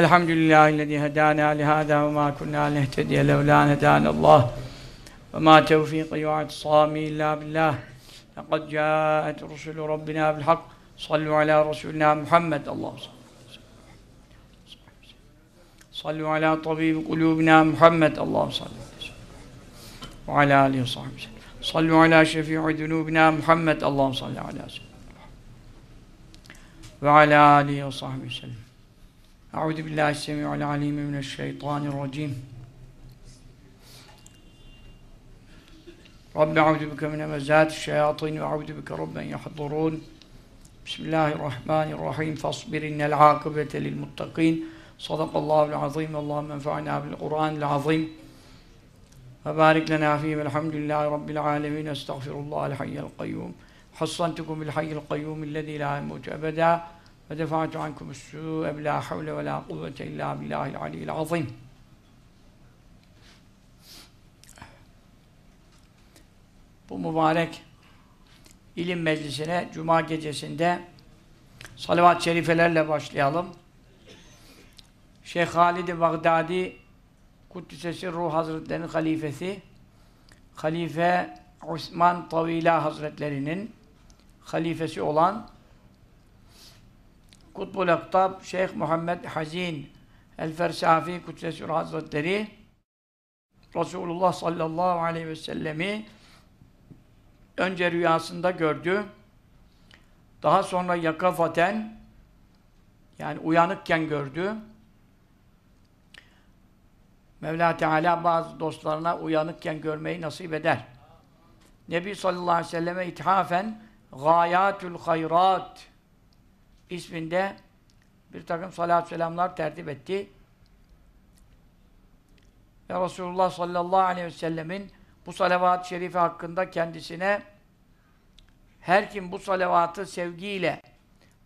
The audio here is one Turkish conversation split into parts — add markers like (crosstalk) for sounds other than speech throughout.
الحمد لله الذي هدانا لهذا وما كنا لنهتدي لولا أن هدانا الله. وما توفيقي واعتصامي إلا بالله. لقد جاءت رسل ربنا بالحق. صلوا على رسولنا محمد. اللهم صل صلوا على طبيب قلوبنا محمد. اللهم صل وعلى آله وصحبه وسلم. صلوا على شفيع ذنوبنا محمد. اللهم صل على سيدنا وعلى آله وصحبه وسلم. أعوذ بالله السميع العليم من الشيطان الرجيم. رب أعوذ بك من همزات الشياطين وأعوذ بك رب أن يحضرون. بسم الله الرحمن الرحيم. فاصبر إن العاقبة للمتقين. صدق الله العظيم. اللهم انفعنا بالقرآن العظيم. وبارك لنا فيه. والحمد لله رب العالمين. أستغفر الله الحي القيوم. حصنتكم بالحي القيوم الذي لا يموت أبدا. ve defa'tu ankum su ve la havle ve la kuvvete illa billahil aliyyil azim. Bu mübarek ilim meclisine cuma gecesinde salavat-ı şerifelerle başlayalım. Şeyh Halid-i Bagdadi Kuddisesi Ruh Hazretleri'nin halifesi Halife Osman Tavila Hazretleri'nin halifesi olan Kutbul Aktab Şeyh Muhammed Hazin El-Fersafi Kuddisesi Ruh Hazretleri Resulullah sallallahu aleyhi ve sellemi önce rüyasında gördü. Daha sonra yakafaten yani uyanıkken gördü. Mevla Teala bazı dostlarına uyanıkken görmeyi nasip eder. Nebi sallallahu aleyhi ve selleme ithafen Gâyâtul Hayrat isminde bir takım salat selamlar tertip etti. Ve Resulullah sallallahu aleyhi ve sellemin bu salavat-ı şerife hakkında kendisine her kim bu salavatı sevgiyle,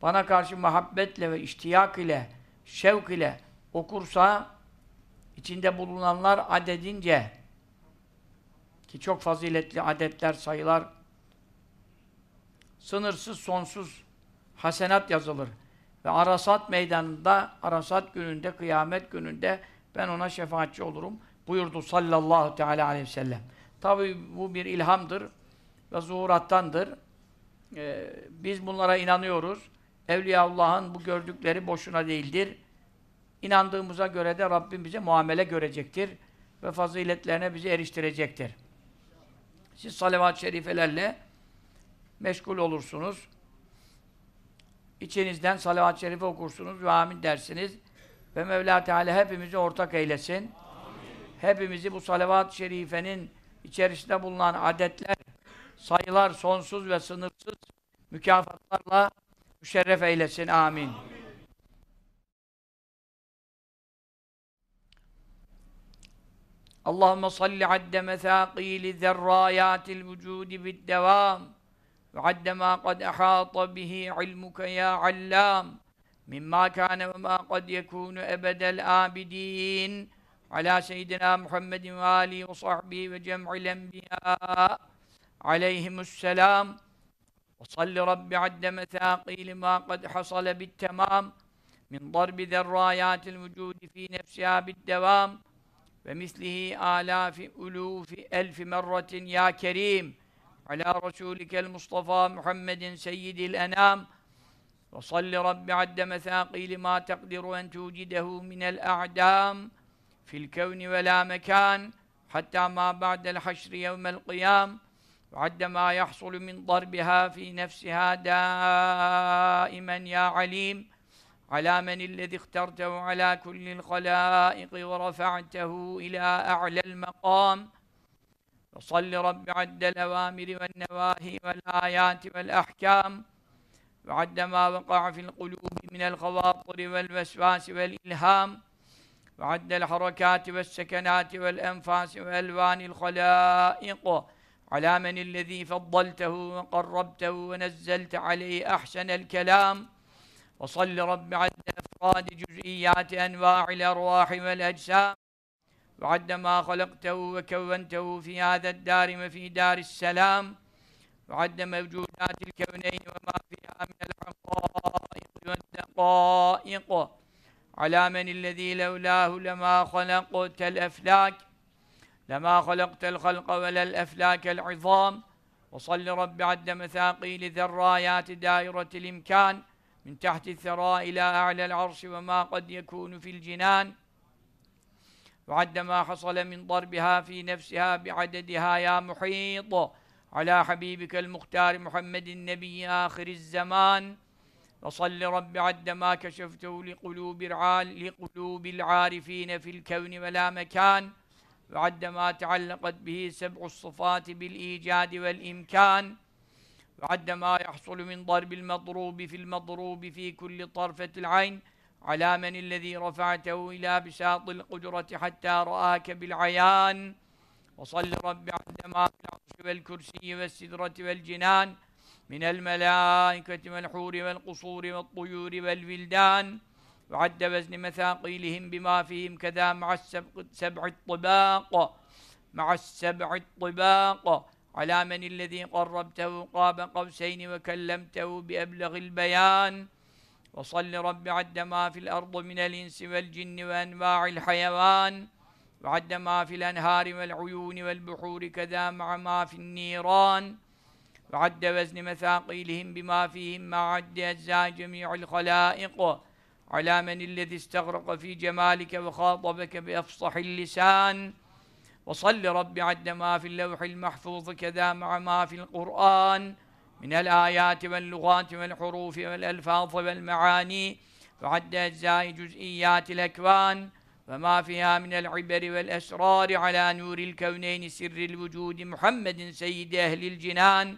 bana karşı muhabbetle ve iştiyak ile, şevk ile okursa, içinde bulunanlar adedince ki çok faziletli adetler, sayılar sınırsız, sonsuz hasenat yazılır. Ve Arasat meydanında, Arasat gününde, kıyamet gününde ben ona şefaatçi olurum buyurdu sallallahu teala aleyhi ve sellem. Tabi bu bir ilhamdır ve zuhurattandır. Ee, biz bunlara inanıyoruz. Evliyaullah'ın bu gördükleri boşuna değildir. İnandığımıza göre de Rabbim bize muamele görecektir ve faziletlerine bizi eriştirecektir. Siz salavat-ı şerifelerle meşgul olursunuz. İçinizden salavat-ı şerife okursunuz ve amin dersiniz. Ve Mevla Teala hepimizi ortak eylesin. Amin. Hepimizi bu salavat-ı şerifenin içerisinde bulunan adetler, sayılar sonsuz ve sınırsız mükafatlarla müşerref eylesin. Amin. Amin. Allahümme salli adde mesâqîli zerrâyâtil vücûdi bid devâm. وعد ما قد أحاط به علمك يا علام مما كان وما قد يكون أبد الآبدين. على سيدنا محمد وآله وصحبه وجمع الأنبياء عليهم السلام. وصل رب عد مثاقيل ما قد حصل بالتمام من ضرب ذرايات الوجود في نفسها بالدوام. ومثله آلاف ألوف ألف مرة يا كريم. على رسولك المصطفى محمد سيد الأنام. وصل رب عد مثاقيل ما تقدر أن توجده من الأعدام في الكون ولا مكان حتى ما بعد الحشر يوم القيام. وعد ما يحصل من ضربها في نفسها دائما يا عليم. على من الذي اخترته على كل الخلائق ورفعته إلى أعلى المقام. وصل رب عد الأوامر والنواهي والآيات والأحكام وعد ما وقع في القلوب من الخواطر والوسواس والإلهام وعد الحركات والسكنات والأنفاس وألوان الخلائق على من الذي فضلته وقربته ونزلت عليه أحسن الكلام وصل رب عد أفراد جزئيات أنواع الأرواح والأجسام وعد ما خلقته وكونته في هذا الدار وفي دار السلام. وعد موجودات الكونين وما فيها من الحقائق والدقائق. على من الذي لولاه لما خلقت الأفلاك لما خلقت الخلق ولا الأفلاك العظام. وصل رب عد مثاقيل ذرايات دائرة الإمكان من تحت الثرى إلى أعلى العرش وما قد يكون في الجنان. وعد ما حصل من ضربها في نفسها بعددها يا محيط. على حبيبك المختار محمد النبي آخر الزمان. وصل رب عد ما كشفته لقلوب العال لقلوب العارفين في الكون ولا مكان. وعد ما تعلقت به سبع الصفات بالإيجاد والإمكان. وعد ما يحصل من ضرب المضروب في المضروب في كل طرفة العين. على من الذي رفعته إلى بساط القدرة حتى رآك بالعيان. وصل رب عد ما في العرش والكرسي والسدرة والجنان من الملائكة والحور والقصور والطيور والولدان. وعد وزن مثاقيلهم بما فيهم كذا مع السبع, سبع الطباق. مع السبع الطباق. على من الذي قربته قاب قوسين وكلمته بأبلغ البيان. وصل رب عد ما في الأرض من الإنس والجن وأنواع الحيوان وعد ما في الأنهار والعيون والبحور كذا مع ما في النيران وعد وزن مثاقيلهم بما فيهم مع عد أجزاء جميع الخلائق على من الذي استغرق في جمالك وخاطبك بأفصح اللسان. وصل رب عد ما في اللوح المحفوظ كذا مع ما في القرآن من الآيات واللغات والحروف والألفاظ والمعاني وعد أجزاء جزئيات الأكوان وما فيها من العبر والأسرار على نور الكونين سر الوجود محمد سيد أهل الجنان.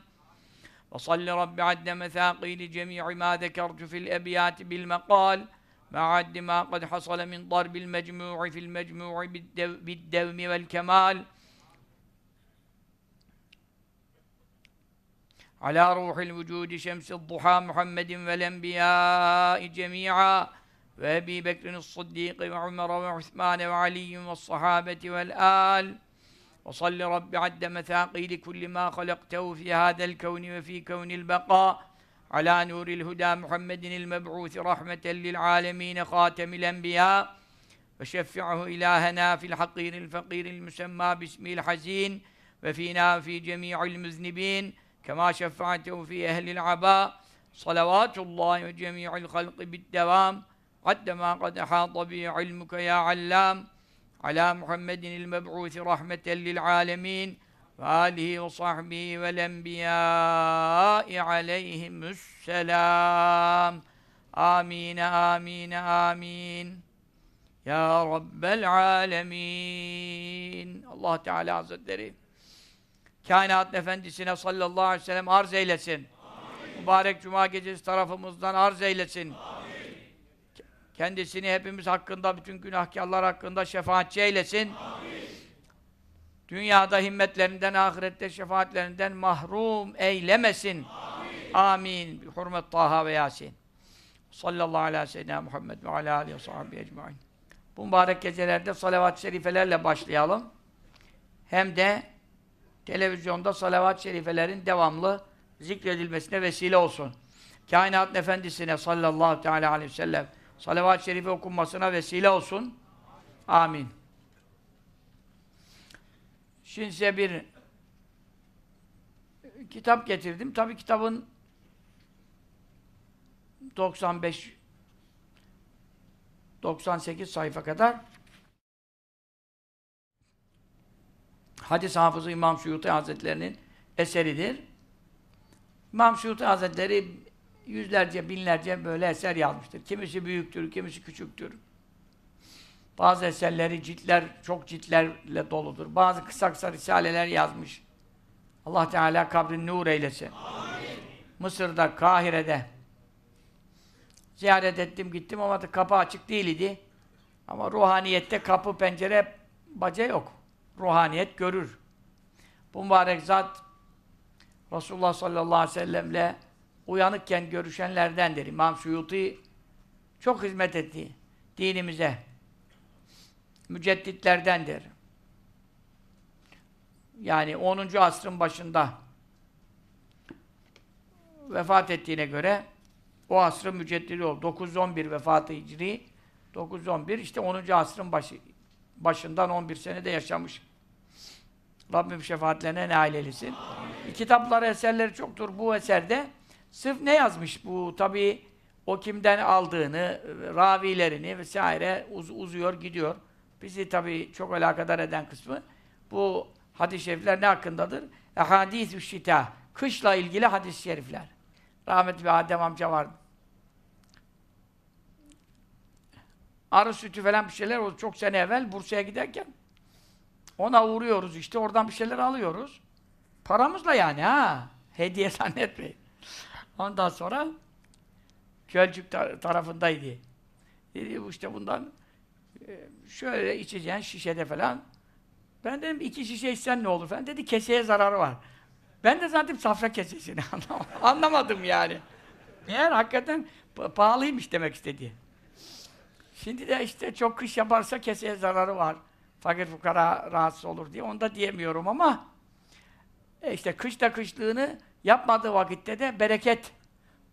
وصل رب عد مثاقيل جميع ما ذكرت في الأبيات بالمقال مع عد ما قد حصل من ضرب المجموع في المجموع بالدو بالدوم والكمال. على روح الوجود شمس الضحى محمد والأنبياء جميعا وأبي بكر الصديق وعمر وعثمان وعلي والصحابة والآل. وصل رب عد مثاقيل كل ما خلقته في هذا الكون وفي كون البقاء. على نور الهدى محمد المبعوث رحمة للعالمين خاتم الأنبياء. وشفعه إلهنا في الحقير الفقير المسمى باسمه الحزين. وفينا وفي جميع المذنبين. كما شفعته في أهل العباء صلوات الله وجميع الخلق بالدوام قد ما قد أحاط به علمك يا علام. على محمد المبعوث رحمة للعالمين وآله وصحبه والأنبياء عليهم السلام. آمين آمين آمين. Ya Rabbel Alemin. Allah Teala Hazretleri kainat efendisine sallallahu aleyhi ve sellem arz eylesin. Amin. Mübarek Cuma gecesi tarafımızdan arz eylesin. Amin. Kendisini hepimiz hakkında, bütün günahkarlar hakkında şefaatçi eylesin. Amin. Dünyada himmetlerinden, ahirette şefaatlerinden mahrum eylemesin. Amin. Amin. Bi hurmet Taha ve Yasin. Sallallahu aleyhi ve sellem Muhammed ve alâ aleyhi ve sahbihi ecmaîn. Bu mübarek gecelerde salavat-ı şerifelerle başlayalım. Hem de televizyonda salavat-ı şerifelerin devamlı zikredilmesine vesile olsun. Kainat Efendisi'ne sallallahu teala aleyhi ve sellem salavat-ı şerife okunmasına vesile olsun. Amin. Şimdi size bir kitap getirdim. Tabi kitabın 95 98 sayfa kadar hadis hafızı İmam Suyuti Hazretlerinin eseridir. İmam Suyuti Hazretleri yüzlerce, binlerce böyle eser yazmıştır. Kimisi büyüktür, kimisi küçüktür. Bazı eserleri ciltler, çok ciltlerle doludur. Bazı kısa kısa risaleler yazmış. Allah Teala kabrini nur eylesin. Amin. Mısır'da, Kahire'de ziyaret ettim, gittim ama kapı açık değildi. Ama ruhaniyette kapı, pencere, baca yok. Ruhaniyet görür. Bu mübarek zat Resulullah sallallahu aleyhi ve sellemle uyanıkken görüşenlerdendir. İmam Suyuti çok hizmet etti dinimize. Mücedditlerdendir. Yani 10. asrın başında vefat ettiğine göre o asrın müceddidi oldu. 911 vefatı hicri 911 işte 10. asrın başı başından 11 senede yaşamış. Rabbim şefaatlerine nail eylesin. Kitapları, eserleri çoktur. Bu eserde sırf ne yazmış bu tabi o kimden aldığını, ravilerini vesaire uz uzuyor, gidiyor. Bizi tabi çok alakadar eden kısmı bu hadis-i şerifler ne hakkındadır? Ehadîs-ü şita. Kışla ilgili hadis-i şerifler. Rahmetli Adem amca vardı. Arı sütü falan bir şeyler oldu. Çok sene evvel Bursa'ya giderken ona uğruyoruz işte. Oradan bir şeyler alıyoruz. Paramızla yani ha. Hediye (laughs) zannetmeyin. Ondan sonra Gölcük tar tarafındaydı. Dedi işte bundan e, şöyle içeceğin şişede falan. Ben dedim iki şişe içsen ne olur falan. Dedi keseye zararı var. Ben de zaten safra kesesini (laughs) anlamadım yani. Eğer hakikaten pahalıymış demek istedi. Şimdi de işte çok kış yaparsa keseye zararı var. Fakir fukara rahatsız olur diye. Onu da diyemiyorum ama e işte kışta kışlığını yapmadığı vakitte de bereket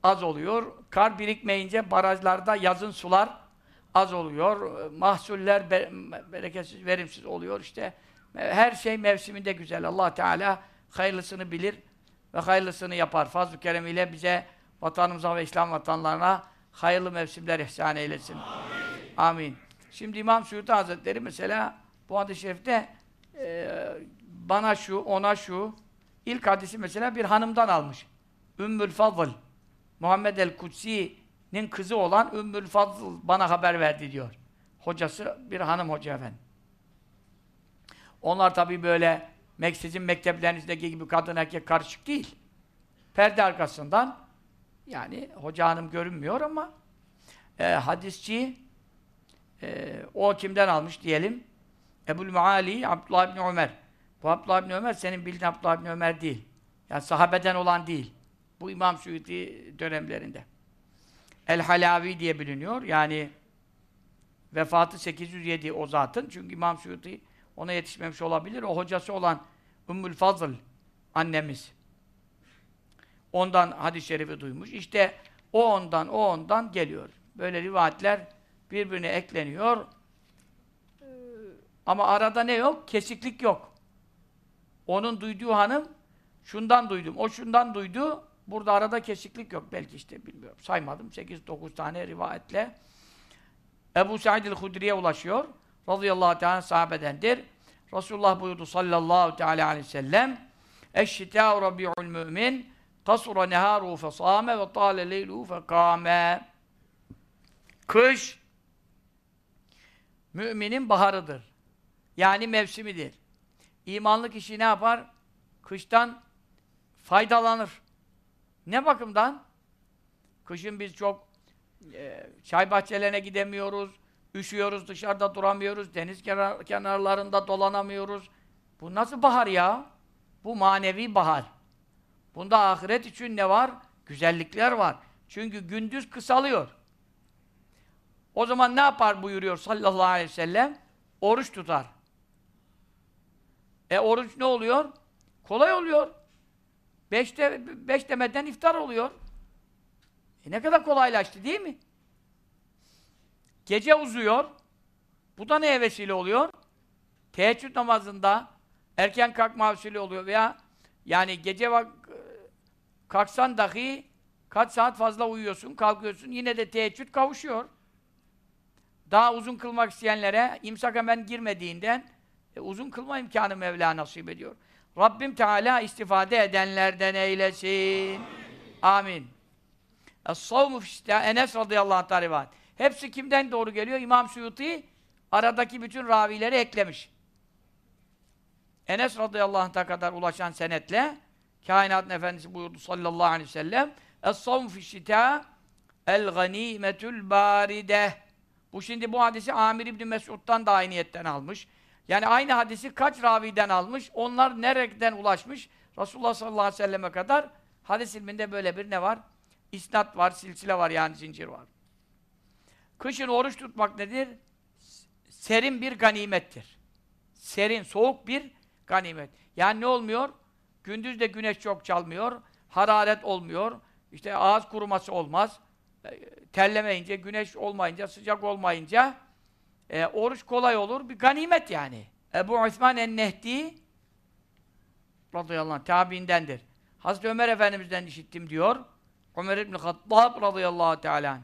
az oluyor. Kar birikmeyince barajlarda yazın sular az oluyor. Mahsuller be bereketsiz, verimsiz oluyor. İşte her şey mevsiminde güzel. Allah Teala hayırlısını bilir ve hayırlısını yapar. Fazl-ı Kerem ile bize, vatanımıza ve İslam vatanlarına hayırlı mevsimler ihsan eylesin. Amin. Amin. Şimdi İmam Suyuti Hazretleri mesela bu hadis-i şerifte e, bana şu, ona şu ilk hadisi mesela bir hanımdan almış. Ümmül Fadıl Muhammed el-Kutsi'nin kızı olan Ümmül Fadıl bana haber verdi diyor. Hocası bir hanım hoca efendim. Onlar tabii böyle sizin mekteplerinizdeki gibi kadın erkek karışık değil. Perde arkasından yani hoca hanım görünmüyor ama e, hadisçi e, o kimden almış diyelim? Ebul Muali Abdullah ibn Ömer. Bu Abdullah ibn Ömer senin bildiğin Abdullah ibn Ömer değil. Yani sahabeden olan değil. Bu İmam Suyuti dönemlerinde. El-Halavi diye biliniyor. Yani vefatı 807 o zatın. Çünkü İmam Suyuti ona yetişmemiş olabilir. O hocası olan Ümmül Fazıl annemiz. Ondan hadis-i şerifi duymuş. İşte o ondan, o ondan geliyor. Böyle rivayetler birbirine ekleniyor. Ee, ama arada ne yok? Kesiklik yok. Onun duyduğu hanım şundan duydum, o şundan duydu. Burada arada kesiklik yok. Belki işte bilmiyorum. Saymadım. 8-9 tane rivayetle. Ebu Said el-Hudri'ye ulaşıyor. Radıyallahu teala sahabedendir. Resulullah buyurdu sallallahu teala aleyhi ve sellem Eşşitâ'u rabi'ul mümin kasura neharu fesâme ve tâle leyluhu fekâme Kış müminin baharıdır. Yani mevsimidir. İmanlı kişi ne yapar? Kıştan faydalanır. Ne bakımdan? Kışın biz çok e, çay bahçelerine gidemiyoruz, üşüyoruz, dışarıda duramıyoruz, deniz kenar, kenarlarında dolanamıyoruz. Bu nasıl bahar ya? Bu manevi bahar. Bunda ahiret için ne var? Güzellikler var. Çünkü gündüz kısalıyor. O zaman ne yapar buyuruyor sallallahu aleyhi ve sellem? Oruç tutar. E oruç ne oluyor? Kolay oluyor. Beşte, beş demeden iftar oluyor. E ne kadar kolaylaştı değil mi? Gece uzuyor. Bu da neye vesile oluyor? Teheccüd namazında erken kalkma vesile oluyor veya yani gece bak kalksan dahi kaç saat fazla uyuyorsun, kalkıyorsun, yine de teheccüd kavuşuyor. Daha uzun kılmak isteyenlere imsak hemen girmediğinden e, uzun kılma imkanı Mevla nasip ediyor. Rabbim Teala istifade edenlerden eylesin. Amin. Es-savmu Enes radıyallahu anh rivayet. Hepsi kimden doğru geliyor? İmam Suyuti aradaki bütün ravileri eklemiş. Enes radıyallahu anh'a kadar ulaşan senetle kainatın efendisi buyurdu sallallahu aleyhi ve sellem Es-savmu fiştâ el-ganîmetül bârideh Bu şimdi bu hadisi Amir İbni Mesud'dan da aynı niyetten almış. Yani aynı hadisi kaç raviden almış, onlar nereden ulaşmış? Resulullah sallallahu aleyhi ve selleme kadar hadis ilminde böyle bir ne var? İsnat var, silsile var yani zincir var. Kışın oruç tutmak nedir? Serin bir ganimettir. Serin, soğuk bir ganimet. Yani ne olmuyor? Gündüz de güneş çok çalmıyor, hararet olmuyor, işte ağız kuruması olmaz. e, terlemeyince, güneş olmayınca, sıcak olmayınca e, oruç kolay olur. Bir ganimet yani. Ebu Osman en-Nehdi radıyallahu anh tabiindendir. Hazreti Ömer Efendimiz'den işittim diyor. Ömer İbn Hattab radıyallahu teala.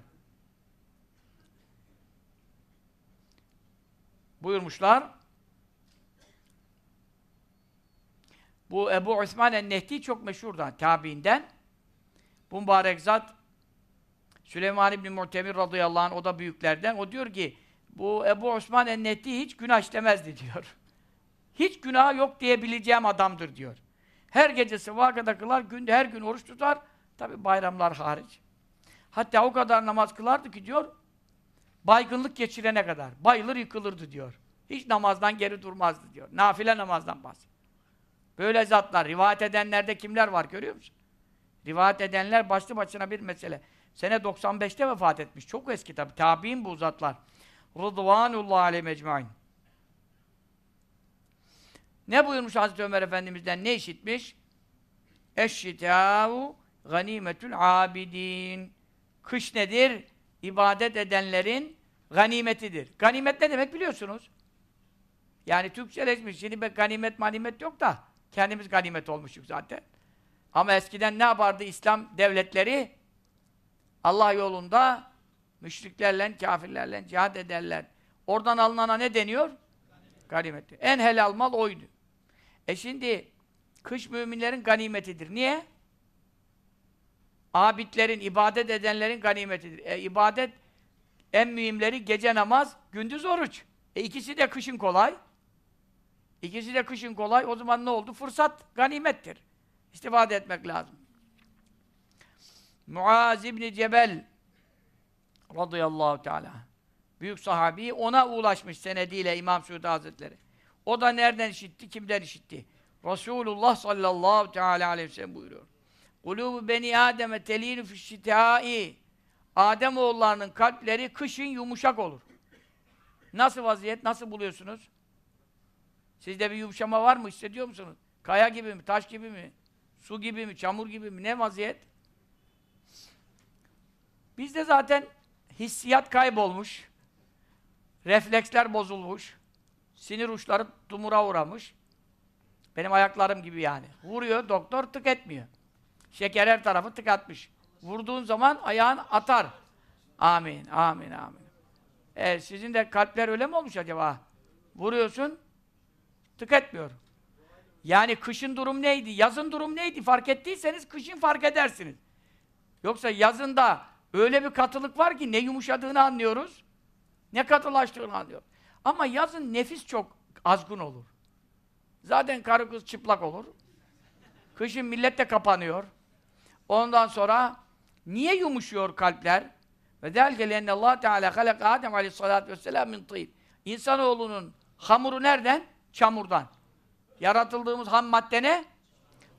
Buyurmuşlar. Bu Ebu Osman en-Nehdi çok meşhurdan, tabiinden. Bu mübarek zat Süleyman İbni Mu'temir radıyallahu anh, o da büyüklerden. O diyor ki, bu Ebu Osman en-Nehdi hiç günah işlemezdi diyor. (laughs) Hiç günah yok diyebileceğim adamdır diyor. Her gece sabaha kadar kılar, günde her gün oruç tutar. Tabi bayramlar hariç. Hatta o kadar namaz kılardı ki diyor, baygınlık geçirene kadar. Bayılır yıkılırdı diyor. Hiç namazdan geri durmazdı diyor. Nafile namazdan bahsediyor. Böyle zatlar, rivayet edenlerde kimler var görüyor musun? Rivayet edenler başlı başına bir mesele. Sene 95'te vefat etmiş. Çok eski tabi. Tabi'in bu zatlar. Rıdvanullah aleyhi mecmain. Ne buyurmuş Hazreti Ömer Efendimiz'den? Ne işitmiş? Eşşitâhu ganimetül abidin. Kış nedir? İbadet edenlerin ganimetidir. Ganimet ne demek biliyorsunuz? Yani Türkçeleşmiş. Şimdi be ganimet manimet yok da kendimiz ganimet olmuşuz zaten. Ama eskiden ne yapardı İslam devletleri? Allah yolunda müşriklerle, kafirlerle cihad ederler. Oradan alınana ne deniyor? Ganimet. En helal mal oydu. E şimdi kış müminlerin ganimetidir. Niye? Abidlerin, ibadet edenlerin ganimetidir. E, ibadet en mühimleri gece namaz, gündüz oruç. E ikisi de kışın kolay. İkisi de kışın kolay. O zaman ne oldu? Fırsat ganimettir. İstifade etmek lazım. Muaz İbni Cebel radıyallahu teala büyük sahabi ona ulaşmış senediyle İmam Suudi Hazretleri. O da nereden işitti, kimden işitti? Resulullah sallallahu teala aleyhi ve sellem buyuruyor. Kulubu beni Adem'e telinu fişşitâi Adem oğullarının kalpleri kışın yumuşak olur. Nasıl vaziyet, nasıl buluyorsunuz? Sizde bir yumuşama var mı, hissediyor musunuz? Kaya gibi mi, taş gibi mi, su gibi mi, çamur gibi mi, ne vaziyet? Bizde zaten hissiyat kaybolmuş, refleksler bozulmuş, sinir uçları dumura uğramış. Benim ayaklarım gibi yani. Vuruyor, doktor tık etmiyor. Şeker her tarafı tık atmış. Vurduğun zaman ayağın atar. Amin, amin, amin. E, sizin de kalpler öyle mi olmuş acaba? Vuruyorsun, etmiyor. Yani kışın durum neydi, yazın durum neydi fark ettiyseniz kışın fark edersiniz. Yoksa yazında öyle bir katılık var ki ne yumuşadığını anlıyoruz, ne katılaştığını anlıyoruz. Ama yazın nefis çok azgın olur. Zaten karı kız çıplak olur. Kışın millet de kapanıyor. Ondan sonra niye yumuşuyor kalpler? Ve zelke lenne Allah Teala halak Adem aleyhissalatü vesselam min tîn. İnsanoğlunun hamuru nereden? Çamurdan. Yaratıldığımız ham madde ne?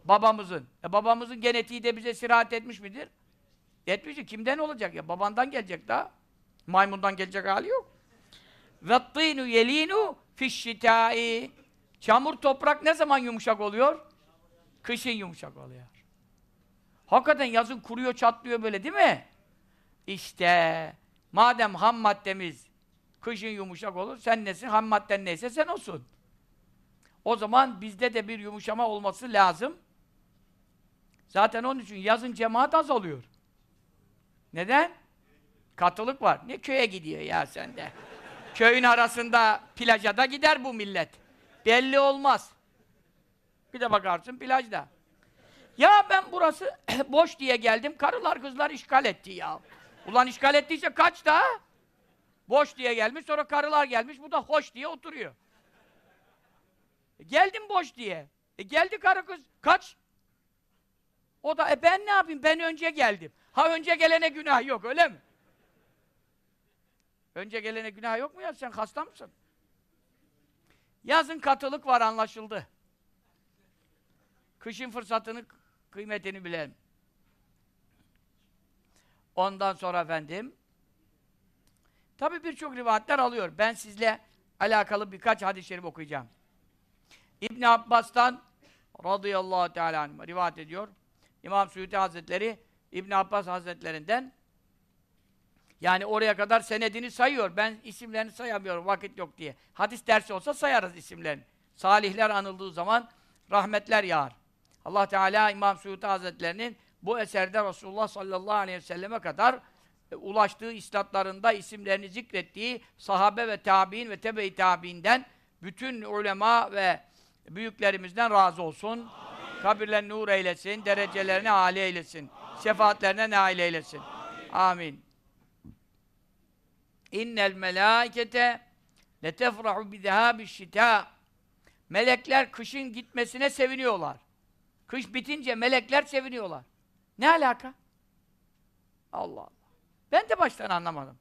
Babamızın. E babamızın genetiği de bize sirahat etmiş midir? Etmiş. Kimden olacak ya? Babandan gelecek daha. Maymundan gelecek hali yok. وَالطِّينُ يَل۪ينُ فِشْشِتَاءِ Çamur toprak ne zaman yumuşak oluyor? Kışın yumuşak oluyor. Hakikaten yazın kuruyor, çatlıyor böyle değil mi? İşte madem ham maddemiz kışın yumuşak olur, sen nesin? Ham madden neyse sen olsun. O zaman bizde de bir yumuşama olması lazım. Zaten onun için yazın cemaat azalıyor. Neden? Katılık var. Ne köye gidiyor ya sende? Köyün arasında plaja da gider bu millet. Belli olmaz. Bir de bakarsın plajda. Ya ben burası (clears throat) boş diye geldim, karılar kızlar işgal etti ya. Ulan işgal ettiyse kaç da? Boş diye gelmiş, sonra karılar gelmiş, bu da hoş diye oturuyor. E, geldim boş diye. E, geldi karı kız, kaç? O da, e ben ne yapayım, ben önce geldim. Ha önce gelene günah yok, öyle mi? Önce gelene günah yok mu ya? Sen hasta mısın? Yazın katılık var anlaşıldı. Kışın fırsatını, kıymetini bilelim. Ondan sonra efendim tabi birçok rivayetler alıyor. Ben sizle alakalı birkaç hadis-i şerif okuyacağım. İbn Abbas'tan radıyallahu teala anh rivayet ediyor. İmam Suyuti Hazretleri İbn Abbas Hazretlerinden Yani oraya kadar senedini sayıyor. Ben isimlerini sayamıyorum vakit yok diye. Hadis dersi olsa sayarız isimlerini. Salihler anıldığı zaman rahmetler yağar. Allah Teala İmam Suyuti Hazretlerinin bu eserde Resulullah sallallahu aleyhi ve selleme kadar e, ulaştığı istatlarında isimlerini zikrettiği sahabe ve tabi'in ve tebe-i tabi'inden bütün ulema ve büyüklerimizden razı olsun. Amin. Kabirlerini nur eylesin, derecelerini âli eylesin. Amin. Şefaatlerine nail eylesin. Amin. İnnel melâikete letefrahu bidehâbiş şitâ Melekler kışın gitmesine seviniyorlar. Kış bitince melekler seviniyorlar. Ne alaka? Allah Allah. Ben de baştan anlamadım.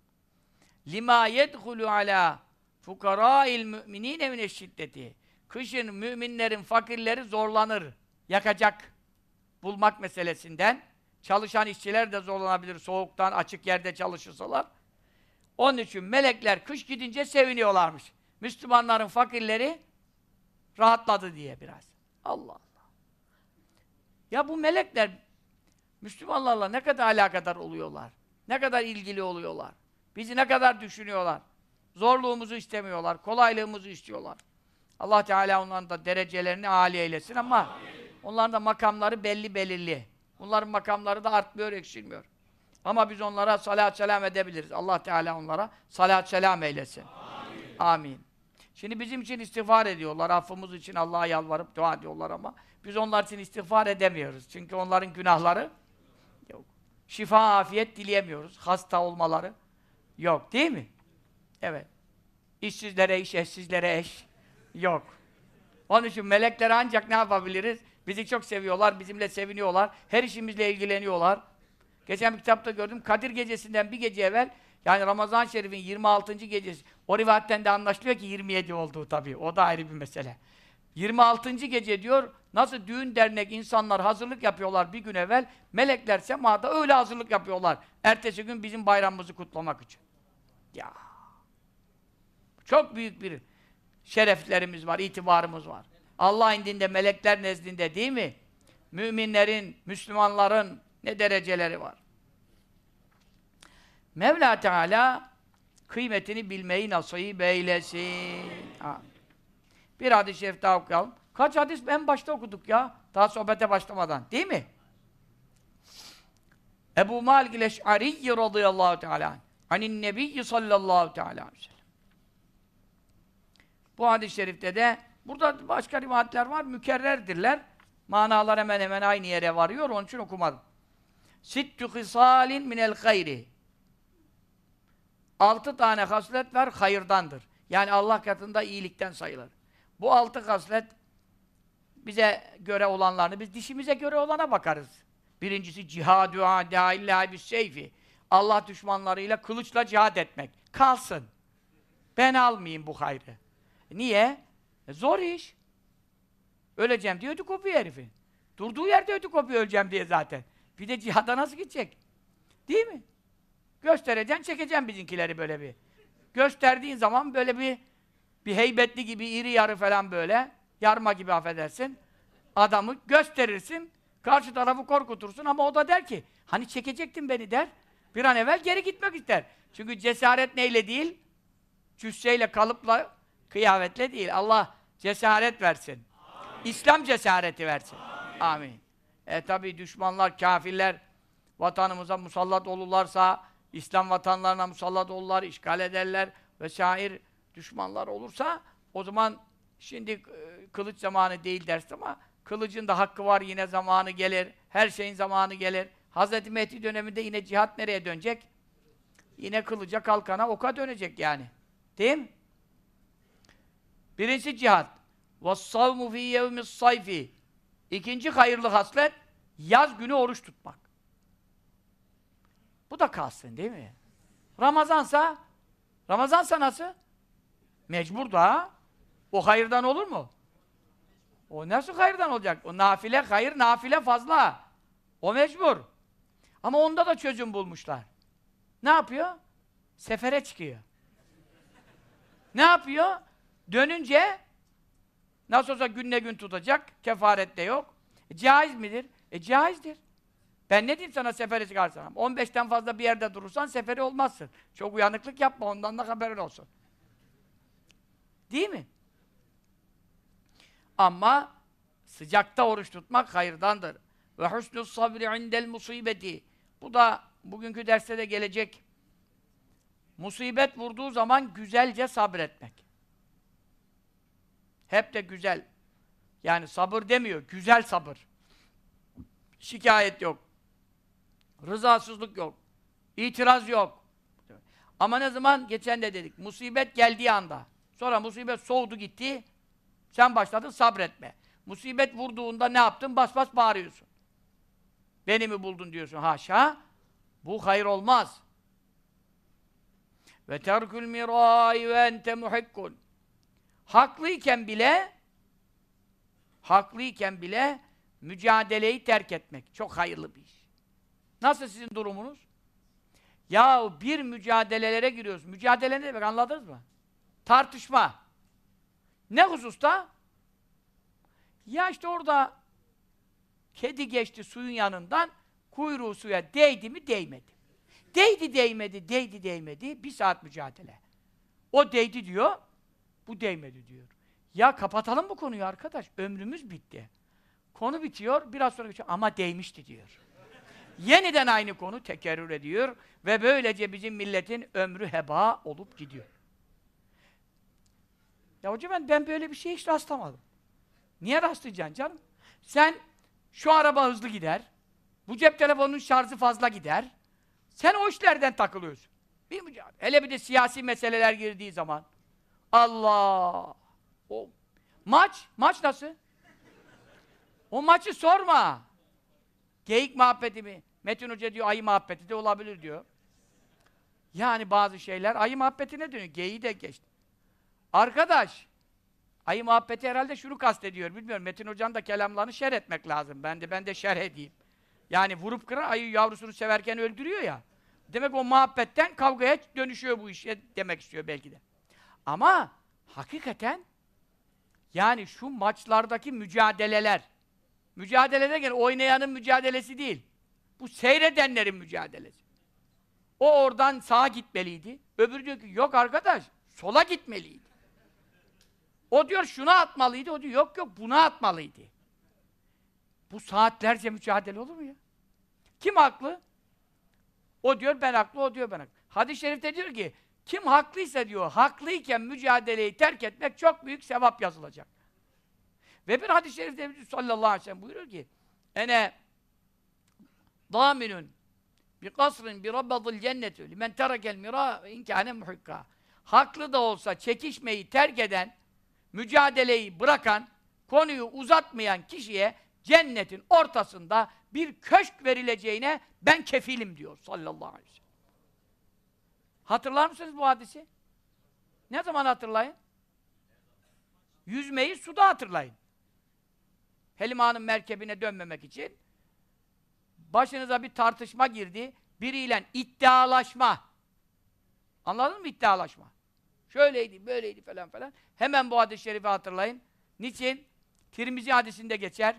Lima yedhulu ala fukara'il müminine mine şiddeti. Kışın müminlerin fakirleri zorlanır. Yakacak. Bulmak meselesinden. Çalışan işçiler de zorlanabilir soğuktan açık yerde çalışırsalar. Onun için melekler kış gidince seviniyorlarmış. Müslümanların fakirleri rahatladı diye biraz. Allah Allah. Ya bu melekler Müslümanlarla ne kadar alakadar oluyorlar? Ne kadar ilgili oluyorlar? Bizi ne kadar düşünüyorlar? Zorluğumuzu istemiyorlar, kolaylığımızı istiyorlar. Allah Teala onların da derecelerini âli eylesin ama Amin. onların da makamları belli belirli. Bunların makamları da artmıyor, eksilmiyor. Ama biz onlara salat selam edebiliriz. Allah Teala onlara salat selam eylesin. Amin. Amin. Şimdi bizim için istiğfar ediyorlar. Affımız için Allah'a yalvarıp dua ediyorlar ama biz onlar için istiğfar edemiyoruz. Çünkü onların günahları yok. Şifa, afiyet dileyemiyoruz. Hasta olmaları yok. Değil mi? Evet. İşsizlere iş, eşsizlere eş yok. Onun için melekler ancak ne yapabiliriz? Bizi çok seviyorlar, bizimle seviniyorlar. Her işimizle ilgileniyorlar. Geçen bir kitapta gördüm. Kadir gecesinden bir gece evvel yani Ramazan Şerif'in 26. gecesi. O rivayetten de anlaşılıyor ki 27 olduğu tabii. O da ayrı bir mesele. 26. gece diyor, nasıl düğün dernek insanlar hazırlık yapıyorlar bir gün evvel, melekler semada öyle hazırlık yapıyorlar. Ertesi gün bizim bayramımızı kutlamak için. Ya. Çok büyük bir şereflerimiz var, itibarımız var. Allah indinde, melekler nezdinde değil mi? Müminlerin, Müslümanların ne dereceleri var. Mevla Teala kıymetini bilmeyi nasip eylesin. Amin. Bir hadis-i şerif daha okuyalım. Kaç hadis en başta okuduk ya? Daha sohbete başlamadan. Değil mi? Ebu Malik el-Eş'ari radıyallahu teala anin nebiyyi sallallahu teala aleyhi ve sellem. Bu hadis-i şerifte de burada başka rivayetler var. Mükerrerdirler. Manalar hemen hemen aynı yere varıyor. Onun için okumadım. Sittü hisalin minel gayri. Altı tane haslet var, hayırdandır. Yani Allah katında iyilikten sayılır. Bu altı haslet bize göre olanlarını, biz dişimize göre olana bakarız. Birincisi cihadü âdâillâhi bis seyfi. Allah düşmanlarıyla kılıçla cihad etmek. Kalsın. Ben almayayım bu hayrı. Niye? E zor iş. Öleceğim diye ödü kopuyor herifin. Durduğu yerde ödü kopuyor öleceğim diye zaten. Bir de cihada nasıl gidecek? Değil mi? Göstereceksin, çekeceksin bizimkileri böyle bir. Gösterdiğin zaman böyle bir bir heybetli gibi iri yarı falan böyle yarma gibi affedersin. Adamı gösterirsin, karşı tarafı korkutursun ama o da der ki hani çekecektin beni der. Bir an evvel geri gitmek ister. Çünkü cesaret neyle değil? Cüsseyle, kalıpla, kıyafetle değil. Allah cesaret versin. Amin. İslam cesareti versin. Amin. Amin. E tabi düşmanlar, kafirler vatanımıza musallat olurlarsa İslam vatanlarına musallat olurlar, işgal ederler ve şair düşmanlar olursa o zaman şimdi e, kılıç zamanı değil dersin ama kılıcın da hakkı var yine zamanı gelir. Her şeyin zamanı gelir. Hz. Mehdi döneminde yine cihat nereye dönecek? Yine kılıca, kalkana, oka dönecek yani. Değil mi? Birincisi cihat. وَالصَّوْمُ فِي يَوْمِ الصَّيْفِ İkinci hayırlı haslet, yaz günü oruç tutmak. Bu da kalsın değil mi? Ramazansa, Ramazansa nasıl? Mecbur da. O hayırdan olur mu? O nasıl hayırdan olacak? O nafile, hayır nafile fazla. O mecbur. Ama onda da çözüm bulmuşlar. Ne yapıyor? Sefere çıkıyor. ne yapıyor? Dönünce nasıl olsa günle gün tutacak, kefaret de yok. E, caiz midir? E caizdir. Ben ne diyeyim sana seferi çıkarsan? 15'ten fazla bir yerde durursan seferi olmazsın. Çok uyanıklık yapma ondan da haberin olsun. Değil mi? Ama sıcakta oruç tutmak hayırdandır. Ve husnü sabri indel musibeti. Bu da bugünkü derste de gelecek. Musibet vurduğu zaman güzelce sabretmek. Hep de güzel. Yani sabır demiyor, güzel sabır. Şikayet yok. Rızasızlık yok. İtiraz yok. Ama ne zaman? Geçen de dedik. Musibet geldiği anda. Sonra musibet soğudu gitti. Sen başladın sabretme. Musibet vurduğunda ne yaptın? Bas bas bağırıyorsun. Beni mi buldun diyorsun. Haşa. Bu hayır olmaz. Ve terkül mirai ve ente muhikkun. Haklıyken bile haklıyken bile mücadeleyi terk etmek. Çok hayırlı bir iş. Nasıl sizin durumunuz? Ya bir mücadelelere giriyoruz. Mücadele ne demek anladınız mı? Tartışma. Ne hususta? Ya işte orada kedi geçti suyun yanından kuyruğu suya değdi mi değmedi. Değdi değmedi, değdi değmedi. Bir saat mücadele. O değdi diyor, bu değmedi diyor. Ya kapatalım bu konuyu arkadaş. Ömrümüz bitti. Konu bitiyor, biraz sonra geçiyor. Ama değmişti diyor. Yeniden aynı konu tekerrür ediyor ve böylece bizim milletin ömrü heba olup gidiyor. Ya hocam ben, ben böyle bir şey hiç rastlamadım. Niye rastlayacaksın canım? Sen şu araba hızlı gider, bu cep telefonunun şarjı fazla gider, sen o işlerden takılıyorsun. Bir. Hele bir de siyasi meseleler girdiği zaman. Allah! O maç, maç nasıl? O maçı sorma. Geyik muhabbeti mi? Metin Hoca diyor ayı muhabbeti de olabilir diyor. Yani bazı şeyler ayı muhabbetine dönüyor. Geyiği de geçti. Arkadaş, ayı muhabbeti herhalde şunu kastediyor. Bilmiyorum. Metin Hoca'nın da kelamlarını şerh etmek lazım. Ben de ben de şerh edeyim. Yani vurup kıran ayı yavrusunu severken öldürüyor ya. Demek o muhabbetten kavgaya dönüşüyor bu iş demek istiyor belki de. Ama hakikaten yani şu maçlardaki mücadeleler mücadelede gene oynayanın mücadelesi değil. Bu seyredenlerin mücadelesi. O oradan sağa gitmeliydi. Öbürü diyor ki yok arkadaş sola gitmeliydi. O diyor şuna atmalıydı. O diyor yok yok buna atmalıydı. Bu saatlerce mücadele olur mu ya? Kim haklı? O diyor ben haklı, o diyor ben haklı. Hadis-i şerifte diyor ki, kim haklıysa diyor, haklıyken mücadeleyi terk etmek çok büyük sevap yazılacak. Ve bir hadis-i şerifte sallallahu aleyhi ve sellem buyuruyor ki, ene daminun bi kasrin bi rabbadil cennetü limen terekel mira inkâne muhikka. Haklı da olsa çekişmeyi terk eden, mücadeleyi bırakan, konuyu uzatmayan kişiye cennetin ortasında bir köşk verileceğine ben kefilim diyor sallallahu aleyhi ve sellem. Hatırlar mısınız bu hadisi? Ne zaman hatırlayın? Yüzmeyi suda hatırlayın. Helima'nın merkebine dönmemek için başınıza bir tartışma girdi. Biriyle iddialaşma. Anladın mı iddialaşma? Şöyleydi, böyleydi falan falan. Hemen bu hadis-i şerifi hatırlayın. Niçin? Tirmizi hadisinde geçer.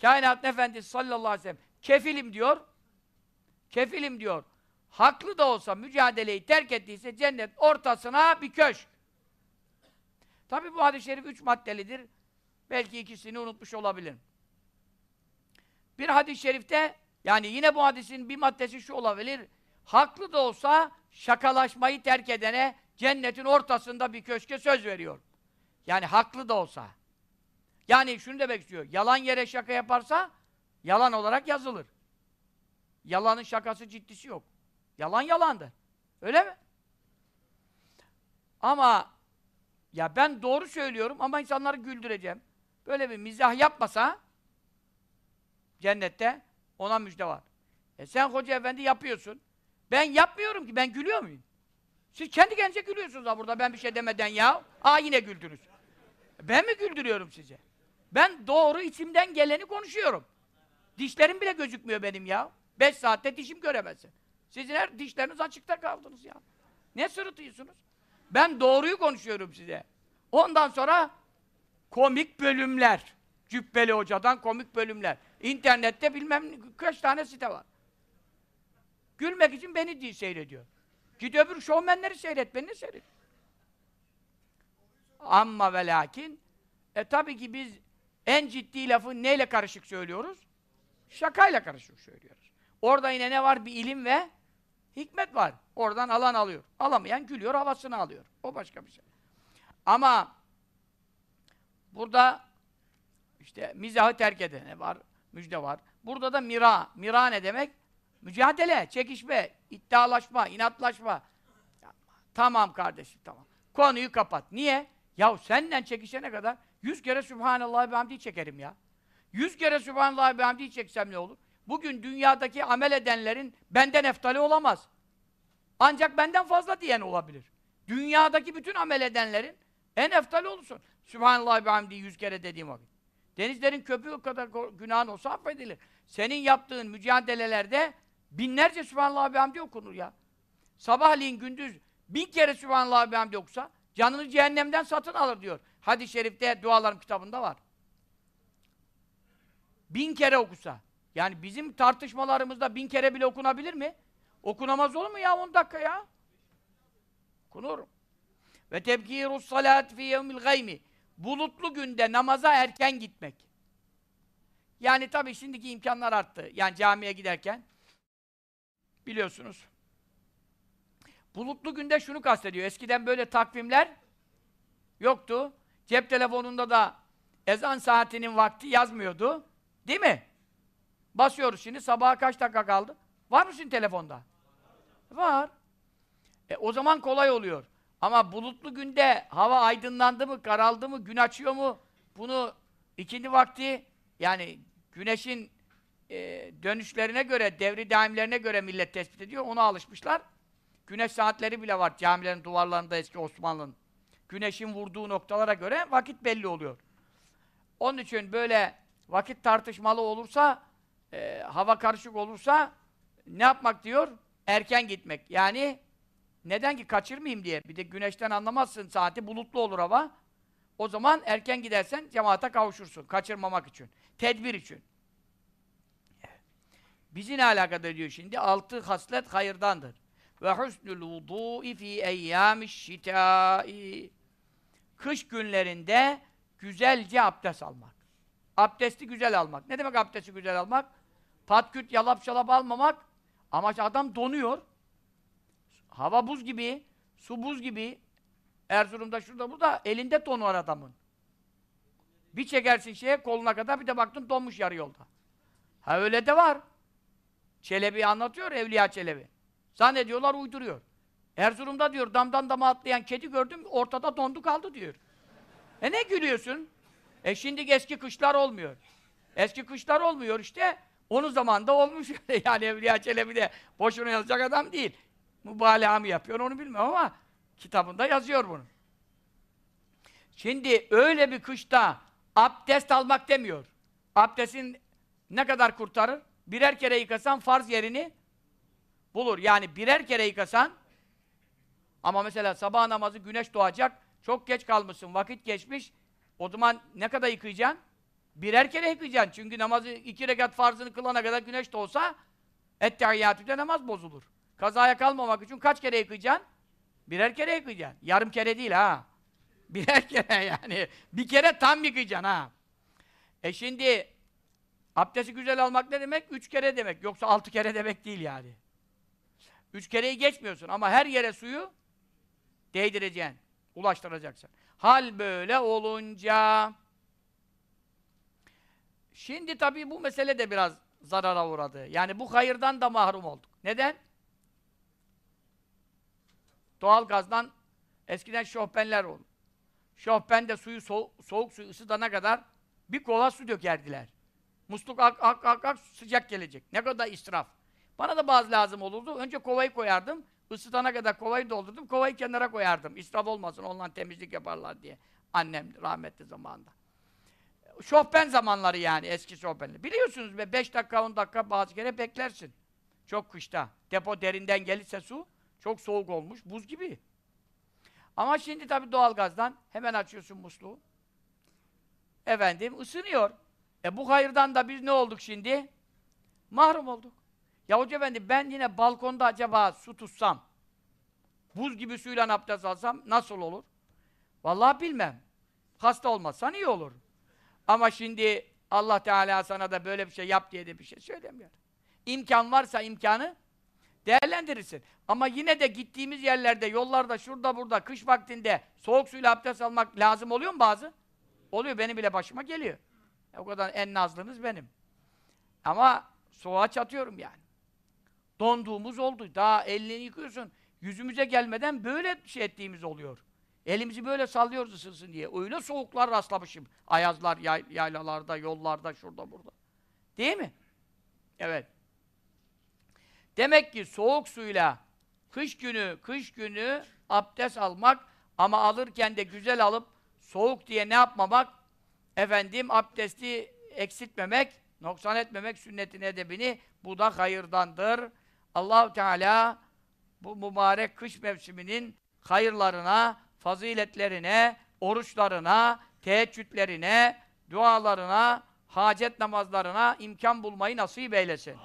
Kainat Efendisi sallallahu aleyhi ve sellem kefilim diyor. Kefilim diyor. Haklı da olsa mücadeleyi terk ettiyse cennet ortasına bir köşk. Tabi bu hadis-i şerif üç maddelidir. Belki ikisini unutmuş olabilir. Bir hadis-i şerifte yani yine bu hadisin bir maddesi şu olabilir. Haklı da olsa şakalaşmayı terk edene cennetin ortasında bir köşke söz veriyor. Yani haklı da olsa. Yani şunu demek istiyor. Yalan yere şaka yaparsa yalan olarak yazılır. Yalanın şakası ciddisi yok. Yalan yalandır. Öyle mi? Ama ya ben doğru söylüyorum ama insanları güldüreceğim. Böyle bir mizah yapmasa cennette ona müjde var. E sen hoca efendi yapıyorsun. Ben yapmıyorum ki. Ben gülüyor muyum? Siz kendi kendinize gülüyorsunuz ha burada ben bir şey demeden ya. Aa yine güldünüz. Ben mi güldürüyorum size? Ben doğru içimden geleni konuşuyorum. Dişlerim bile gözükmüyor benim ya. Beş saatte dişim göremezsin. Sizin her dişleriniz açıkta kaldınız ya. Ne sırıtıyorsunuz? Ben doğruyu konuşuyorum size. Ondan sonra komik bölümler. Cübbeli hocadan komik bölümler. İnternette bilmem kaç tane site var. Gülmek için beni değil seyrediyor. Git öbür şovmenleri seyret, beni seyret. Amma ve lakin e tabii ki biz en ciddi lafı neyle karışık söylüyoruz? Şakayla karışık söylüyoruz. Orada yine ne var? Bir ilim ve hikmet var. Oradan alan alıyor. Alamayan gülüyor, havasını alıyor. O başka bir şey. Ama burada işte mizahı terk edene var, müjde var. Burada da mira. Mira ne demek? Mücadele, çekişme, iddialaşma, inatlaşma. Tamam kardeşim, tamam. Konuyu kapat. Niye? Ya senden çekişene kadar yüz kere Sübhanallah ve hamdi çekerim ya. Yüz kere Sübhanallah ve hamdi çeksem ne olur? Bugün dünyadaki amel edenlerin benden eftali olamaz. Ancak benden fazla diyen olabilir. Dünyadaki bütün amel edenlerin en eftali olursun. Sübhanallah ve hamdi yüz kere dediğim vakit. Denizlerin köpüğü kadar günahın olsa affedilir. Senin yaptığın mücadelelerde binlerce Sübhanallah ve hamdi okunur ya. Sabahleyin gündüz bin kere Sübhanallah ve hamdi okusa canını cehennemden satın alır diyor. Hadis-i şerifte dualarım kitabında var. Bin kere okusa. Yani bizim tartışmalarımızda bin kere bile okunabilir mi? Okunamaz olur mu ya on dakika ya? Okunur. Ve tebkirus salat fi yevmil gaymi. Bulutlu günde namaza erken gitmek. Yani tabii şimdiki imkanlar arttı. Yani camiye giderken biliyorsunuz. Bulutlu günde şunu kastediyor. Eskiden böyle takvimler yoktu. Cep telefonunda da ezan saatinin vakti yazmıyordu. Değil mi? Basıyoruz şimdi. Sabaha kaç dakika kaldı? Var mı şimdi telefonda? Var. E, o zaman kolay oluyor. Ama bulutlu günde hava aydınlandı mı, karaldı mı, gün açıyor mu? Bunu ikindi vakti yani güneşin e, dönüşlerine göre, devri daimlerine göre millet tespit ediyor. Ona alışmışlar. Güneş saatleri bile var camilerin duvarlarında eski Osmanlı'nın. Güneşin vurduğu noktalara göre vakit belli oluyor. Onun için böyle vakit tartışmalı olursa, e, hava karışık olursa ne yapmak diyor? Erken gitmek. Yani neden ki kaçırmayayım diye. Bir de güneşten anlamazsın saati bulutlu olur hava. O zaman erken gidersen cemaate kavuşursun. Kaçırmamak için. Tedbir için. Bizi ne alakadar ediyor şimdi? Altı haslet hayırdandır. Ve husnul vudu'i fi eyyâmiş şitâi. Kış günlerinde güzelce abdest almak. Abdesti güzel almak. Ne demek abdesti güzel almak? Patküt, yalap şalap almamak. Ama adam donuyor. Hava buz gibi, su buz gibi. Erzurum'da şurada burada elinde don var adamın. Bir çekersin şeye koluna kadar bir de baktın donmuş yarı yolda. Ha öyle de var. Çelebi anlatıyor Evliya Çelebi. Zannediyorlar uyduruyor. Erzurum'da diyor damdan dama atlayan kedi gördüm ortada dondu kaldı diyor. E ne gülüyorsun? E şimdi eski kışlar olmuyor. Eski kışlar olmuyor işte. Onun zamanında olmuş. (laughs) yani Evliya Çelebi de boşuna yazacak adam değil. Mübalağa mı yapıyor onu bilmiyorum ama kitabında yazıyor bunu. Şimdi öyle bir kışta abdest almak demiyor. Abdestin ne kadar kurtarır? Birer kere yıkasan farz yerini bulur. Yani birer kere yıkasan ama mesela sabah namazı güneş doğacak, çok geç kalmışsın, vakit geçmiş. O zaman ne kadar yıkayacaksın? Birer kere yıkayacaksın. Çünkü namazı iki rekat farzını kılana kadar güneş doğsa ettehiyyatüde namaz bozulur. Kazaya kalmamak için kaç kere yıkayacaksın? Birer kere yıkayacaksın. Yarım kere değil ha. (laughs) Birer kere yani. Bir kere tam yıkayacaksın ha. E şimdi abdesti güzel almak ne demek? Üç kere demek. Yoksa altı kere demek değil yani. Üç kereyi geçmiyorsun ama her yere suyu değdireceksin. Ulaştıracaksın. Hal böyle olunca şimdi tabii bu mesele de biraz zarara uğradı. Yani bu hayırdan da mahrum olduk. Neden? Doğal gazdan eskiden şofbenler oldu. Şofben de suyu so soğuk suyu ısıtana kadar bir kova su dökerdiler. Musluk ak ak ak ak sıcak gelecek. Ne kadar israf. Bana da bazı lazım olurdu. Önce kovayı koyardım. Isıtana kadar kovayı doldurdum. Kovayı kenara koyardım. İsraf olmasın. Ondan temizlik yaparlar diye. Annem rahmetli zamanında. Şofben zamanları yani eski şofbenler. Biliyorsunuz be 5 dakika 10 dakika bazı kere beklersin. Çok kışta. Depo derinden gelirse su çok soğuk olmuş. Buz gibi. Ama şimdi tabii doğalgazdan hemen açıyorsun musluğu. Efendim ısınıyor. E bu hayırdan da biz ne olduk şimdi? Mahrum olduk. Ya Hoca Efendi ben yine balkonda acaba su tutsam, buz gibi suyla abdest alsam nasıl olur? Vallahi bilmem. Hasta olmazsan iyi olur. Ama şimdi Allah Teala sana da böyle bir şey yap diye de bir şey söylemiyor. İmkan varsa imkanı değerlendirirsin. Ama yine de gittiğimiz yerlerde, yollarda, şurada burada, kış vaktinde soğuk suyla abdest almak lazım oluyor mu bazı? Oluyor, benim bile başıma geliyor. o kadar en nazlınız benim. Ama soğuğa çatıyorum yani. Donduğumuz oldu. Daha elini yıkıyorsun. Yüzümüze gelmeden böyle şey ettiğimiz oluyor. Elimizi böyle sallıyoruz ısınsın diye. Öyle soğuklar rastlamışım. Ayazlar, yay, yaylalarda, yollarda, şurada burada. Değil mi? Evet. Demek ki soğuk suyla kış günü, kış günü abdest almak ama alırken de güzel alıp soğuk diye ne yapmamak? Efendim abdesti eksiltmemek, noksan etmemek sünnetin edebini bu da hayırdandır. Allahu Teala bu mübarek kış mevsiminin hayırlarına, faziletlerine, oruçlarına, teheccüdlerine, dualarına, hacet namazlarına imkan bulmayı nasip eylesin.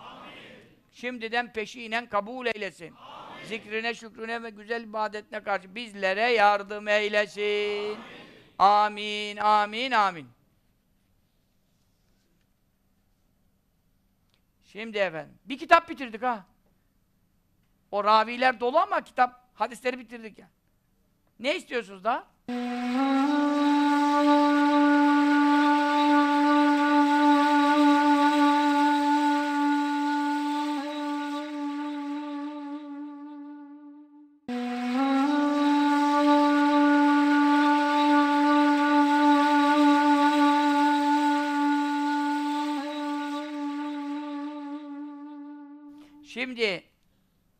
Şimdiden peşinen kabul eylesin. Amin. Zikrine, şükrüne ve güzel ibadetine karşı bizlere yardım eylesin. Amin, amin, amin. amin. Şimdi efendim, bir kitap bitirdik ha. O raviler dolu ama kitap, hadisleri bitirdik ya. Ne istiyorsunuz daha? Şimdi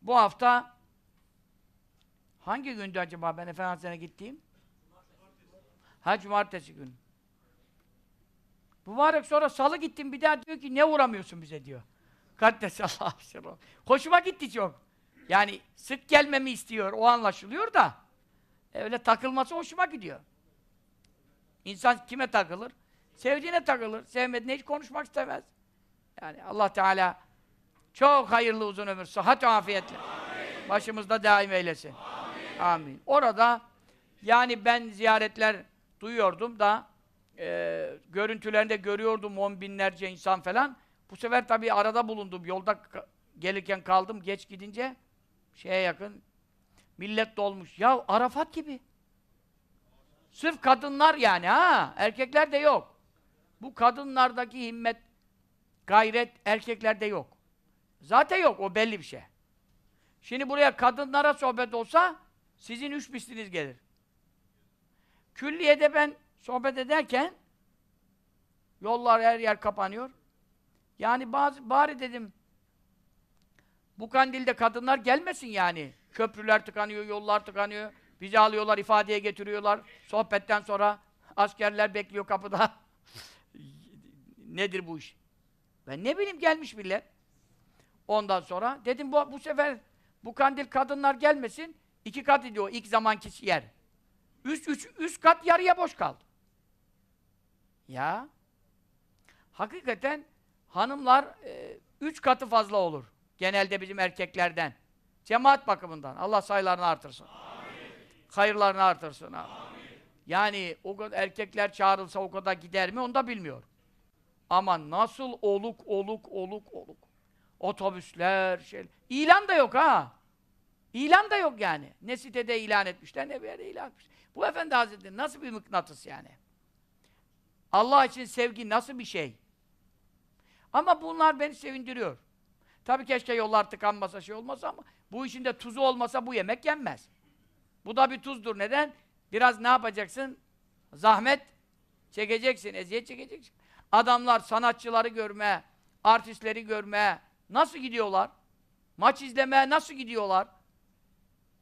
bu hafta hangi gündü acaba ben Efendimiz'e gittiğim? Ha cumartesi günü. Mübarek sonra salı gittim bir daha diyor ki ne uğramıyorsun bize diyor. Kaddesallahu (laughs) sirruh. Hoşuma gitti çok. Yani sık gelmemi istiyor, o anlaşılıyor da. Öyle takılması hoşuma gidiyor. İnsan kime takılır? Sevdiğine takılır. Sevmediğine hiç konuşmak istemez. Yani Allah Teala çok hayırlı uzun ömür, sıhhat ve afiyetle. Başımızda daim eylesin. Amin. Amin. Orada yani ben ziyaretler duyuyordum da e, görüntülerinde görüyordum on binlerce insan falan. Bu sefer tabii arada bulundum. Yolda gelirken kaldım geç gidince şeye yakın millet dolmuş. Ya Arafat gibi. Sırf kadınlar yani ha. Erkekler de yok. Bu kadınlardaki himmet, gayret erkeklerde yok. Zaten yok, o belli bir şey. Şimdi buraya kadınlara sohbet olsa, sizin üç misliniz gelir. Külliyede ben sohbet ederken, yollar her yer kapanıyor. Yani bazı, bari dedim, bu kandilde kadınlar gelmesin yani. Köprüler tıkanıyor, yollar tıkanıyor. Bizi alıyorlar, ifadeye getiriyorlar. Sohbetten sonra askerler bekliyor kapıda. (laughs) Nedir bu iş? Ben ne bileyim gelmiş millet. Ondan sonra dedim bu, bu sefer bu kandil kadınlar gelmesin. İki kat ediyor ilk zamanki yer. Üst, üç, üst kat yarıya boş kaldı. Ya. Hakikaten hanımlar e, üç katı fazla olur. Genelde bizim erkeklerden. Cemaat bakımından. Allah sayılarını artırsın. Amin. Hayırlarını artırsın. Amin. Yani o kadar erkekler çağrılsa o kadar gider mi onu da bilmiyor. Ama nasıl oluk oluk oluk oluk. Otobüsler, şey. İlan da yok ha. İlan da yok yani. Ne sitede ilan etmişler, ne bir yerde ilan etmişler. Bu Efendi Hazretleri nasıl bir mıknatıs yani? Allah için sevgi nasıl bir şey? Ama bunlar beni sevindiriyor. Tabii keşke yollar tıkanmasa, şey olmasa ama bu işin de tuzu olmasa bu yemek yenmez. Bu da bir tuzdur. Neden? Biraz ne yapacaksın? Zahmet çekeceksin, eziyet çekeceksin. Adamlar sanatçıları görme, artistleri görme, Nasıl gidiyorlar? Maç izlemeye nasıl gidiyorlar?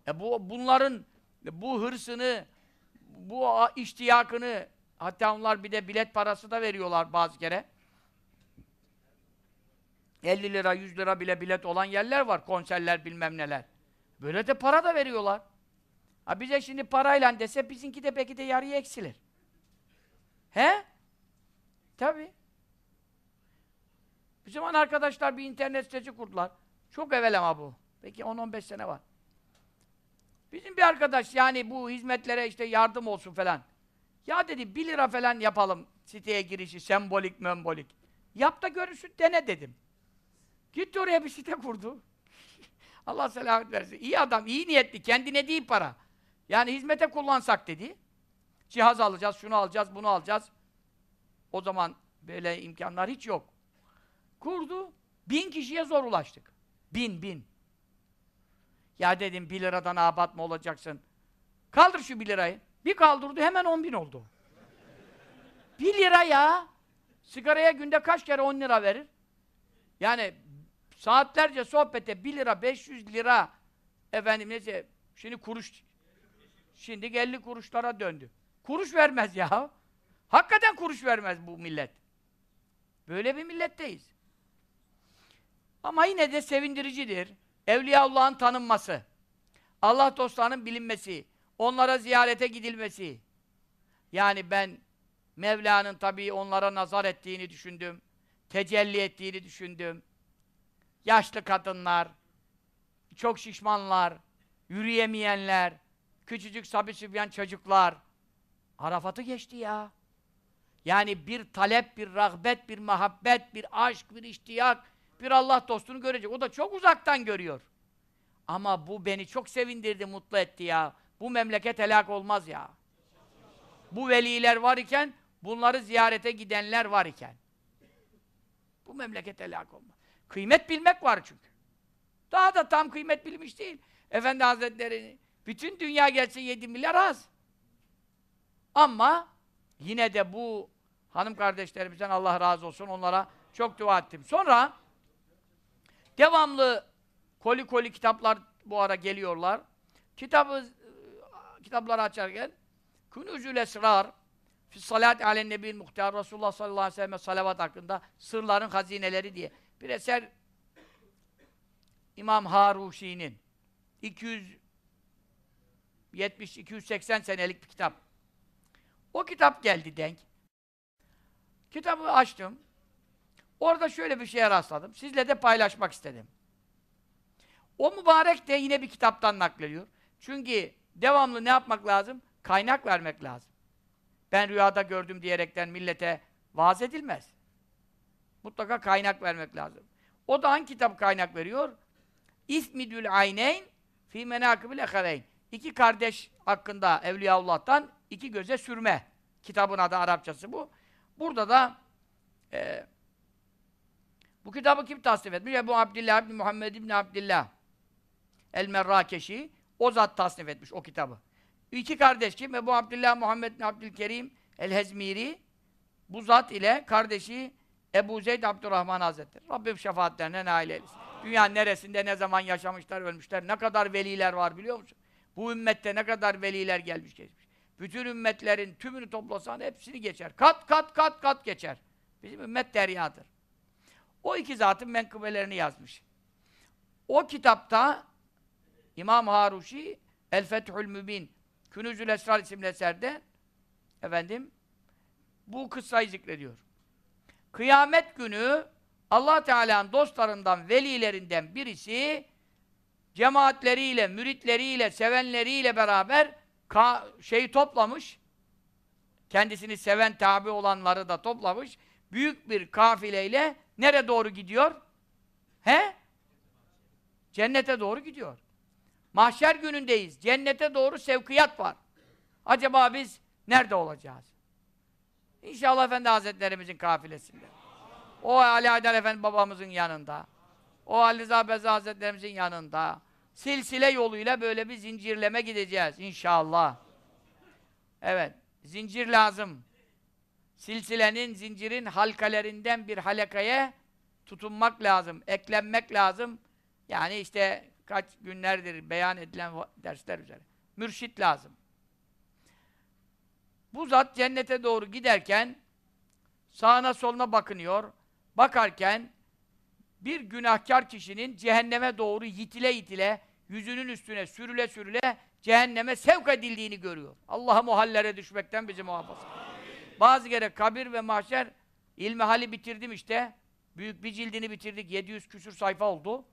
E bu bunların bu hırsını, bu iştiyakını hatta onlar bir de bilet parası da veriyorlar bazı kere. 50 lira, 100 lira bile bilet olan yerler var. Konserler bilmem neler. Böyle de para da veriyorlar. Ha bize şimdi parayla dese bizimki de belki de yarıya eksilir. He? Tabi. Bir zaman arkadaşlar bir internet sitesi kurdular. Çok evvel ama bu. Peki 10-15 sene var. Bizim bir arkadaş yani bu hizmetlere işte yardım olsun falan. Ya dedi 1 lira falan yapalım siteye girişi sembolik membolik. Yap da görürsün dene dedim. Gitti oraya bir site kurdu. (laughs) Allah selamet versin. İyi adam, iyi niyetli, kendine değil para. Yani hizmete kullansak dedi. Cihaz alacağız, şunu alacağız, bunu alacağız. O zaman böyle imkanlar hiç yok. Kurdu. Bin kişiye zor ulaştık. Bin, bin. Ya dedim bir liradan abat mı olacaksın? Kaldır şu bir lirayı. Bir kaldırdı hemen on bin oldu. bir lira ya. Sigaraya günde kaç kere on lira verir? Yani saatlerce sohbete bir lira, 500 lira efendim neyse şimdi kuruş şimdi 50 kuruşlara döndü. Kuruş vermez ya. Hakikaten kuruş vermez bu millet. Böyle bir milletteyiz. Ama yine de sevindiricidir. Evliyaullah'ın tanınması, Allah dostlarının bilinmesi, onlara ziyarete gidilmesi. Yani ben Mevla'nın tabii onlara nazar ettiğini düşündüm. Tecelli ettiğini düşündüm. Yaşlı kadınlar, çok şişmanlar, yürüyemeyenler, küçücük sabi sübyan çocuklar. Arafat'ı geçti ya. Yani bir talep, bir rağbet, bir muhabbet, bir aşk, bir iştiyak, bir Allah dostunu görecek. O da çok uzaktan görüyor. Ama bu beni çok sevindirdi, mutlu etti ya. Bu memleket helak olmaz ya. Bu veliler var iken, bunları ziyarete gidenler var iken. Bu memleket helak olmaz. Kıymet bilmek var çünkü. Daha da tam kıymet bilmiş değil. Efendi Hazretleri, bütün dünya gelse 7 milyar az. Ama yine de bu hanım kardeşlerimizden Allah razı olsun onlara çok dua ettim. Sonra devamlı koli koli kitaplar bu ara geliyorlar. Kitabı kitapları açarken Kunuzül Esrar fi salat alen nebi'l muhtar Resulullah sallallahu aleyhi ve sellem salavat hakkında sırların hazineleri diye bir eser İmam Haruşi'nin 270 280 senelik bir kitap. O kitap geldi denk. Kitabı açtım. Orada şöyle bir şeye rastladım. Sizle de paylaşmak istedim. O mübarek de yine bir kitaptan naklediyor. Çünkü devamlı ne yapmak lazım? Kaynak vermek lazım. Ben rüyada gördüm diyerekten millete vaaz edilmez. Mutlaka kaynak vermek lazım. O da hangi kitap kaynak veriyor? İsmidül Ayneyn fi menakıbil ehareyn. İki kardeş hakkında Evliyaullah'tan iki göze sürme. Kitabın adı Arapçası bu. Burada da e, bu kitabı kim tasnif etmiş? Ebu Abdillah ibn Muhammed ibn Abdillah El-Merrakeşi o zat tasnif etmiş o kitabı. İki kardeş kim? Ebu Abdillah Muhammed bin Abdülkerim El-Hezmiri bu zat ile kardeşi Ebu Zeyd Abdurrahman Hazretleri. Rabbim şefaatlerine nail eylesin. Dünya neresinde, ne zaman yaşamışlar, ölmüşler, ne kadar veliler var biliyor musun? Bu ümmette ne kadar veliler gelmiş geçmiş. Bütün ümmetlerin tümünü toplasan hepsini geçer. Kat kat kat kat geçer. Bizim ümmet deryadır. O iki zatın menkıbelerini yazmış. O kitapta İmam Haruşi El Fethül Mübin Künüzül Esrar isimli eserde efendim bu kıssayı zikrediyor. Kıyamet günü Allah Teala'nın dostlarından, velilerinden birisi cemaatleriyle, müritleriyle, sevenleriyle beraber şeyi toplamış. Kendisini seven tabi olanları da toplamış. Büyük bir kafileyle nereye doğru gidiyor? He? Cennete doğru gidiyor. Mahşer günündeyiz. Cennete doğru sevkiyat var. Acaba biz nerede olacağız? İnşallah Efendi Hazretlerimizin kafilesinde. O Ali Haydar Efendi babamızın yanında. O Ali Rıza Bezi Hazretlerimizin yanında. Silsile yoluyla böyle bir zincirleme gideceğiz inşallah. Evet, zincir lazım. Silsilenin, zincirin halkalerinden bir halakaya tutunmak lazım, eklenmek lazım. Yani işte kaç günlerdir beyan edilen dersler üzere. Mürşit lazım. Bu zat cennete doğru giderken sağına soluna bakınıyor. Bakarken bir günahkar kişinin cehenneme doğru yitile yitile yüzünün üstüne sürüle sürüle cehenneme sevk edildiğini görüyor. Allah'a muhallere düşmekten bizi muhafaza. Bazı kere kabir ve mahşer ilmihali bitirdim işte. Büyük bir cildini bitirdik. 700 küsür sayfa oldu.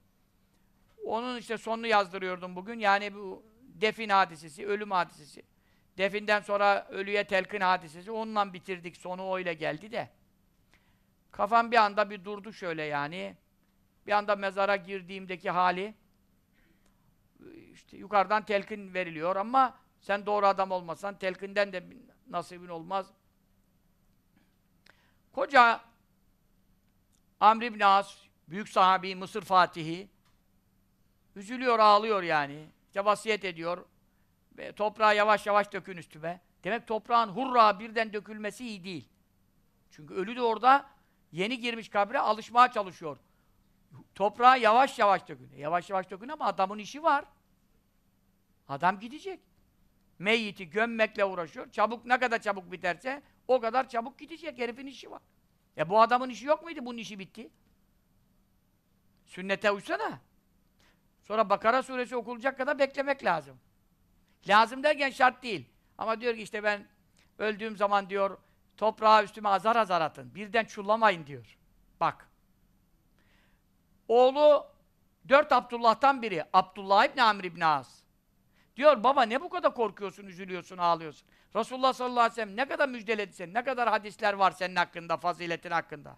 Onun işte sonunu yazdırıyordum bugün. Yani bu defin hadisesi, ölüm hadisesi. Definden sonra ölüye telkin hadisesi. Onunla bitirdik. Sonu öyle geldi de. Kafam bir anda bir durdu şöyle yani. Bir anda mezara girdiğimdeki hali işte yukarıdan telkin veriliyor ama sen doğru adam olmasan telkinden de nasibin olmaz. Koca Amr ibn As, büyük sahabi, Mısır Fatihi üzülüyor, ağlıyor yani. İşte vasiyet ediyor. Ve toprağa yavaş yavaş dökün üstüme. Demek toprağın hurra birden dökülmesi iyi değil. Çünkü ölü de orada yeni girmiş kabre alışmaya çalışıyor. Toprağa yavaş yavaş dökün. Yavaş yavaş dökün ama adamın işi var. Adam gidecek. Meyyiti gömmekle uğraşıyor. Çabuk ne kadar çabuk biterse o kadar çabuk gidecek. Herifin işi var. Ya bu adamın işi yok muydu? Bunun işi bitti. Sünnete uysana. Sonra Bakara suresi okulacak kadar beklemek lazım. Lazım derken şart değil. Ama diyor ki işte ben öldüğüm zaman diyor toprağı üstüme azar azar atın. Birden çullamayın diyor. Bak. Oğlu dört Abdullah'tan biri. Abdullah İbni Amr İbni As. Diyor baba ne bu kadar korkuyorsun, üzülüyorsun, ağlıyorsun. Resulullah sallallahu aleyhi ve sellem ne kadar müjdeledi seni, ne kadar hadisler var senin hakkında, faziletin hakkında.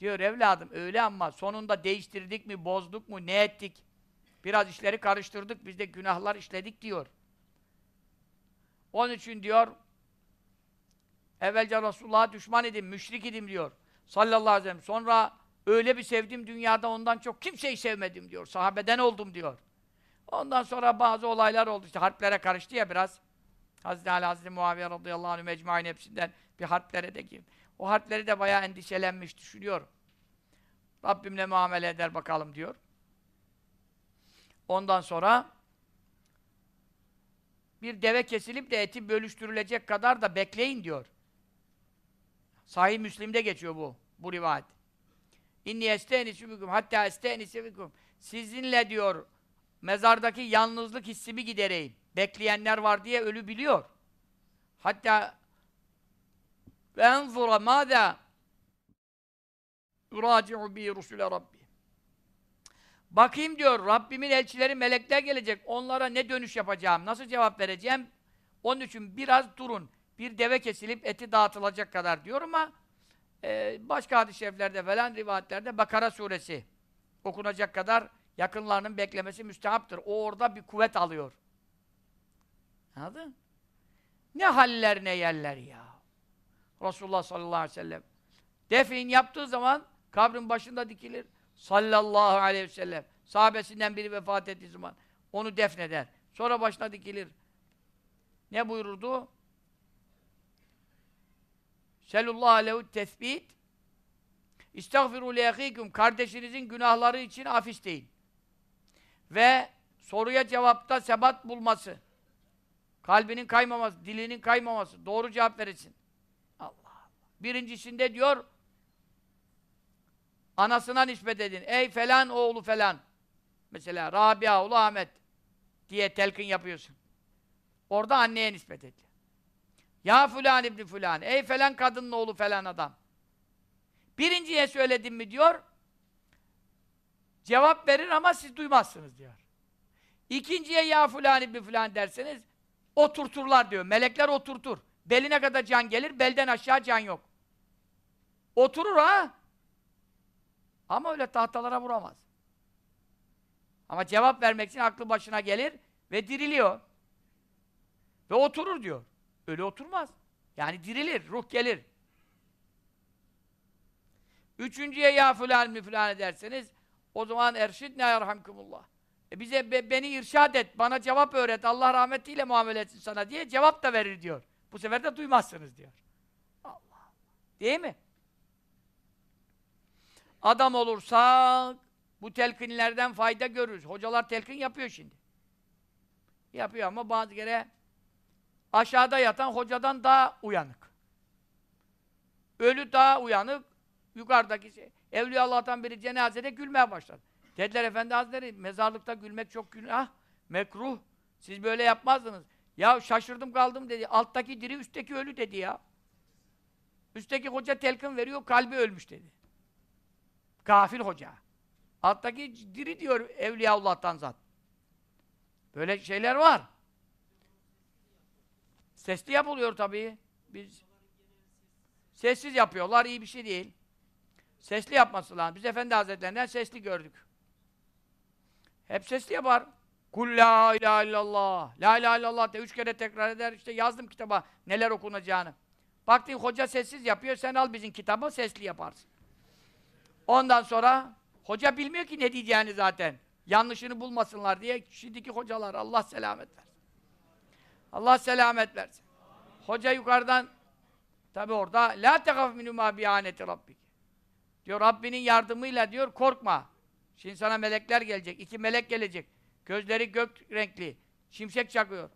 Diyor evladım öyle ama sonunda değiştirdik mi, bozduk mu, ne ettik? Biraz işleri karıştırdık, biz de günahlar işledik diyor. Onun için diyor, evvelce Resulullah'a düşman idim, müşrik idim diyor. Sallallahu aleyhi ve sellem. Sonra öyle bir sevdim dünyada ondan çok kimseyi sevmedim diyor. Sahabeden oldum diyor. Ondan sonra bazı olaylar oldu. İşte harplere karıştı ya biraz. Hazreti Ali, Hazreti Muaviye radıyallahu anh mecmuain hepsinden bir harplere de girdi. O harpleri de bayağı endişelenmiş, düşünüyor. Rabbimle muamele eder bakalım diyor. Ondan sonra bir deve kesilip de eti bölüştürülecek kadar da bekleyin diyor. Sahih Müslim'de geçiyor bu, bu rivayet. İnni estenisu bikum hatta estenisu bikum. Sizinle diyor mezardaki yalnızlık hissimi gidereyim. Bekleyenler var diye ölü biliyor. Hatta ve enzura mâdâ yuraci'u bi rusule rabbi. Bakayım diyor, Rabbimin elçileri, melekler gelecek. Onlara ne dönüş yapacağım, nasıl cevap vereceğim? Onun için biraz durun. Bir deve kesilip eti dağıtılacak kadar diyor ama e, başka hadis-i şeriflerde falan rivayetlerde Bakara suresi okunacak kadar yakınlarının beklemesi müstehaptır. O orada bir kuvvet alıyor. Anladın? Ne haller ne yerler ya. Resulullah sallallahu aleyhi ve sellem defin yaptığı zaman kabrin başında dikilir. Sallallahu aleyhi ve sellem. Sahabesinden biri vefat ettiği zaman onu defneder. Sonra başına dikilir. Ne buyururdu? Selullah lehu tesbit İstagfiru li Kardeşinizin günahları için af isteyin. Ve soruya cevapta sebat bulması. Kalbinin kaymaması, dilinin kaymaması. Doğru cevap verirsin. Allah Allah. Birincisinde diyor anasına nispet edin. Ey falan oğlu falan. Mesela Rabia oğlu Ahmet diye telkin yapıyorsun. Orada anneye nispet ediyor. Ya fulan ibni fulan. Ey falan kadının oğlu falan adam. Birinciye söyledim mi diyor. Cevap verir ama siz duymazsınız diyor. İkinciye ya fulan ibni fulan derseniz oturturlar diyor. Melekler oturtur. Beline kadar can gelir, belden aşağı can yok. Oturur ha. Ama öyle tahtalara vuramaz. Ama cevap vermek için aklı başına gelir ve diriliyor. Ve oturur diyor. Öyle oturmaz. Yani dirilir, ruh gelir. Üçüncüye ya filan mi filan ederseniz o zaman erşid ne yerhamkumullah. E bize be, beni irşad et, bana cevap öğret, Allah rahmetiyle muamele etsin sana diye cevap da verir diyor. Bu sefer de duymazsınız diyor. Allah. Değil mi? Adam olursak bu telkinlerden fayda görürüz. Hocalar telkin yapıyor şimdi. Yapıyor ama bazı kere aşağıda yatan hocadan daha uyanık. Ölü daha uyanık, yukarıdaki şey. Evliya Allah'tan biri cenazede gülmeye başladı. Dediler Efendi Hazretleri, mezarlıkta gülmek çok günah, mekruh. Siz böyle yapmazdınız. Ya şaşırdım kaldım dedi. Alttaki diri, üstteki ölü dedi ya. Üstteki hoca telkin veriyor, kalbi ölmüş dedi. Gafil hoca. Alttaki diri diyor Evliyaullah'tan zat. Böyle şeyler var. Sesli yapılıyor tabii. Biz sessiz yapıyorlar, iyi bir şey değil. Sesli yapması lazım. Biz Efendi Hazretlerinden sesli gördük. Hep sesli yapar. Kul la ilahe illallah. La ilahe illallah de üç kere tekrar eder. İşte yazdım kitaba neler okunacağını. Baktın hoca sessiz yapıyor. Sen al bizim kitabı sesli yaparsın. Ondan sonra hoca bilmiyor ki ne diyeceğini zaten. Yanlışını bulmasınlar diye şimdiki hocalar Allah selamet versin. Allah selamet versin. Hoca yukarıdan tabi orada la tekaf minü ma bi'aneti rabbik. Diyor Rabbinin yardımıyla diyor korkma. Şimdi sana melekler gelecek. iki melek gelecek. Gözleri gök renkli. Şimşek çakıyor.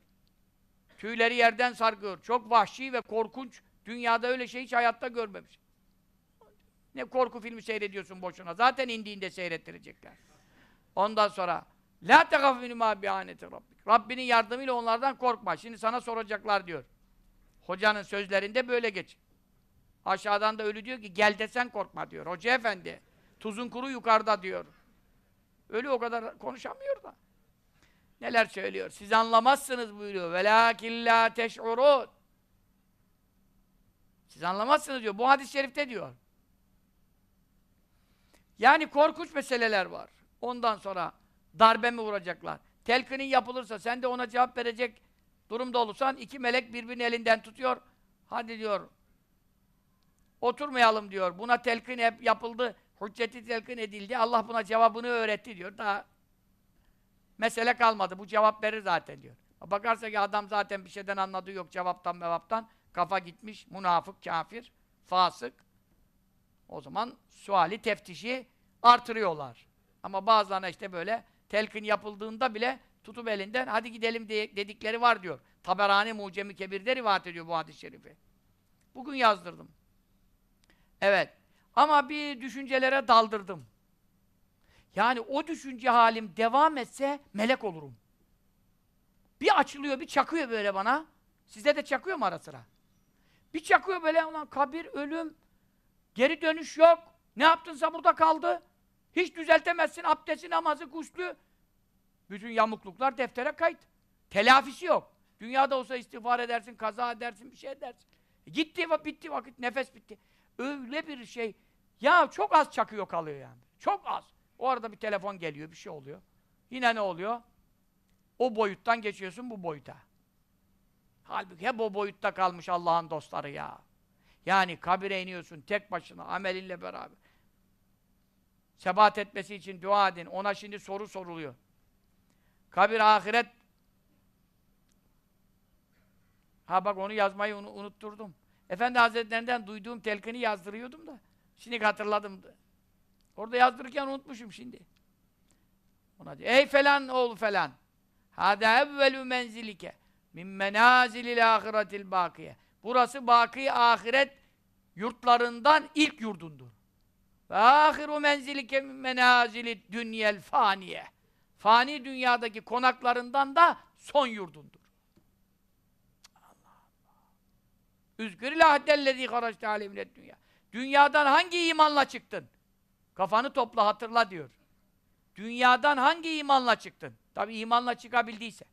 Tüyleri yerden sarkıyor. Çok vahşi ve korkunç. Dünyada öyle şey hiç hayatta görmemiş. Ne korku filmi seyrediyorsun boşuna. Zaten indiğinde seyrettirecekler. Ondan sonra La tegaf minü ma bi'aneti rabbik. Rabbinin yardımıyla onlardan korkma. Şimdi sana soracaklar diyor. Hocanın sözlerinde böyle geç. Aşağıdan da ölü diyor ki gel desen korkma diyor. Hoca efendi. Tuzun kuru yukarıda diyor. Ölü o kadar konuşamıyor da. Neler söylüyor? Siz anlamazsınız buyuruyor. Velakin la teş'urun. Siz anlamazsınız diyor. Bu hadis-i şerifte diyor. Yani korkunç meseleler var. Ondan sonra darbe mi vuracaklar? Telkinin yapılırsa sen de ona cevap verecek durumda olursan iki melek birbirini elinden tutuyor. Hadi diyor. Oturmayalım diyor. Buna telkin hep yapıldı. Hücceti telkin edildi. Allah buna cevabını öğretti diyor. Daha mesele kalmadı. Bu cevap verir zaten diyor. Bakarsa ki adam zaten bir şeyden anladığı yok cevaptan mevaptan. Kafa gitmiş. Münafık, kafir, fasık. O zaman suali teftişi artırıyorlar. Ama bazılarına işte böyle telkin yapıldığında bile tutup elinden hadi gidelim diye dedikleri var diyor. Taberani Mucemi Kebir'de rivayet ediyor bu hadis-i şerifi. Bugün yazdırdım. Evet. Ama bir düşüncelere daldırdım. Yani o düşünce halim devam etse melek olurum. Bir açılıyor, bir çakıyor böyle bana. Size de çakıyor mu ara sıra? Bir çakıyor böyle, ulan kabir, ölüm, geri dönüş yok. Ne yaptınsa burada kaldı. Hiç düzeltemezsin, abdesti, namazı, guslü. Bütün yamukluklar deftere kayıt. Telafisi yok. Dünyada olsa istiğfar edersin, kaza edersin, bir şey edersin. E gitti, bitti vakit, nefes bitti. Öyle bir şey. Ya çok az çakıyor kalıyor yani. Çok az. O arada bir telefon geliyor, bir şey oluyor. Yine ne oluyor? O boyuttan geçiyorsun bu boyuta. Halbuki hep o boyutta kalmış Allah'ın dostları ya. Yani kabire iniyorsun tek başına, amelinle beraber. Sebat etmesi için dua edin. Ona şimdi soru soruluyor. Kabir, ahiret. Ha bak onu yazmayı unutturdum. Efendi Hazretlerinden duyduğum telkini yazdırıyordum da. Şimdi hatırladım. Da. Orada yazdırırken unutmuşum şimdi. Ona diyor, ey falan oğlu falan. Hâdâ evvelü menzilike min menâzilil âhiretil bâkiye. Burası baki ahiret yurtlarından ilk yurdundur. Ve âhiru menzilike min menâzilid dünyel faniye. Fani dünyadaki konaklarından da son yurdundur. Allah Allah. Üzgüril ahdellezî haraçte aleminet dünya. Dünyadan hangi imanla çıktın? Kafanı topla hatırla diyor. Dünyadan hangi imanla çıktın? Tabi imanla çıkabildiyse.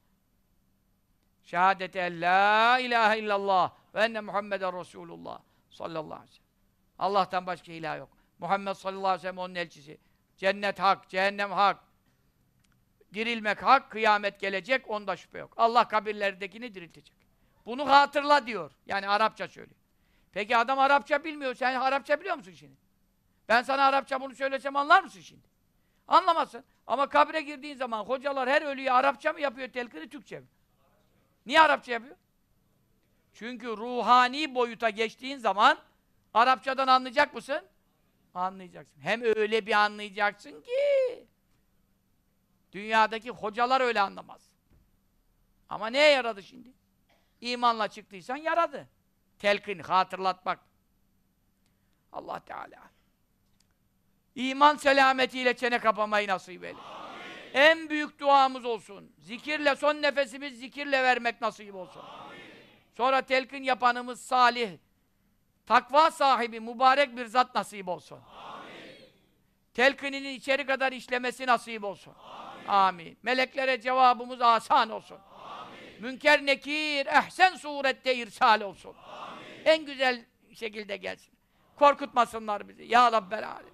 Şehadete en la ilahe illallah ve enne Muhammeden Resulullah sallallahu aleyhi ve sellem. Allah'tan başka ilah yok. Muhammed sallallahu aleyhi ve sellem onun elçisi. Cennet hak, cehennem hak. Dirilmek hak, kıyamet gelecek, onda şüphe yok. Allah kabirlerdekini diriltecek. Bunu hatırla diyor. Yani Arapça söylüyor. Peki adam Arapça bilmiyor. Sen Arapça biliyor musun şimdi? Ben sana Arapça bunu söylesem anlar mısın şimdi? Anlamazsın. Ama kabre girdiğin zaman hocalar her ölüye Arapça mı yapıyor telkini, Türkçe mi? Niye Arapça yapıyor? Çünkü ruhani boyuta geçtiğin zaman Arapçadan anlayacak mısın? Anlayacaksın. Hem öyle bir anlayacaksın ki dünyadaki hocalar öyle anlamaz. Ama neye yaradı şimdi? İmanla çıktıysan yaradı. Telkin, hatırlatmak. Allah Teala. İman selametiyle çene kapamayı nasip eyle. En büyük duamız olsun. Zikirle, son nefesimiz zikirle vermek nasip olsun. Amin. Sonra telkin yapanımız salih, takva sahibi, mübarek bir zat nasip olsun. Amin. telkininin içeri kadar işlemesi nasip olsun. Amin. Amin. Meleklere cevabımız asan olsun. Amin. Münker nekir, ehsen surette irsal olsun. Amin. En güzel şekilde gelsin. Korkutmasınlar bizi. Ya Rabbel Alem.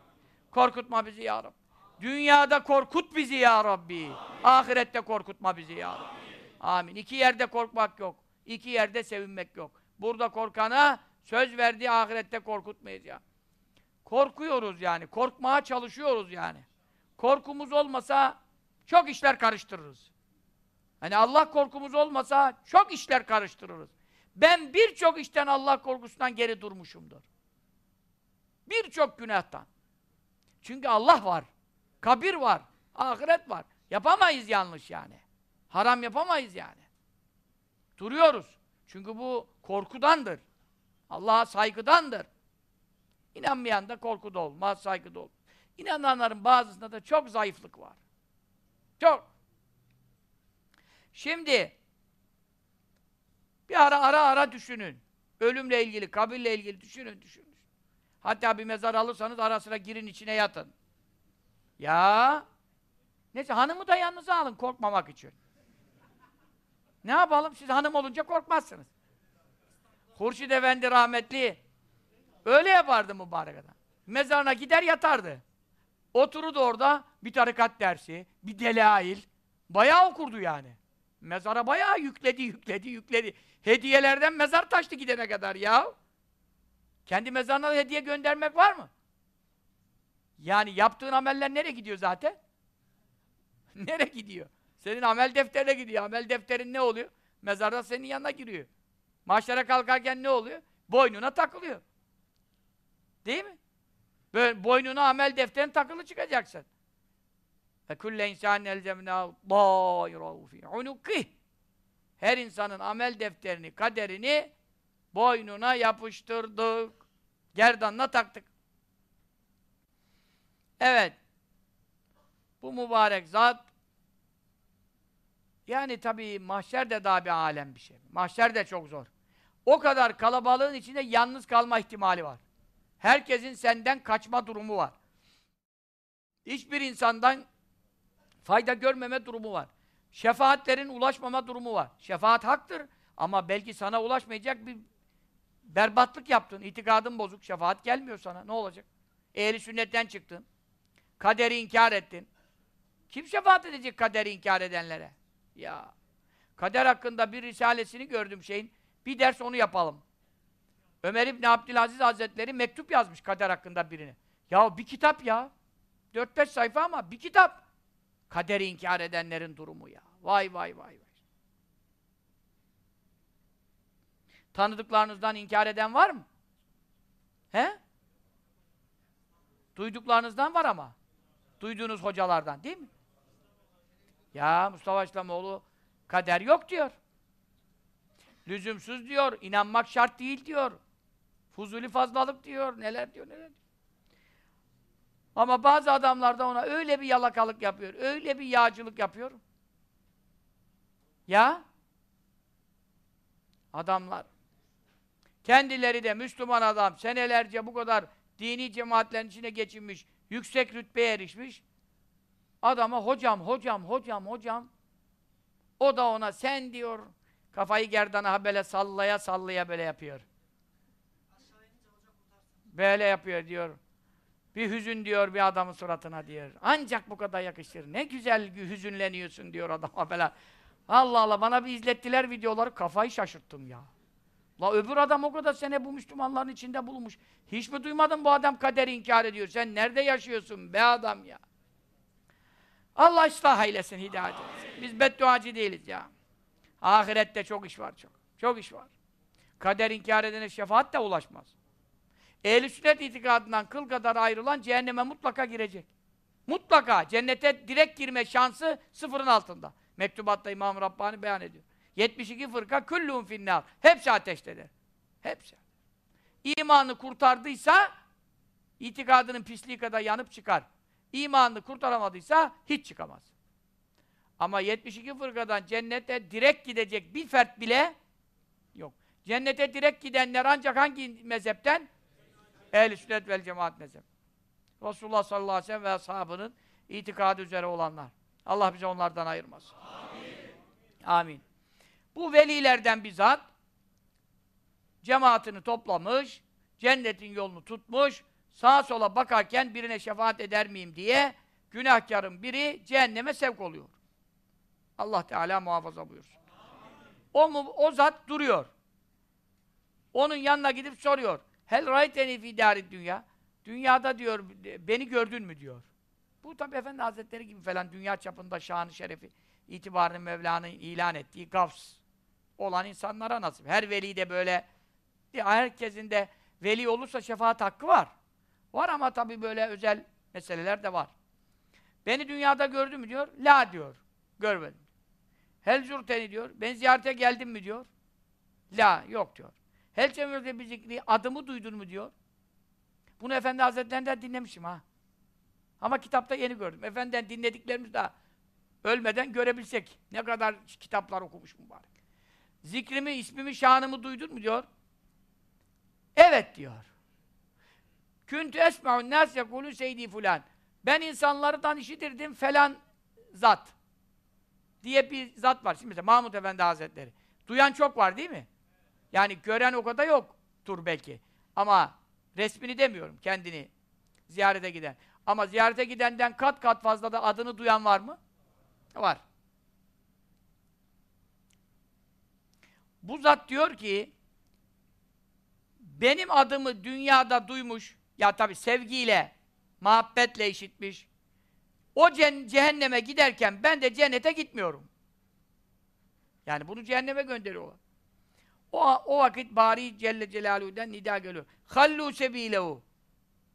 Korkutma bizi ya Rabbi. Dünyada korkut bizi ya Rabbi. Amin. Ahirette korkutma bizi ya Rabbi. Amin. Amin. İki yerde korkmak yok. İki yerde sevinmek yok. Burada korkana söz verdiği ahirette korkutmayacağım. Korkuyoruz yani. Korkmaya çalışıyoruz yani. Korkumuz olmasa çok işler karıştırırız. Hani Allah korkumuz olmasa çok işler karıştırırız. Ben birçok işten Allah korkusundan geri durmuşumdur. Birçok günahtan. Çünkü Allah var. Kabir var. Ahiret var. Yapamayız yanlış yani. Haram yapamayız yani. Duruyoruz. Çünkü bu korkudandır. Allah'a saygıdandır. İnanmayan da korkuda olmaz, saygıda olmaz. İnananların bazısında da çok zayıflık var. Çok. Şimdi bir ara ara ara düşünün. Ölümle ilgili, kabirle ilgili düşünün, düşünün. Hatta bir mezar alırsanız ara sıra girin içine yatın. Ya neyse hanımı da yanınıza alın korkmamak için. Ne yapalım? Siz hanım olunca korkmazsınız. Hurşid Efendi rahmetli öyle yapardı mübarek adam. Mezarına gider yatardı. Otururdu orada bir tarikat dersi, bir delail. Bayağı okurdu yani. Mezara bayağı yükledi, yükledi, yükledi. Hediyelerden mezar taştı gidene kadar ya. Kendi mezarına hediye göndermek var mı? Yani yaptığın ameller nereye gidiyor zaten? (laughs) nereye gidiyor? Senin amel defterine gidiyor. Amel defterin ne oluyor? Mezarda senin yanına giriyor. Maçlara kalkarken ne oluyor? Boynuna takılıyor. Değil mi? Böyle boynuna amel defterin takılı çıkacaksın. Ve kulle insanin elzemina dâirahu fî. Her insanın amel defterini, kaderini boynuna yapıştırdık. Gerdanına taktık. Evet. Bu mübarek zat yani tabii mahşer de daha bir alem bir şey. Mahşer de çok zor. O kadar kalabalığın içinde yalnız kalma ihtimali var. Herkesin senden kaçma durumu var. Hiçbir insandan fayda görmeme durumu var. Şefaatlerin ulaşmama durumu var. Şefaat haktır ama belki sana ulaşmayacak bir berbatlık yaptın, itikadın bozuk, şefaat gelmiyor sana. Ne olacak? Ehli sünnetten çıktın. Kaderi inkar ettin. Kim şefaat edecek kaderi inkar edenlere? Ya. Kader hakkında bir risalesini gördüm şeyin. Bir ders onu yapalım. Ömer İbni Abdülaziz Hazretleri mektup yazmış kader hakkında birini. Ya bir kitap ya. 4-5 sayfa ama bir kitap. Kaderi inkar edenlerin durumu ya. Vay vay vay vay. Tanıdıklarınızdan inkar eden var mı? He? Duyduklarınızdan var ama. Duyduğunuz hocalardan değil mi? Ya Mustafa İslamoğlu kader yok diyor. Lüzumsuz diyor, inanmak şart değil diyor. Fuzuli fazlalık diyor, neler diyor, neler diyor. Ama bazı adamlar da ona öyle bir yalakalık yapıyor, öyle bir yağcılık yapıyor. Ya adamlar kendileri de Müslüman adam senelerce bu kadar dini cemaatlerin içine geçinmiş, yüksek rütbeye erişmiş. Adama hocam, hocam, hocam, hocam. O da ona sen diyor. Kafayı gerdana böyle sallaya sallaya böyle yapıyor. Böyle yapıyor diyor. Bir hüzün diyor bir adamın suratına diyor. Ancak bu kadar yakışır. Ne güzel hüzünleniyorsun diyor adama böyle. Allah Allah bana bir izlettiler videoları kafayı şaşırttım ya. La öbür adam o kadar sene bu Müslümanların içinde bulunmuş. Hiç mi duymadın bu adam kaderi inkar ediyor? Sen nerede yaşıyorsun be adam ya? Allah ıslah eylesin, hidayet eylesin. Biz bedduacı değiliz ya. Ahirette çok iş var çok. Çok iş var. Kader inkar edene şefaat de ulaşmaz. Ehl-i sünnet itikadından kıl kadar ayrılan cehenneme mutlaka girecek. Mutlaka. Cennete direkt girme şansı sıfırın altında. Mektubatta İmam Rabbani beyan ediyor. 72 fırka küllûn finnâr. Hepsi ateştedir. Hepsi. İmanı kurtardıysa itikadının pisliği kadar yanıp çıkar. İmanını kurtaramadıysa hiç çıkamaz. Ama 72 fırkadan cennete direkt gidecek bir fert bile yok. Cennete direkt gidenler ancak hangi mezhepten? Ehl-i sünnet vel cemaat mezhep. Resulullah sallallahu aleyhi ve sellem ve ashabının itikadı üzere olanlar. Allah bize onlardan ayırmasın. Amin. Amin. Bu velilerden bir zat cemaatini toplamış, cennetin yolunu tutmuş, sağa sola bakarken birine şefaat eder miyim diye günahkarın biri cehenneme sevk oluyor. Allah Teala muhafaza buyursun. O, mu, o zat duruyor. Onun yanına gidip soruyor. Hel rayteni fi dünya. Dünyada diyor, beni gördün mü diyor. Bu tabi Efendi Hazretleri gibi falan dünya çapında şanı şerefi, itibarını Mevla'nın ilan ettiği gafs olan insanlara nasip. Her veli de böyle, herkesin de veli olursa şefaat hakkı var. Var ama tabi böyle özel meseleler de var. Beni dünyada gördün mü diyor. La diyor. Görmedim. Hel zurteni diyor. Ben ziyarete geldim mi diyor. La yok diyor. Hel cemürde bir zikri adımı duydun mu diyor. Bunu Efendi Hazretlerinden dinlemişim ha. Ama kitapta yeni gördüm. Efendiden dinlediklerimiz daha ölmeden görebilsek. Ne kadar kitaplar okumuş mübarek. Zikrimi, ismimi, şanımı duydun mu diyor. Evet diyor. Küntü esme'un nâs yekulü seydi fulan. Ben insanlardan işitirdim falan zat. Diye bir zat var. Şimdi mesela Mahmud Efendi Hazretleri. Duyan çok var değil mi? Yani gören o kadar yoktur belki. Ama resmini demiyorum, kendini ziyarete giden. Ama ziyarete gidenden kat kat fazla da adını duyan var mı? Var. Bu zat diyor ki benim adımı dünyada duymuş, ya tabi sevgiyle, muhabbetle işitmiş. O cehenneme giderken ben de cennete gitmiyorum. Yani bunu cehenneme gönderiyorlar. O, o vakit Bari Celle Celaluhu'den nida geliyor. Hallu sebilehu.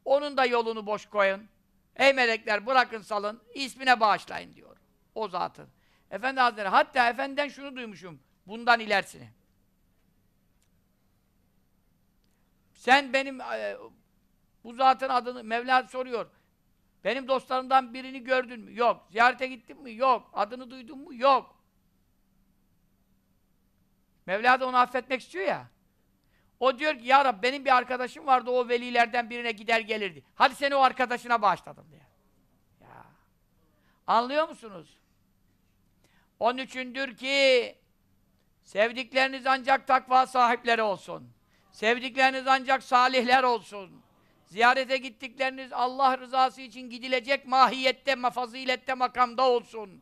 Onun da yolunu boş koyun. Ey melekler bırakın salın, ismine bağışlayın diyor. O zatın. Efendi Hazretleri, hatta efendiden şunu duymuşum, bundan ilerisini. Sen benim, e, bu zatın adını, Mevla soruyor. Benim dostlarımdan birini gördün mü? Yok. Ziyarete gittin mi? Yok. Adını duydun mu? Yok. Mevla da onu affetmek istiyor ya. O diyor ki ya Rabbi benim bir arkadaşım vardı o velilerden birine gider gelirdi. Hadi seni o arkadaşına bağışladım diye. Ya. Anlıyor musunuz? Onun üçündür ki sevdikleriniz ancak takva sahipleri olsun. Sevdikleriniz ancak salihler olsun. Ziyarete gittikleriniz Allah rızası için gidilecek mahiyette, mafazilette, makamda olsun.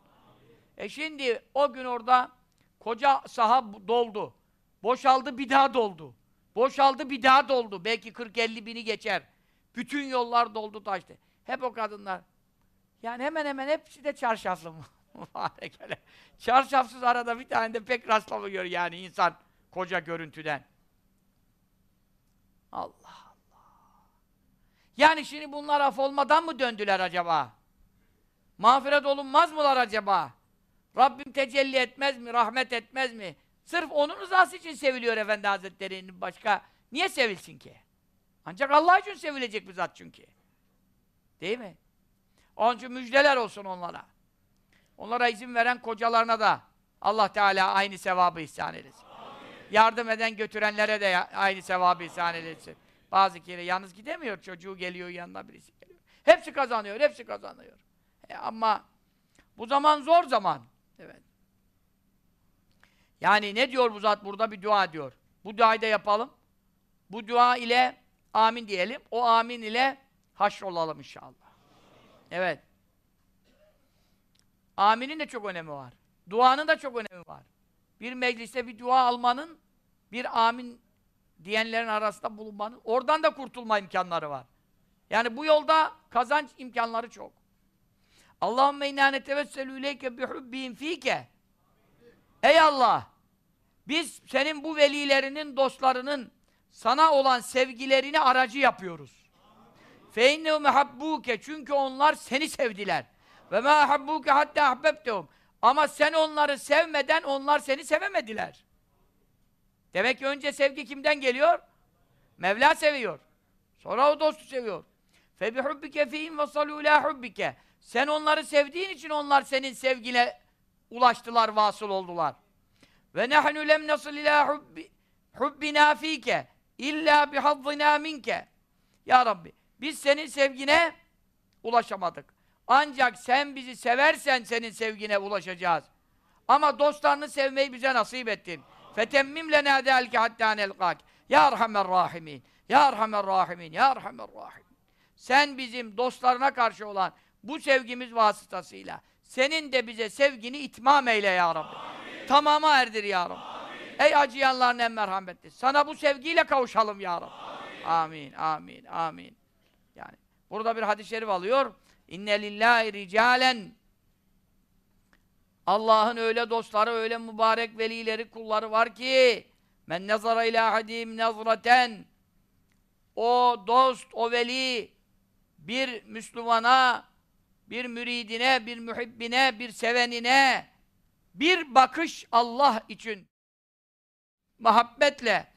E şimdi o gün orada koca saha doldu. Boşaldı bir daha doldu. Boşaldı bir daha doldu. Belki 40-50 bini geçer. Bütün yollar doldu taştı. Hep o kadınlar. Yani hemen hemen hepsi de çarşaflı mı? (laughs) Çarşafsız arada bir tane de pek rastlamıyor yani insan koca görüntüden. Allah Allah. Yani şimdi bunlar af olmadan mı döndüler acaba? Mağfiret olunmaz mılar acaba? Rabbim tecelli etmez mi, rahmet etmez mi? Sırf onun rızası için seviliyor Efendi Hazretleri'nin başka. Niye sevilsin ki? Ancak Allah için sevilecek bir zat çünkü. Değil mi? Onun için müjdeler olsun onlara. Onlara izin veren kocalarına da Allah Teala aynı sevabı ihsan eylesin. Yardım eden götürenlere de aynı sevabı ihsan eylesin. Bazı kere yalnız gidemiyor, çocuğu geliyor yanına birisi geliyor. Hepsi kazanıyor, hepsi kazanıyor. E ama bu zaman zor zaman. Evet. Yani ne diyor bu zat burada? Bir dua diyor. Bu duayı da yapalım. Bu dua ile amin diyelim. O amin ile haşrolalım inşallah. Evet. Aminin de çok önemi var. Duanın da çok önemi var. Bir mecliste bir dua almanın, bir amin diyenlerin arasında bulunmanın, oradan da kurtulma imkanları var. Yani bu yolda kazanç imkanları çok. Allahümme inâ netevesselü ileyke bihubbihim fîke. Ey Allah! Biz senin bu velilerinin, dostlarının sana olan sevgilerini aracı yapıyoruz. Fe innehu mehabbuke çünkü onlar seni sevdiler. Ve ma habbuke hatta ahbebtehum. Ama sen onları sevmeden onlar seni sevemediler. Demek ki önce sevgi kimden geliyor? Mevla seviyor. Sonra o dostu seviyor. Fe bihubbike fihim ve salû hubbike. Sen onları sevdiğin için onlar senin sevgine ulaştılar, vasıl oldular. Ve nahnu lem nasıl ila hubbi, hubbina fike illa bihazzina minke. Ya Rabbi, biz senin sevgine ulaşamadık. Ancak sen bizi seversen senin sevgine ulaşacağız. Ama dostlarını sevmeyi bize nasip ettin. Fetemmim lena delke hatta nelkak. Ya Erhamer Rahimin. Ya Erhamer Rahimin. Ya Erhamer Rahimin. Sen bizim dostlarına karşı olan bu sevgimiz vasıtasıyla senin de bize sevgini itmam eyle ya Rabbi. Tamama erdir ya Rabbi. Ey acıyanların en merhametli. Sana bu sevgiyle kavuşalım ya Rabbi. Amin, amin, amin. Yani burada bir hadis-i şerif alıyor. İnne lillahi ricalen Allah'ın öyle dostları, öyle mübarek velileri, kulları var ki men nazara ila hadim nazraten o dost, o veli bir Müslümana, bir müridine, bir mühibbine, bir sevenine bir bakış Allah için muhabbetle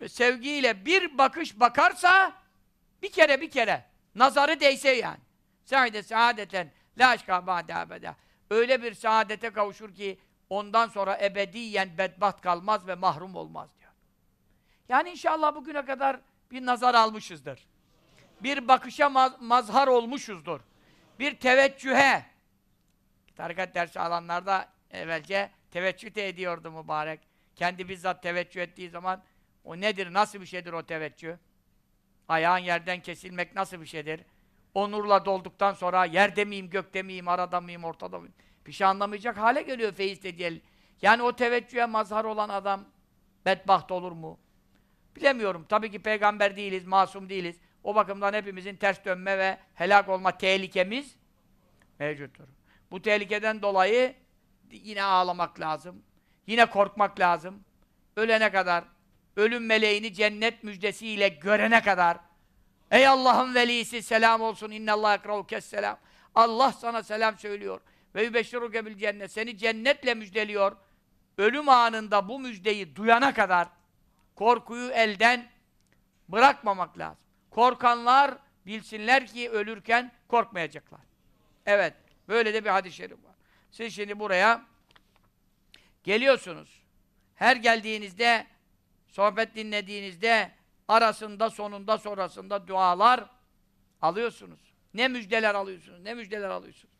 ve sevgiyle bir bakış bakarsa bir kere bir kere nazarı değse yani. Saide saadeten la aşka ba'de. Öyle bir saadete kavuşur ki ondan sonra ebediyen bedbaht kalmaz ve mahrum olmaz diyor. Yani inşallah bugüne kadar bir nazar almışızdır. Bir bakışa maz mazhar olmuşuzdur. Bir teveccühe. Tarikat dersi alanlarda evvelce teveccüh de ediyordu mübarek. Kendi bizzat teveccüh ettiği zaman o nedir, nasıl bir şeydir o teveccüh? Ayağın yerden kesilmek nasıl bir şeydir? O nurla dolduktan sonra yerde miyim, gökte miyim, arada mıyım, ortada mıyım? Bir şey anlamayacak hale geliyor feyiz dediği. Yani o teveccühe mazhar olan adam bedbaht olur mu? Bilemiyorum. Tabii ki peygamber değiliz, masum değiliz. O bakımdan hepimizin ters dönme ve helak olma tehlikemiz mevcuttur. Bu tehlikeden dolayı yine ağlamak lazım. Yine korkmak lazım. Ölene kadar, ölüm meleğini cennet müjdesiyle görene kadar Ey Allah'ın velisi selam olsun. İnnallâh ekrahu kesselam. Allah sana selam söylüyor. Ve yübeşşiruke bil cennet. Seni cennetle müjdeliyor. Ölüm anında bu müjdeyi duyana kadar korkuyu elden bırakmamak lazım. Korkanlar bilsinler ki ölürken korkmayacaklar. Evet. Böyle de bir hadis-i şerif var. Siz şimdi buraya geliyorsunuz. Her geldiğinizde, sohbet dinlediğinizde arasında, sonunda, sonrasında dualar alıyorsunuz. Ne müjdeler alıyorsunuz, ne müjdeler alıyorsunuz.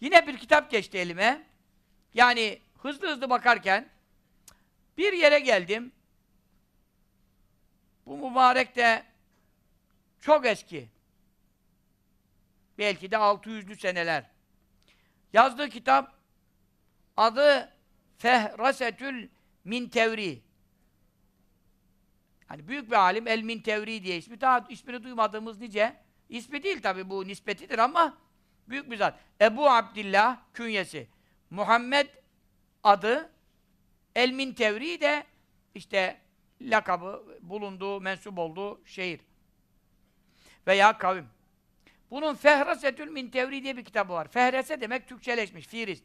Yine bir kitap geçti elime. Yani hızlı hızlı bakarken bir yere geldim. Bu mübarek de çok eski. Belki de 600'lü seneler. Yazdığı kitap adı Fehrasetül Mintevri. Hani büyük bir alim El Mintevri diye ismi. Daha ismini duymadığımız nice. İsmi değil tabi bu nispetidir ama büyük bir zat. Ebu Abdillah künyesi. Muhammed adı El Mintevri de işte lakabı, bulunduğu, mensup olduğu şehir. Veya kavim. Bunun Fehrasetül Mintevri diye bir kitabı var. Fehrese demek Türkçeleşmiş, Firist.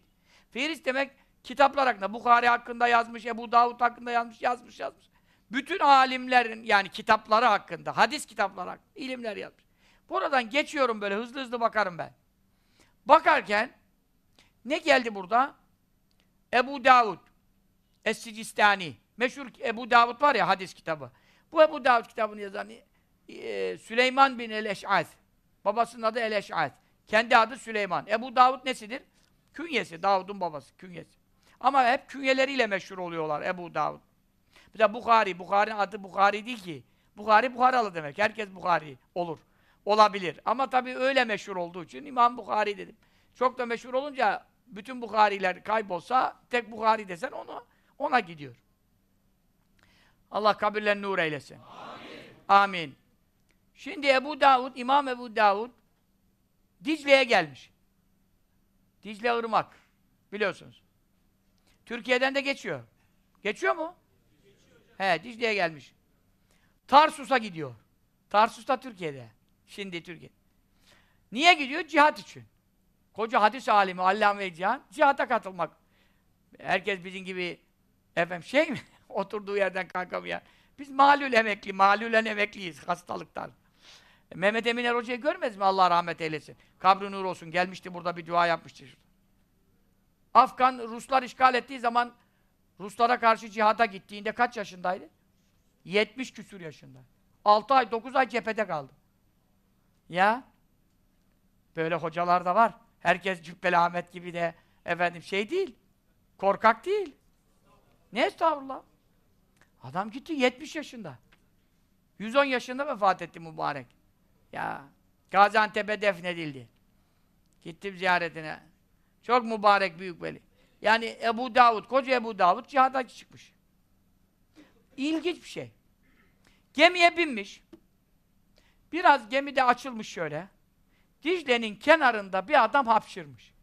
Firist demek kitaplar hakkında, Bukhari hakkında yazmış, Ebu Davud hakkında yazmış, yazmış, yazmış. Bütün alimlerin yani kitapları hakkında, hadis kitapları hakkında ilimler yazmış. Buradan geçiyorum böyle hızlı hızlı bakarım ben. Bakarken ne geldi burada? Ebu Davud Es-Sicistani. Meşhur Ebu Davud var ya hadis kitabı. Bu Ebu Davud kitabını yazan Süleyman bin el-Eş'az. Babasının adı el-Eş'az. Kendi adı Süleyman. Ebu Davud nesidir? Künyesi. Davud'un babası. Künyesi. Ama hep künyeleriyle meşhur oluyorlar Ebu Davud. Bir de Bukhari. Bukhari'nin adı Bukhari değil ki. Bukhari Bukharalı demek. Herkes Bukhari olur. Olabilir. Ama tabii öyle meşhur olduğu için İmam Bukhari dedim. Çok da meşhur olunca bütün Bukhariler kaybolsa tek Bukhari desen onu ona gidiyor. Allah kabirlerini nur eylesin. Amin. Amin. Şimdi Ebu Davud, İmam Ebu Davud Dicle'ye gelmiş. Dicle ırmak. Biliyorsunuz. Türkiye'den de geçiyor. Geçiyor mu? Geçiyor He, Dicle'ye gelmiş. Tarsus'a gidiyor. Tarsus da Türkiye'de. Şimdi Türkiye. Niye gidiyor? Cihat için. Koca hadis alimi, allame cihan, cihata katılmak. Herkes bizim gibi efendim şey mi? (laughs) Oturduğu yerden kalkamayan. Biz malul emekli, malülen emekliyiz hastalıktan. Mehmet Eminer Hoca'yı görmez mi? Allah rahmet eylesin. Kabri nur olsun. Gelmişti burada bir dua yapmıştı. Afgan Ruslar işgal ettiği zaman Ruslara karşı cihada gittiğinde kaç yaşındaydı? 70 küsur yaşında. 6 ay, 9 ay cephede kaldı. Ya Böyle hocalar da var. Herkes Cübbeli Ahmet gibi de efendim şey değil. Korkak değil. Ne estağfurullah. Adam gitti 70 yaşında. 110 yaşında vefat etti mübarek. Ya Gaziantep'e defnedildi. Gittim ziyaretine. Çok mübarek büyük veli. Yani Ebu Davud, koca Ebu Davud cihada çıkmış. İlginç bir şey. Gemiye binmiş. Biraz gemide açılmış şöyle. Dicle'nin kenarında bir adam hapşırmış.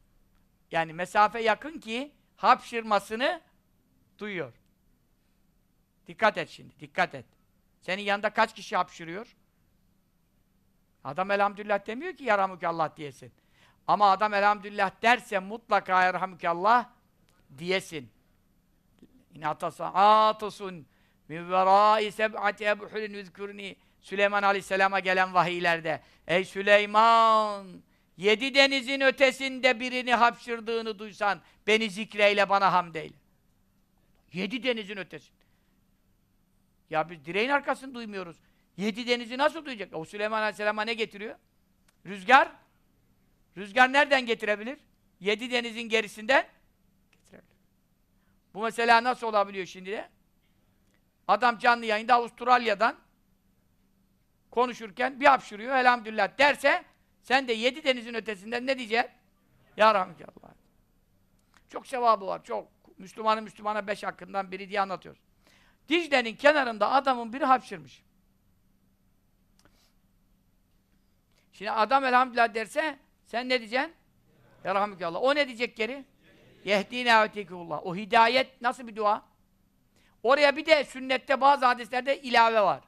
Yani mesafe yakın ki hapşırmasını duyuyor. Dikkat et şimdi, dikkat et. Senin yanında kaç kişi hapşırıyor? Adam elhamdülillah demiyor ki yaramükallah diyesin. Ama adam elhamdülillah derse mutlaka yarhamükallah diyesin. İnatasa atusun min verai seb'ati ebhulin yüzkürni Süleyman Aleyhisselam'a gelen vahiylerde Ey Süleyman! Yedi denizin ötesinde birini hapşırdığını duysan beni zikreyle bana hamd eyle. Yedi denizin ötesinde. Ya biz direğin arkasını duymuyoruz. Yedi denizi nasıl duyacak? O Süleyman Aleyhisselam'a ne getiriyor? Rüzgar. Rüzgar nereden getirebilir? Yedi denizin gerisinden getirebilir. Bu mesela nasıl olabiliyor şimdi de? Adam canlı yayında Avustralya'dan konuşurken bir hapşırıyor elhamdülillah derse sen de yedi denizin ötesinden ne diyeceksin? Ya Rahmekallah. Çok sevabı var, çok. Müslümanın Müslümana beş hakkından biri diye anlatıyoruz. Dicle'nin kenarında adamın biri hapşırmış. Şimdi adam elhamdülillah derse sen ne diyeceksin? Ya Rahmekallah. O ne diyecek geri? Yehdine vetekullah. O hidayet nasıl bir dua? Oraya bir de sünnette bazı hadislerde ilave var.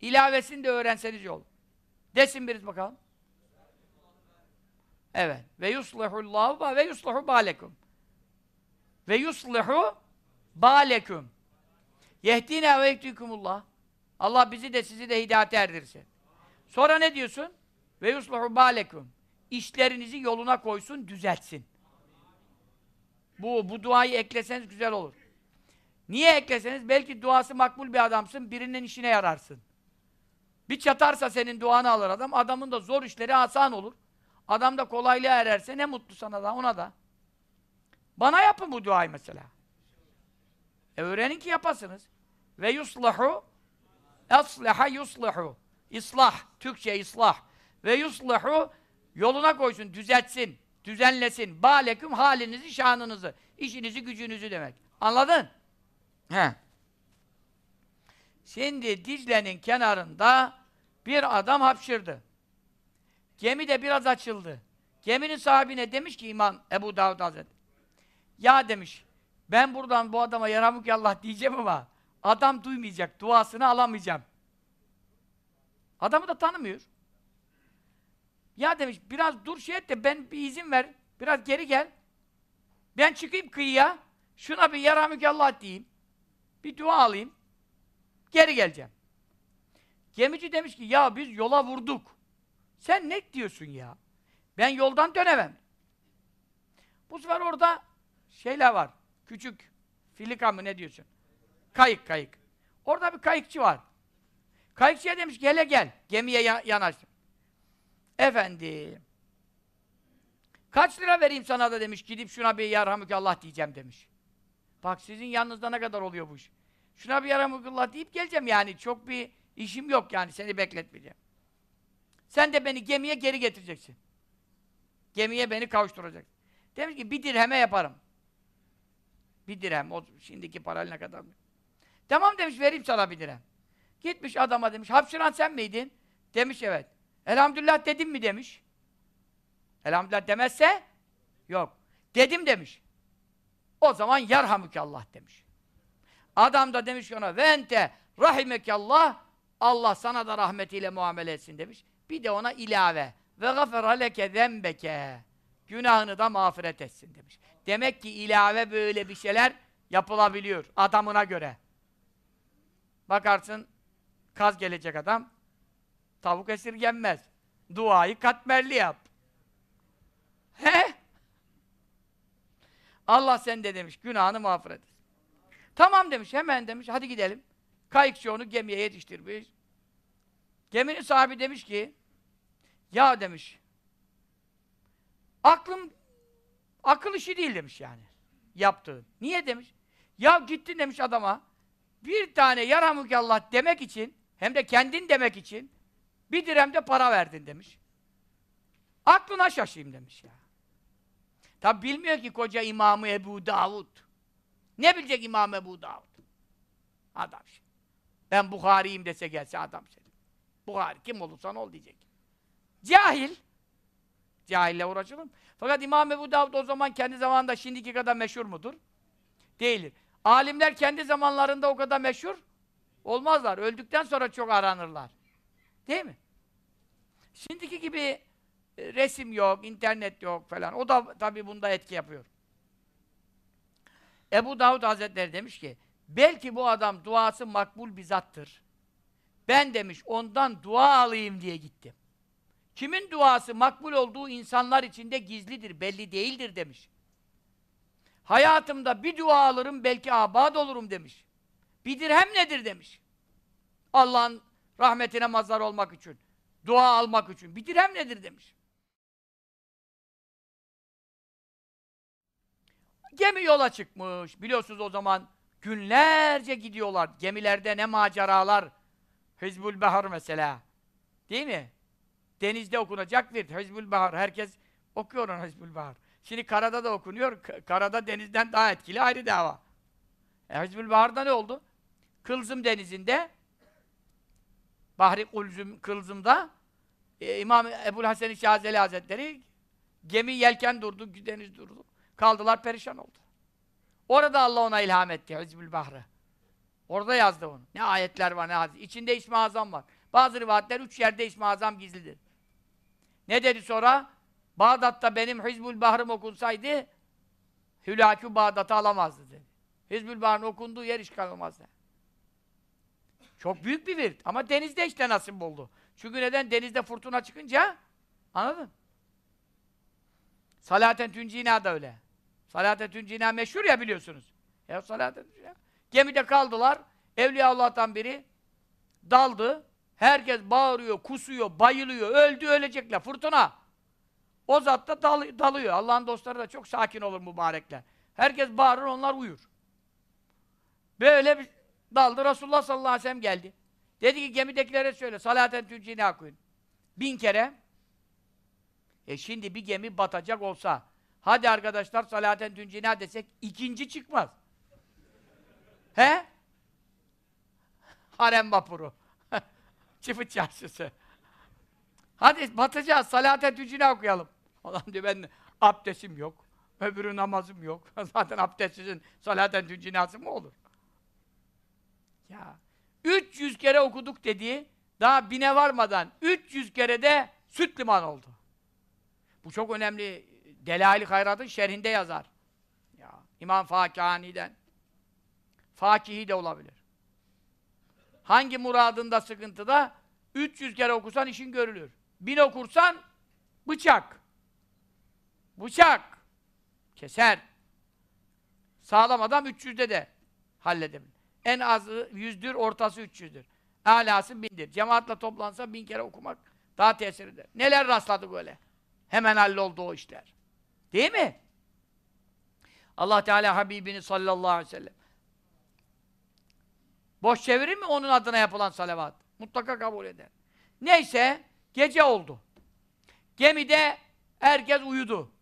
İlavesini de öğrenseniz yol. Desin biriz bakalım. Evet. Ve yuslihullahu ve yuslihu balekum. Ve yuslihu balekum. Yehdine ve yehdikumullah. Allah bizi de sizi de hidayete erdirsin. Sonra ne diyorsun? Ve yuslihu balekum. İşlerinizi yoluna koysun, düzeltsin. Bu, bu duayı ekleseniz güzel olur. Niye ekleseniz? Belki duası makbul bir adamsın, birinin işine yararsın. Bir çatarsa senin duanı alır adam, adamın da zor işleri asan olur. Adam da kolaylığa ererse ne mutlu sana da, ona da. Bana yapın bu duayı mesela. E öğrenin ki yapasınız. Ve yuslahu Esleha yuslahu İslah, Türkçe islah. Ve yuslahu yoluna koysun, düzeltsin, düzenlesin. Baleküm halinizi, şanınızı, işinizi, gücünüzü demek. Anladın? He. Şimdi Dicle'nin kenarında bir adam hapşırdı. Gemi de biraz açıldı. Geminin sahibine demiş ki İmam Ebu Davud Hazretleri. Ya demiş, ben buradan bu adama yaramuk diyeceğim ama adam duymayacak, duasını alamayacağım. Adamı da tanımıyor. Ya demiş, biraz dur şey et de ben bir izin ver, biraz geri gel. Ben çıkayım kıyıya, şuna bir yaramuk diyeyim. Bir dua alayım. Geri geleceğim. Gemici demiş ki ya biz yola vurduk. Sen ne diyorsun ya? Ben yoldan dönemem. Bu sefer orada şeyler var. Küçük filika mı ne diyorsun? Kayık kayık. Orada bir kayıkçı var. Kayıkçıya demiş ki hele gel. Gemiye ya yanaştım. Efendi. Kaç lira vereyim sana da demiş. Gidip şuna bir yarhamükallah diyeceğim demiş. Bak sizin yanınızda ne kadar oluyor bu iş. Şuna bir yarhamükallah deyip geleceğim yani. Çok bir işim yok yani. Seni bekletmeyeceğim. Sen de beni gemiye geri getireceksin. Gemiye beni kavuşturacaksın. Demiş ki bir dirheme yaparım. Bir dirhem. O şimdiki parayla ne kadar mı? Tamam demiş vereyim sana bir dirhem. Gitmiş adama demiş. Hapşıran sen miydin? Demiş evet. Elhamdülillah dedim mi demiş. Elhamdülillah demezse yok. Dedim demiş. O zaman yarhamükallah demiş. Adam da demiş ona vente rahimekallah Allah sana da rahmetiyle muamele etsin demiş. Bir de ona ilave ve gafera leke zembeke günahını da mağfiret etsin demiş. Demek ki ilave böyle bir şeyler yapılabiliyor adamına göre. Bakarsın kaz gelecek adam tavuk esirgenmez. Duayı katmerli yap. He? Allah sen de demiş günahını mağfiret et. Tamam demiş hemen demiş hadi gidelim. Kayıkçı onu gemiye yetiştirmiş. Geminin sahibi demiş ki ya demiş Aklım akıl işi değil demiş yani. Yaptığın. Niye demiş? Ya gittin demiş adama. Bir tane yarhamukallah demek için hem de kendin demek için bir dirhem de para verdin demiş. Aklına şaşayım demiş ya. Tabi bilmiyor ki koca İmamı Ebu Davud. Ne bilecek İmam Ebu Davud? Adam şey. Ben Bukhari'yim dese gelse adam şey. Bukhari kim olursan ol diyecek. Cahil. Cahille uğraşalım. Fakat İmam Ebu Davud o zaman kendi zamanında şimdiki kadar meşhur mudur? Değildir. Alimler kendi zamanlarında o kadar meşhur olmazlar. Öldükten sonra çok aranırlar. Değil mi? Şimdiki gibi e, resim yok, internet yok falan. O da tabii bunda etki yapıyor. Ebu Davud Hazretleri demiş ki, belki bu adam duası makbul bir zattır. Ben demiş ondan dua alayım diye gittim. Kimin duası makbul olduğu insanlar içinde gizlidir, belli değildir demiş. Hayatımda bir dua alırım belki abad olurum demiş. Bir dirhem nedir demiş. Allah'ın rahmetine mazhar olmak için, dua almak için. Bir dirhem nedir demiş. Gemi yola çıkmış. Biliyorsunuz o zaman günlerce gidiyorlar. Gemilerde ne maceralar. Hizbul Bahar mesela. Değil mi? Denizde okunacak bir Hizbul Bahar. Herkes okuyor onu Hizbul Bahar. Şimdi karada da okunuyor. Karada denizden daha etkili ayrı dava. E, Hizbul Bahar'da ne oldu? Kılzım denizinde Bahri Kulzum, Kılzım'da e, İmam Ebu'l Hasan-ı Şazeli Hazretleri gemi yelken durdu, deniz durdu. Kaldılar, perişan oldu. Orada Allah ona ilham etti, Hizbül Bahr'ı. Orada yazdı onu. Ne ayetler var, ne hadis. İçinde İsmi Azam var. Bazı rivayetler üç yerde İsmi Azam gizlidir. Ne dedi sonra? Bağdat'ta benim Hizbül Bahr'ım okunsaydı Hülakü Bağdat'ı alamazdı dedi. Hizbül Bahr'ın okunduğu yer işgal olmazdı. Çok büyük bir virt. Ama denizde işte nasip oldu. Çünkü neden? Denizde fırtına çıkınca anladın? Salaten Tüncina da öyle. Salaten Tüncina meşhur ya biliyorsunuz. Ya Salaten Tüncina. Gemide kaldılar. Evliya Allah'tan biri daldı. Herkes bağırıyor, kusuyor, bayılıyor. Öldü, ölecekler. Fırtına. O zat da dal dalıyor. Allah'ın dostları da çok sakin olur mübarekler. Herkes bağırır, onlar uyur. Böyle bir daldı. Resulullah sallallahu aleyhi ve sellem geldi. Dedi ki gemidekilere söyle. Salaten tüccine okuyun. Bin kere. E şimdi bir gemi batacak olsa hadi arkadaşlar salaten tüncina desek ikinci çıkmaz. He? Harem vapuru. (laughs) Çıfıt çarşısı. Hadi batacağız. Salaten tüccina okuyalım. Adam diyor ben abdestim yok. Öbürü namazım yok. (laughs) Zaten abdestsizin salaten tüccinası mı olur? Ya 300 kere okuduk dediği daha bine varmadan 300 kere de süt liman oldu. Bu çok önemli. Delail-i Hayrat'ın şerhinde yazar. Ya, İmam Fakihani'den. Fakihi de olabilir. Hangi muradında sıkıntıda 300 kere okusan işin görülür. Bin okursan bıçak. Bıçak. Keser. Sağlam adam 300'de de halledebilir. En azı yüzdür, ortası 300'dür. Alası bindir. Cemaatle toplansa bin kere okumak daha tesir eder. Neler rastladık öyle. Hemen halloldu o işler. Değil mi? Allah Teala Habibini sallallahu aleyhi ve sellem. Boş çevirir mi onun adına yapılan salavat? Mutlaka kabul eder. Neyse, gece oldu. Gemide herkes uyudu.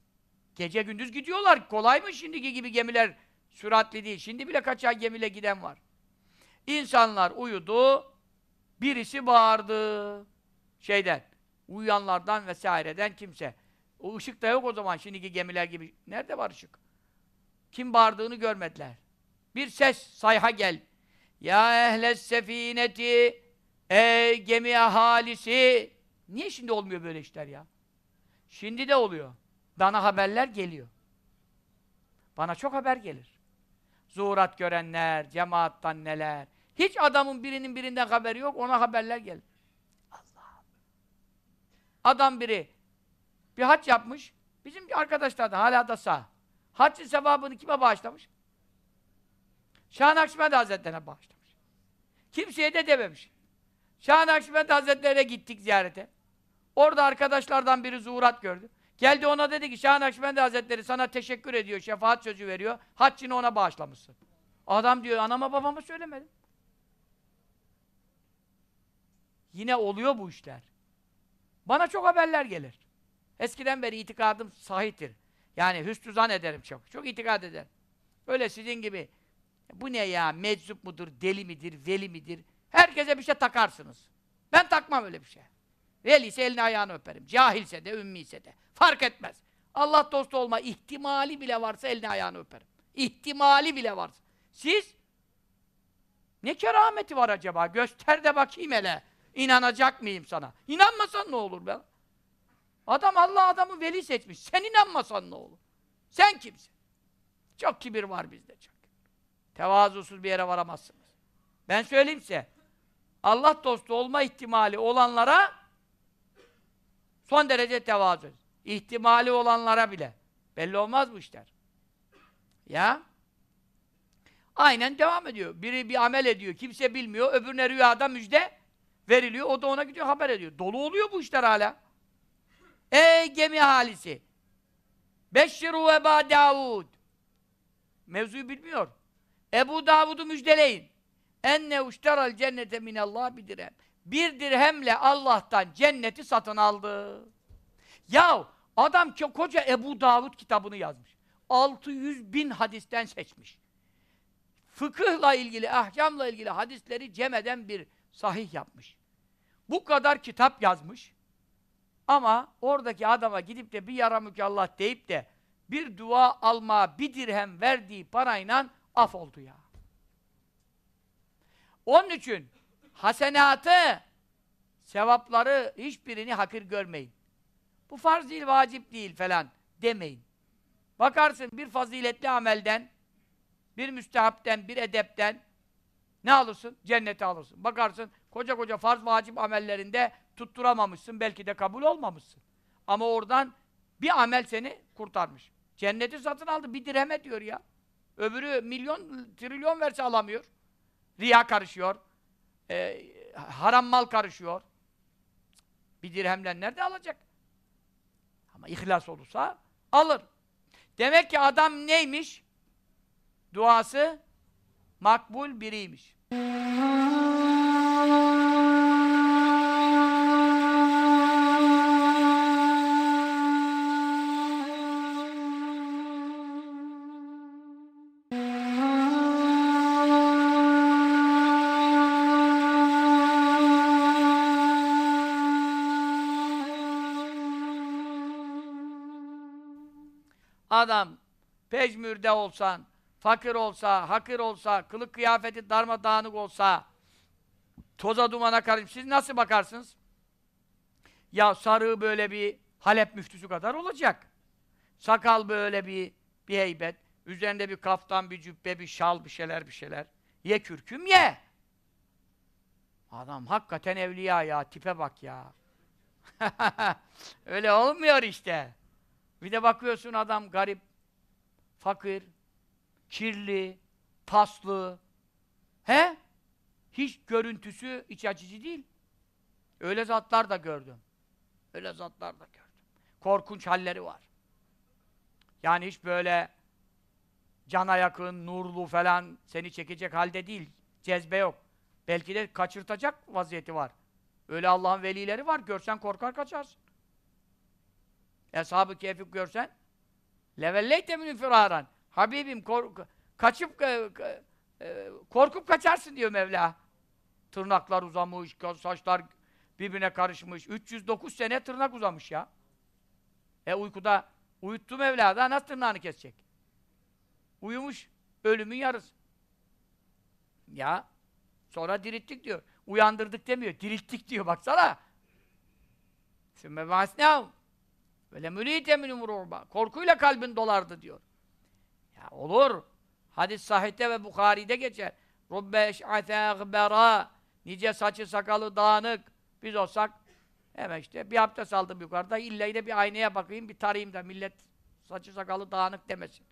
Gece gündüz gidiyorlar. Kolay mı şimdiki gibi gemiler süratli değil. Şimdi bile kaçak gemiyle giden var. İnsanlar uyudu. Birisi bağırdı. Şeyden, uyuyanlardan vesaireden kimse. O ışık da yok o zaman şimdiki gemiler gibi. Nerede var ışık? Kim bağırdığını görmediler. Bir ses, sayha gel. Ya ehles sefineti, ey gemi ahalisi. Niye şimdi olmuyor böyle işler ya? Şimdi de oluyor. Bana haberler geliyor. Bana çok haber gelir. Zuhurat görenler, cemaattan neler. Hiç adamın birinin birinden haberi yok, ona haberler gelir. Allah! Adam biri bir hac yapmış, bizim arkadaşlar da hala da sağ. Haccın sevabını kime bağışlamış? Şah-ı Nakşibend Hazretlerine bağışlamış. Kimseye de dememiş. Şah-ı Nakşibend Hazretlerine gittik ziyarete. Orada arkadaşlardan biri zuhurat gördü. Geldi ona dedi ki Şah Nakşibendi Hazretleri sana teşekkür ediyor, şefaat sözü veriyor. Haccını ona bağışlamışsın. Adam diyor anama babama söylemedim. Yine oluyor bu işler. Bana çok haberler gelir. Eskiden beri itikadım sahiptir. Yani hüsnü zan ederim çok. Çok itikad ederim. Öyle sizin gibi bu ne ya, meczup mudur, deli midir, veli midir? Herkese bir şey takarsınız. Ben takmam öyle bir şey. Veliyse elini ayağını öperim. Cahilse de, ümmiyse de. Fark etmez. Allah dostu olma ihtimali bile varsa elini ayağını öperim. İhtimali bile varsa. Siz ne kerameti var acaba? Göster de bakayım hele. İnanacak mıyım sana? İnanmasan ne olur be? Adam Allah adamı veli seçmiş. Sen inanmasan ne olur? Sen kimsin? Çok kibir var bizde çok. Tevazusuz bir yere varamazsınız. Ben söyleyeyim size. Allah dostu olma ihtimali olanlara son derece tevazu. İhtimali olanlara bile. Belli olmaz bu işler. Ya? Aynen devam ediyor. Biri bir amel ediyor, kimse bilmiyor, öbürüne rüyada müjde veriliyor, o da ona gidiyor haber ediyor. Dolu oluyor bu işler hala. Ey gemi halisi! Beşşiru Eba Davud! Mevzuyu bilmiyor. Ebu Davud'u müjdeleyin. Enne uşteral cennete minallah bir dirhem. Bir dirhemle Allah'tan cenneti satın aldı. Ya adam ki koca Ebu Davud kitabını yazmış. 600 bin hadisten seçmiş. Fıkıhla ilgili, ahkamla ilgili hadisleri cem eden bir sahih yapmış. Bu kadar kitap yazmış. Ama oradaki adama gidip de bir yaramükallah deyip de bir dua alma, bir dirhem verdiği parayla af oldu ya. Onun için hasenatı, sevapları hiçbirini hakir görmeyin. Bu farz değil, vacip değil falan demeyin. Bakarsın bir faziletli amelden, bir müstehapten, bir edepten ne alırsın? Cenneti alırsın. Bakarsın koca koca farz vacip amellerinde tutturamamışsın, belki de kabul olmamışsın. Ama oradan bir amel seni kurtarmış. Cenneti satın aldı, bir dirheme diyor ya. Öbürü milyon, trilyon verse alamıyor. Riya karışıyor. E, haram mal karışıyor. Bir dirhemle nerede alacak? Ama ihlas olursa alır. Demek ki adam neymiş? Duası makbul biriymiş. Adam pejmürde olsan, fakir olsa, hakir olsa, kılık kıyafeti darmadağınık olsa, toza dumana karışıp siz nasıl bakarsınız? Ya sarığı böyle bir Halep müftüsü kadar olacak. Sakal böyle bir bir heybet, üzerinde bir kaftan, bir cübbe, bir şal, bir şeyler, bir şeyler. Ye kürküm ye. Adam hakikaten evliya ya, tipe bak ya. (laughs) Öyle olmuyor işte. Bir de bakıyorsun adam garip, fakir, kirli, paslı. He? Hiç görüntüsü iç açıcı değil. Öyle zatlar da gördüm. Öyle zatlar da gördüm. Korkunç halleri var. Yani hiç böyle cana yakın, nurlu falan seni çekecek halde değil. Cezbe yok. Belki de kaçırtacak vaziyeti var. Öyle Allah'ın velileri var. Görsen korkar kaçarsın. Eshab-ı Kehf'i görsen levelleyte minü firaran. Habibim kork kaçıp e, korkup kaçarsın diyor Mevla. Tırnaklar uzamış, saçlar birbirine karışmış. 309 sene tırnak uzamış ya. E uykuda uyuttu Mevla da nasıl tırnağını kesecek? Uyumuş. Ölümün yarısı. Ya sonra dirilttik diyor. Uyandırdık demiyor. Dirilttik diyor baksana. Sümme ba'asnâhum Mülîte minhum ru'ba. Korkuyla kalbin dolardı diyor. Ya olur. Hadis sahihte ve Bukhari'de geçer. Rubbe eş'ate gbera. Nice saçı sakalı dağınık. Biz olsak hemen işte bir abdest aldım yukarıda. İlla de bir aynaya bakayım, bir tarayayım da millet saçı sakalı dağınık demesin.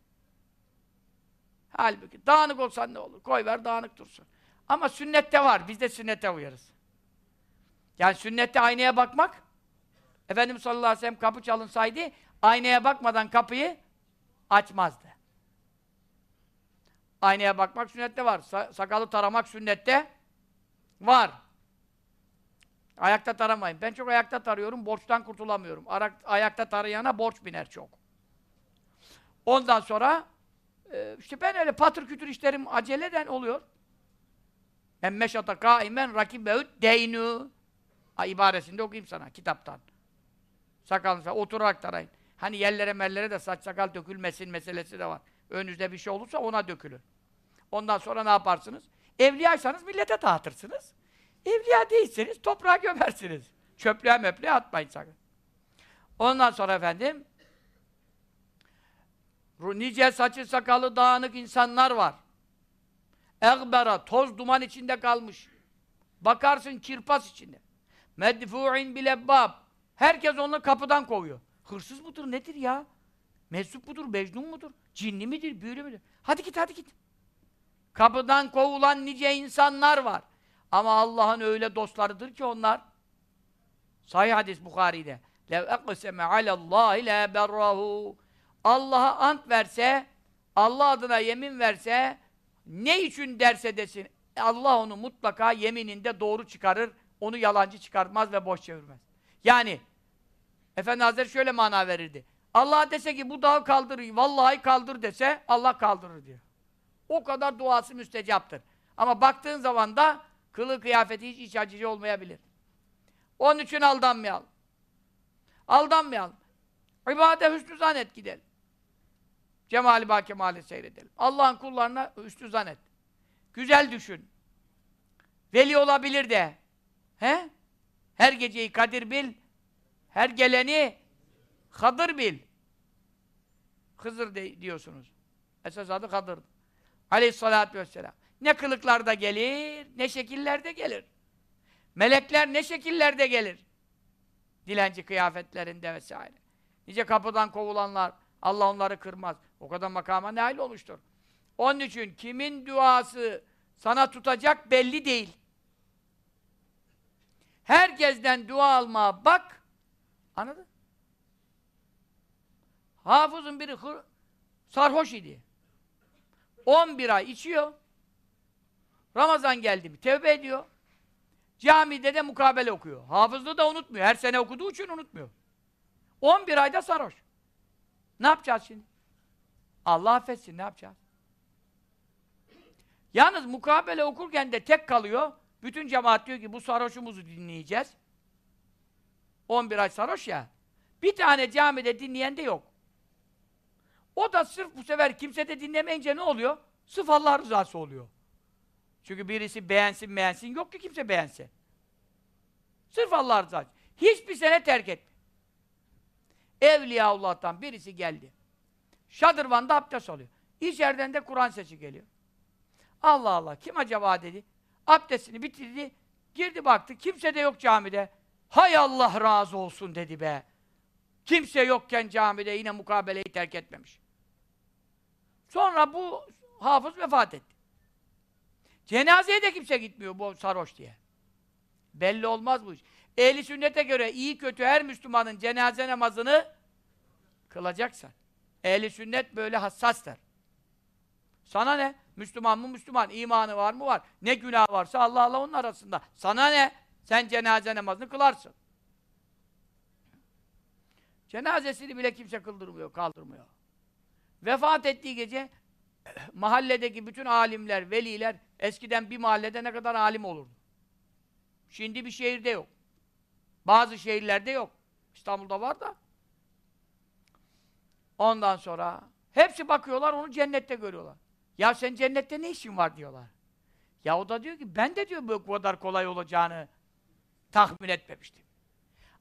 Halbuki dağınık olsan ne olur? Koy ver dağınık dursun. Ama sünnette var. Biz de sünnete uyarız. Yani sünnette aynaya bakmak Efendimiz sallallahu aleyhi ve sellem kapı çalınsaydı Aynaya bakmadan kapıyı açmazdı. Aynaya bakmak sünnette var. Sa sakalı taramak sünnette var. Ayakta taramayın. Ben çok ayakta tarıyorum, borçtan kurtulamıyorum. Arak, ayakta tarayana borç biner çok. Ondan sonra e, işte ben öyle patır kütür işlerim aceleden oluyor. Emme şata kaimen rakibehut deynu. İbaresinde okuyayım sana kitaptan. Sakalınıza oturarak tarayın. Hani yerlere mellere de saç sakal dökülmesin meselesi de var. Önünüzde bir şey olursa ona dökülür. Ondan sonra ne yaparsınız? Evliyaysanız millete dağıtırsınız. Evliya değilseniz toprağa gömersiniz. Çöplüğe möplüğe atmayın sakın. Ondan sonra efendim nice saçı sakalı dağınık insanlar var. Egbera, toz duman içinde kalmış. Bakarsın kirpas içinde. Medfu'in bilebbab. Herkes onu kapıdan kovuyor. Hırsız mıdır, nedir ya? Meczup mudur, mecnun mudur? Cinli midir, büyülü müdür? Hadi git, hadi git. Kapıdan kovulan nice insanlar var. Ama Allah'ın öyle dostlarıdır ki onlar. Sahih hadis Bukhari'de. Lev eqseme alallahi la berrahu. Allah'a ant verse, Allah adına yemin verse, ne için derse desin, Allah onu mutlaka yemininde doğru çıkarır, onu yalancı çıkartmaz ve boş çevirmez. Yani, Efendi Hazretleri şöyle mana verirdi. Allah dese ki bu dağı kaldır, vallahi kaldır dese, Allah kaldırır diyor. O kadar duası müstecaptır. Ama baktığın zaman da kılı kıyafeti hiç iç açıcı olmayabilir. Onun için aldanmayalım. Aldanmayalım. İbade hüsnü zannet gidelim. Cemali ba kemali seyredelim. Allah'ın kullarına hüsnü zannet. Güzel düşün. Veli olabilir de. He? Her geceyi kadir bil. Her geleni kadır bil. Hızır de, diyorsunuz. Esas adı kadır. Aleyhissalatü vesselam. Ne kılıklarda gelir, ne şekillerde gelir. Melekler ne şekillerde gelir. Dilenci kıyafetlerinde vesaire. Nice kapıdan kovulanlar, Allah onları kırmaz. O kadar makama nail olmuştur. Onun için kimin duası sana tutacak belli değil. Herkesten dua almaya bak. Anladın? Hafızın biri hır, sarhoş idi. 11 ay içiyor. Ramazan geldi mi tevbe ediyor. Camide de mukabele okuyor. Hafızlığı da unutmuyor. Her sene okuduğu için unutmuyor. 11 ayda sarhoş. Ne yapacağız şimdi? Allah affetsin ne yapacağız? Yalnız mukabele okurken de tek kalıyor. Bütün cemaat diyor ki bu sarhoşumuzu dinleyeceğiz. 11 ay sarhoş ya. Bir tane camide dinleyen de yok. O da sırf bu sefer kimse de dinlemeyince ne oluyor? Sırf Allah rızası oluyor. Çünkü birisi beğensin beğensin yok ki kimse beğense. Sırf Allah rızası. Hiçbir sene terk etme. Evliyaullah'tan birisi geldi. Şadırvan'da abdest alıyor. İçeriden de Kur'an sesi geliyor. Allah Allah kim acaba dedi. Abdestini bitirdi. Girdi baktı. Kimse de yok camide. Hay Allah razı olsun dedi be. Kimse yokken camide yine mukabeleyi terk etmemiş. Sonra bu hafız vefat etti. Cenazeye de kimse gitmiyor bu sarhoş diye. Belli olmaz bu iş. Ehli sünnete göre iyi kötü her Müslümanın cenaze namazını kılacaksan. Ehli sünnet böyle hassastır. Sana ne? Müslüman mı Müslüman? İmanı var mı var? Ne günah varsa Allah Allah onun arasında. Sana ne? Sen cenaze namazını kılarsın. Cenazesini bile kimse kıldırmıyor, kaldırmıyor. Vefat ettiği gece (clears throat) mahalledeki bütün alimler, veliler eskiden bir mahallede ne kadar alim olurdu. Şimdi bir şehirde yok. Bazı şehirlerde yok. İstanbul'da var da. Ondan sonra hepsi bakıyorlar onu cennette görüyorlar. Ya sen cennette ne işin var diyorlar. Ya o da diyor ki ben de diyor bu kadar kolay olacağını tahmin etmemiştim.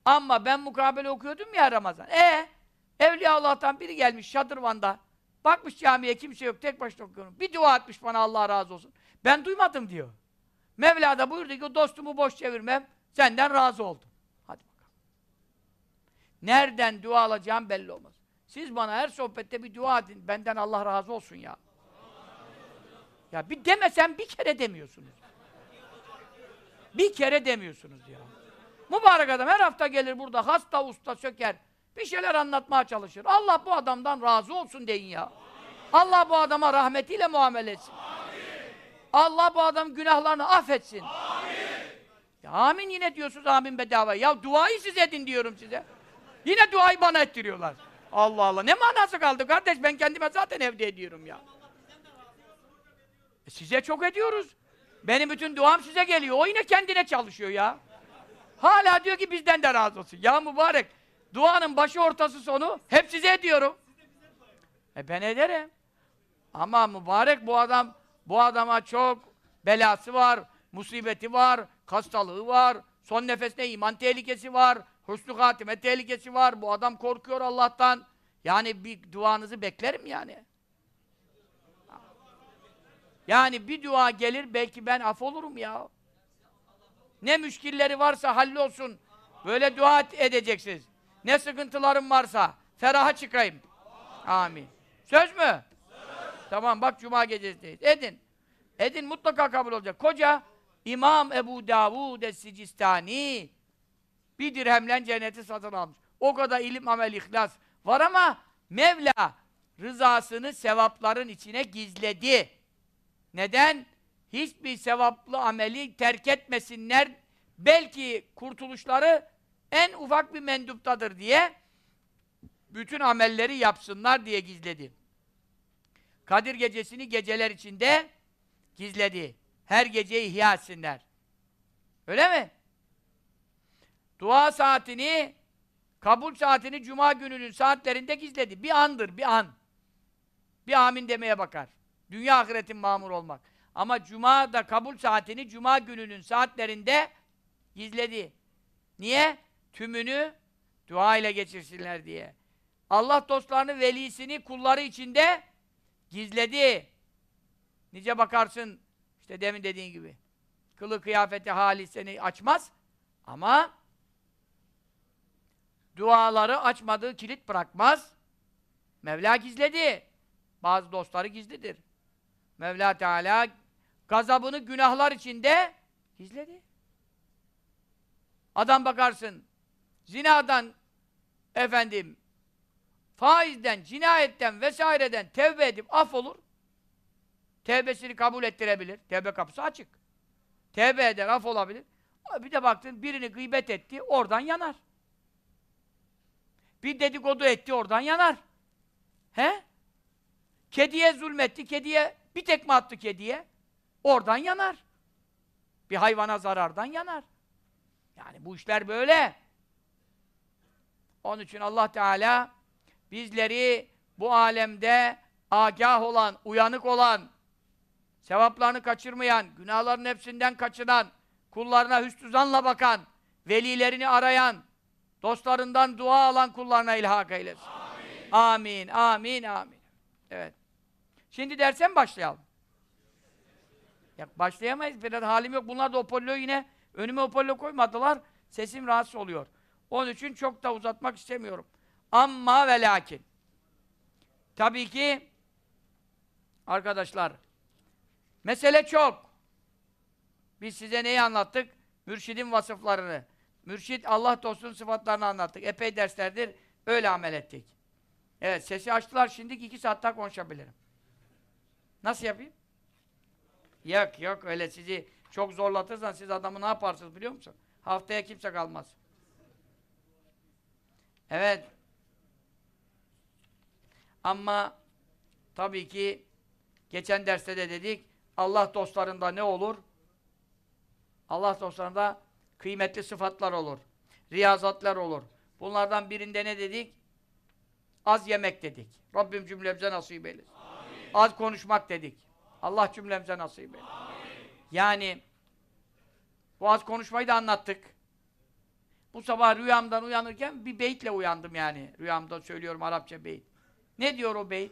Ama ben mukabele okuyordum ya Ramazan. E Evliya Allah'tan biri gelmiş Şadırvan'da. Bakmış camiye kimse yok tek başına okuyorum. Bir dua etmiş bana Allah razı olsun. Ben duymadım diyor. Mevla da buyurdu ki dostumu boş çevirmem. Senden razı oldum. Hadi bakalım. Nereden dua alacağım belli olmaz. Siz bana her sohbette bir dua edin. Benden Allah razı olsun ya. Ya bir demesem bir kere demiyorsunuz. Bir kere demiyorsunuz ya. Mübarek adam her hafta gelir burada hasta usta söker. bir şeyler anlatmaya çalışır. Allah bu adamdan razı olsun deyin ya. Allah bu adama rahmetiyle muamele etsin. Allah bu adam günahlarını affetsin. Ya amin yine diyorsunuz amin bedava. Ya duayı siz edin diyorum size. Yine duayı bana ettiriyorlar. Allah Allah. Ne manası kaldı kardeş? Ben kendime zaten evde ediyorum ya. E size çok ediyoruz. Benim bütün duam size geliyor. O yine kendine çalışıyor ya. Hala diyor ki bizden de razı olsun. Ya mübarek. Duanın başı ortası sonu hep size ediyorum. E ben ederim. Ama mübarek bu adam bu adama çok belası var, musibeti var, hastalığı var, son nefesine iman tehlikesi var, husnü hatime tehlikesi var. Bu adam korkuyor Allah'tan. Yani bir duanızı beklerim yani. Yani bir dua gelir belki ben af olurum ya. Ne müşkilleri varsa hallolsun. Böyle dua edeceksiniz. Ne sıkıntılarım varsa feraha çıkayım. Amin. Söz mü? Tamam bak cuma gecesindeyiz. Edin. Edin mutlaka kabul olacak. Koca İmam Ebu Davud Es-Sicistani bir dirhemle cenneti satın almış. O kadar ilim, amel, ihlas var ama Mevla rızasını sevapların içine gizledi. Neden? Hiçbir sevaplı ameli terk etmesinler. Belki kurtuluşları en ufak bir menduptadır diye bütün amelleri yapsınlar diye gizledi. Kadir gecesini geceler içinde gizledi. Her gece ihya etsinler. Öyle mi? Dua saatini, kabul saatini cuma gününün saatlerinde gizledi. Bir andır, bir an. Bir amin demeye bakar. Dünya ahiretin mamur olmak. Ama cuma da kabul saatini cuma gününün saatlerinde gizledi. Niye? Tümünü dua ile geçirsinler diye. Allah dostlarını, velisini, kulları içinde gizledi. Nice bakarsın, işte demin dediğin gibi. Kılı kıyafeti hali seni açmaz. Ama duaları açmadığı kilit bırakmaz. Mevla gizledi. Bazı dostları gizlidir. Mevla Teala gazabını günahlar içinde gizledi. Adam bakarsın, zinadan, efendim, faizden, cinayetten vesaireden tevbe edip af olur. Tevbesini kabul ettirebilir. Tevbe kapısı açık. Tevbe eder, af olabilir. Bir de baktın birini gıybet etti, oradan yanar. Bir dedikodu etti, oradan yanar. He? Kediye zulmetti, kediye bir tekme attı kediye, oradan yanar. Bir hayvana zarardan yanar. Yani bu işler böyle. Onun için Allah Teala bizleri bu alemde agah olan, uyanık olan, sevaplarını kaçırmayan, günahların hepsinden kaçınan, kullarına hüsnü zanla bakan, velilerini arayan, dostlarından dua alan kullarına ilhak eylesin. Amin, amin, amin. amin. Evet. Şimdi derse başlayalım? Ya başlayamayız. Biraz halim yok. Bunlar da Opollo yine önüme Opollo koymadılar. Sesim rahatsız oluyor. Onun için çok da uzatmak istemiyorum. Amma ve lakin. Tabii ki arkadaşlar mesele çok. Biz size neyi anlattık? Mürşidin vasıflarını. Mürşid Allah dostunun sıfatlarını anlattık. Epey derslerdir öyle amel ettik. Evet sesi açtılar şimdi iki saat daha konuşabilirim. Nasıl yapayım? Yok yok öyle sizi çok zorlatırsan siz adamı ne yaparsınız biliyor musun? Haftaya kimse kalmaz. Evet. Ama tabii ki geçen derste de dedik Allah dostlarında ne olur? Allah dostlarında kıymetli sıfatlar olur. Riyazatlar olur. Bunlardan birinde ne dedik? Az yemek dedik. Rabbim cümlemize nasip eylesin. Az konuşmak dedik. Allah cümlemize nasip eylesin. Yani bu az konuşmayı da anlattık. Bu sabah rüyamdan uyanırken bir beytle uyandım yani. Rüyamda söylüyorum Arapça beyt. Ne diyor o beyt?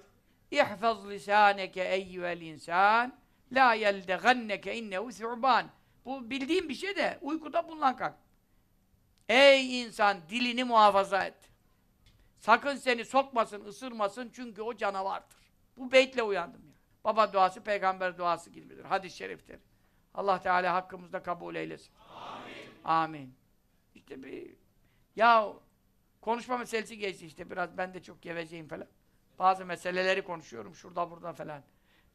İhfaz lisaneke eyyüvel insan la yeldeganneke innehu thu'ban. Bu bildiğim bir şey de uykuda bulunan kalk. Ey insan dilini muhafaza et. Sakın seni sokmasın, ısırmasın çünkü o canavardır. Bu beytle uyandım ya. Baba duası, peygamber duası gibidir. Hadis-i şeriftir. Allah Teala hakkımızda kabul eylesin. Amin. Amin. İşte bir ya konuşma meselesi geçti işte biraz ben de çok gevezeyim falan. Bazı meseleleri konuşuyorum şurada burada falan.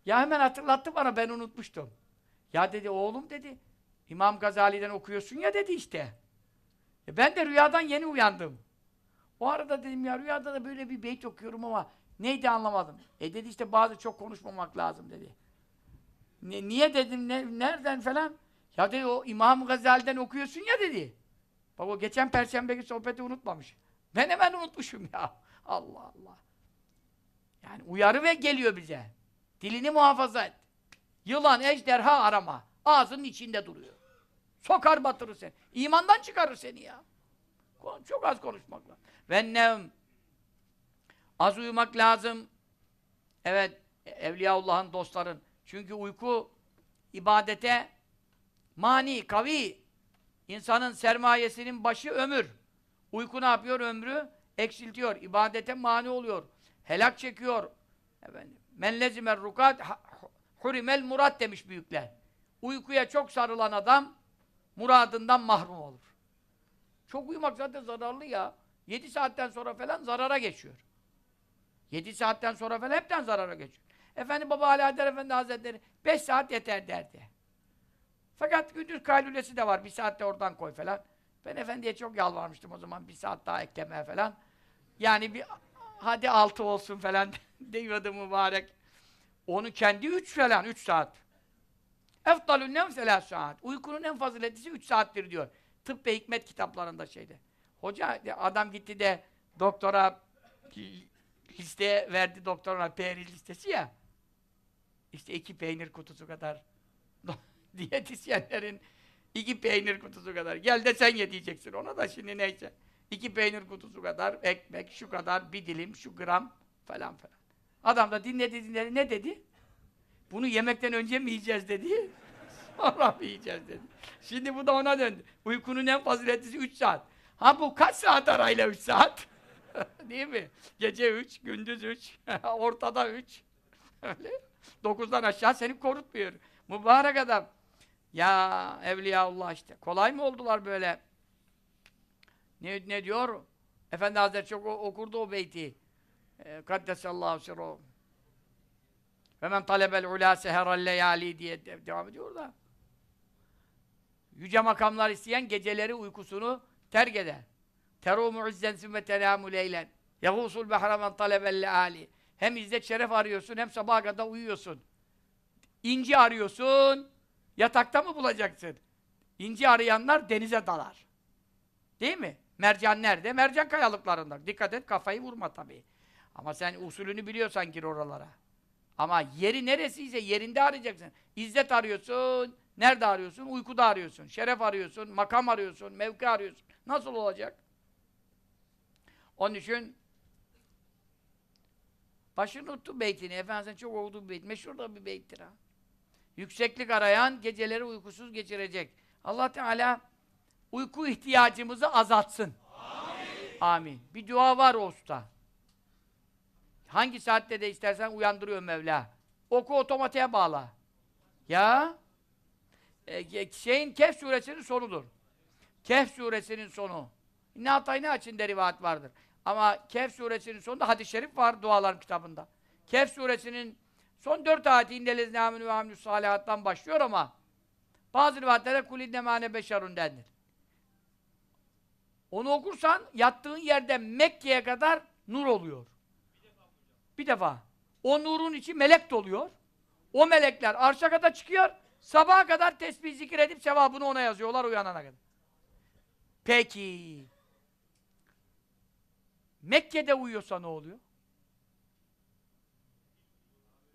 Ya hemen hatırlattı bana ben unutmuştum. Ya dedi oğlum dedi İmam Gazali'den okuyorsun ya dedi işte. E ben de rüyadan yeni uyandım. O arada dedim ya rüyada da böyle bir beyt okuyorum ama neydi anlamadım. E dedi işte bazı çok konuşmamak lazım dedi. Ne, niye dedim ne, nereden falan. Ya dedi o İmam Gazali'den okuyorsun ya dedi. Bak o geçen perşembeki sohbeti unutmamış. Ben hemen unutmuşum ya. Allah Allah. Yani uyarı ve geliyor bize. Dilini muhafaza et. Yılan, ejderha arama. Ağzının içinde duruyor. Sokar batırır seni. İmandan çıkarır seni ya. Çok az konuşmak lazım. Ve nevm. Az uyumak lazım. Evet, Evliyaullah'ın dostların. Çünkü uyku ibadete mani, kavi. İnsanın sermayesinin başı ömür. Uyku ne yapıyor? Ömrü eksiltiyor. İbadete mani oluyor. Helak çekiyor. Efendim. Men lezimer rukat hurimel murat demiş büyükler. Uykuya çok sarılan adam muradından mahrum olur. Çok uyumak zaten zararlı ya. 7 saatten sonra falan zarara geçiyor. 7 saatten sonra falan hepten zarara geçiyor. Efendi Baba Alaeddin Efendi Hazretleri 5 saat yeter derdi. Fakat gündüz kaylülesi de var. Bir saatte oradan koy falan. Ben efendiye çok yalvarmıştım o zaman. Bir saat daha eklemeye falan. Yani bir hadi altı olsun falan (laughs) diyordu mübarek. Onu kendi üç falan, üç saat. Eftalün nem saat. Uykunun en faziletlisi üç saattir diyor. Tıp ve hikmet kitaplarında şeyde. Hoca adam gitti de doktora liste verdi doktora peynir listesi ya. İşte iki peynir kutusu kadar (laughs) diyetisyenlerin iki peynir kutusu kadar. Gel de sen ye diyeceksin ona da şimdi neyse. İki peynir kutusu kadar, ekmek, şu kadar, bir dilim, şu gram falan falan. Adam da dinledi dinledi. Ne dedi? Bunu yemekten önce mi yiyeceğiz dedi. (laughs) Sonra mı yiyeceğiz dedi. Şimdi bu da ona döndü. Uykunun en faziletlisi 3 saat. Ha bu kaç saat arayla 3 saat? (laughs) Değil mi? Gece 3, gündüz 3, (laughs) ortada 3. (laughs) Öyle. 9'dan aşağı seni korutmuyor. Mübarek adam. Ya Evliyaullah işte. Kolay mı oldular böyle? Ne, ne diyor? Efendi Hazretleri çok okurdu o beyti. E, Kaddesallahu sirruhu. Ve men talebel ulâ seherel leyâli diye devam ediyor da. Yüce makamlar isteyen geceleri uykusunu terk eder. Terû mu'izzen sümme tenâmü leylen. Yagûsul behre men talebel leâli. Hem izzet şeref arıyorsun hem sabaha kadar uyuyorsun. İnci arıyorsun, yatakta mı bulacaksın? İnci arayanlar denize dalar. Değil mi? Mercan nerede? Mercan kayalıklarında. Dikkat et kafayı vurma tabii. Ama sen usulünü biliyorsan gir oralara. Ama yeri neresiyse yerinde arayacaksın. İzzet arıyorsun, nerede arıyorsun? Uykuda arıyorsun. Şeref arıyorsun, makam arıyorsun, mevki arıyorsun. Nasıl olacak? Onun için başını unuttu beytini. Efendimiz'in çok olduğu bir beyt. Meşhur da bir beyttir ha. Yükseklik arayan geceleri uykusuz geçirecek. Allah Teala uyku ihtiyacımızı azaltsın. Amin. Amin. Bir dua var o usta. Hangi saatte de istersen uyandırıyor Mevla. Oku otomatiğe bağla. Ya e, şeyin Kehf suresinin sonudur. Kehf suresinin sonu. Ne hatayı ne açında rivayet vardır. Ama Kehf suresinin sonunda hadis-i şerif var dualar kitabında. Kehf suresinin son dört ayeti indelezine aminu ve aminu salihattan başlıyor ama bazı rivayetlere kulidne mane beşerun denir. Onu okursan yattığın yerde Mekke'ye kadar nur oluyor. Bir defa. O nurun içi melek doluyor. O melekler arşa kadar çıkıyor. Sabaha kadar tesbih zikir edip sevabını ona yazıyorlar uyanana kadar. Peki. Mekke'de uyuyorsa ne oluyor?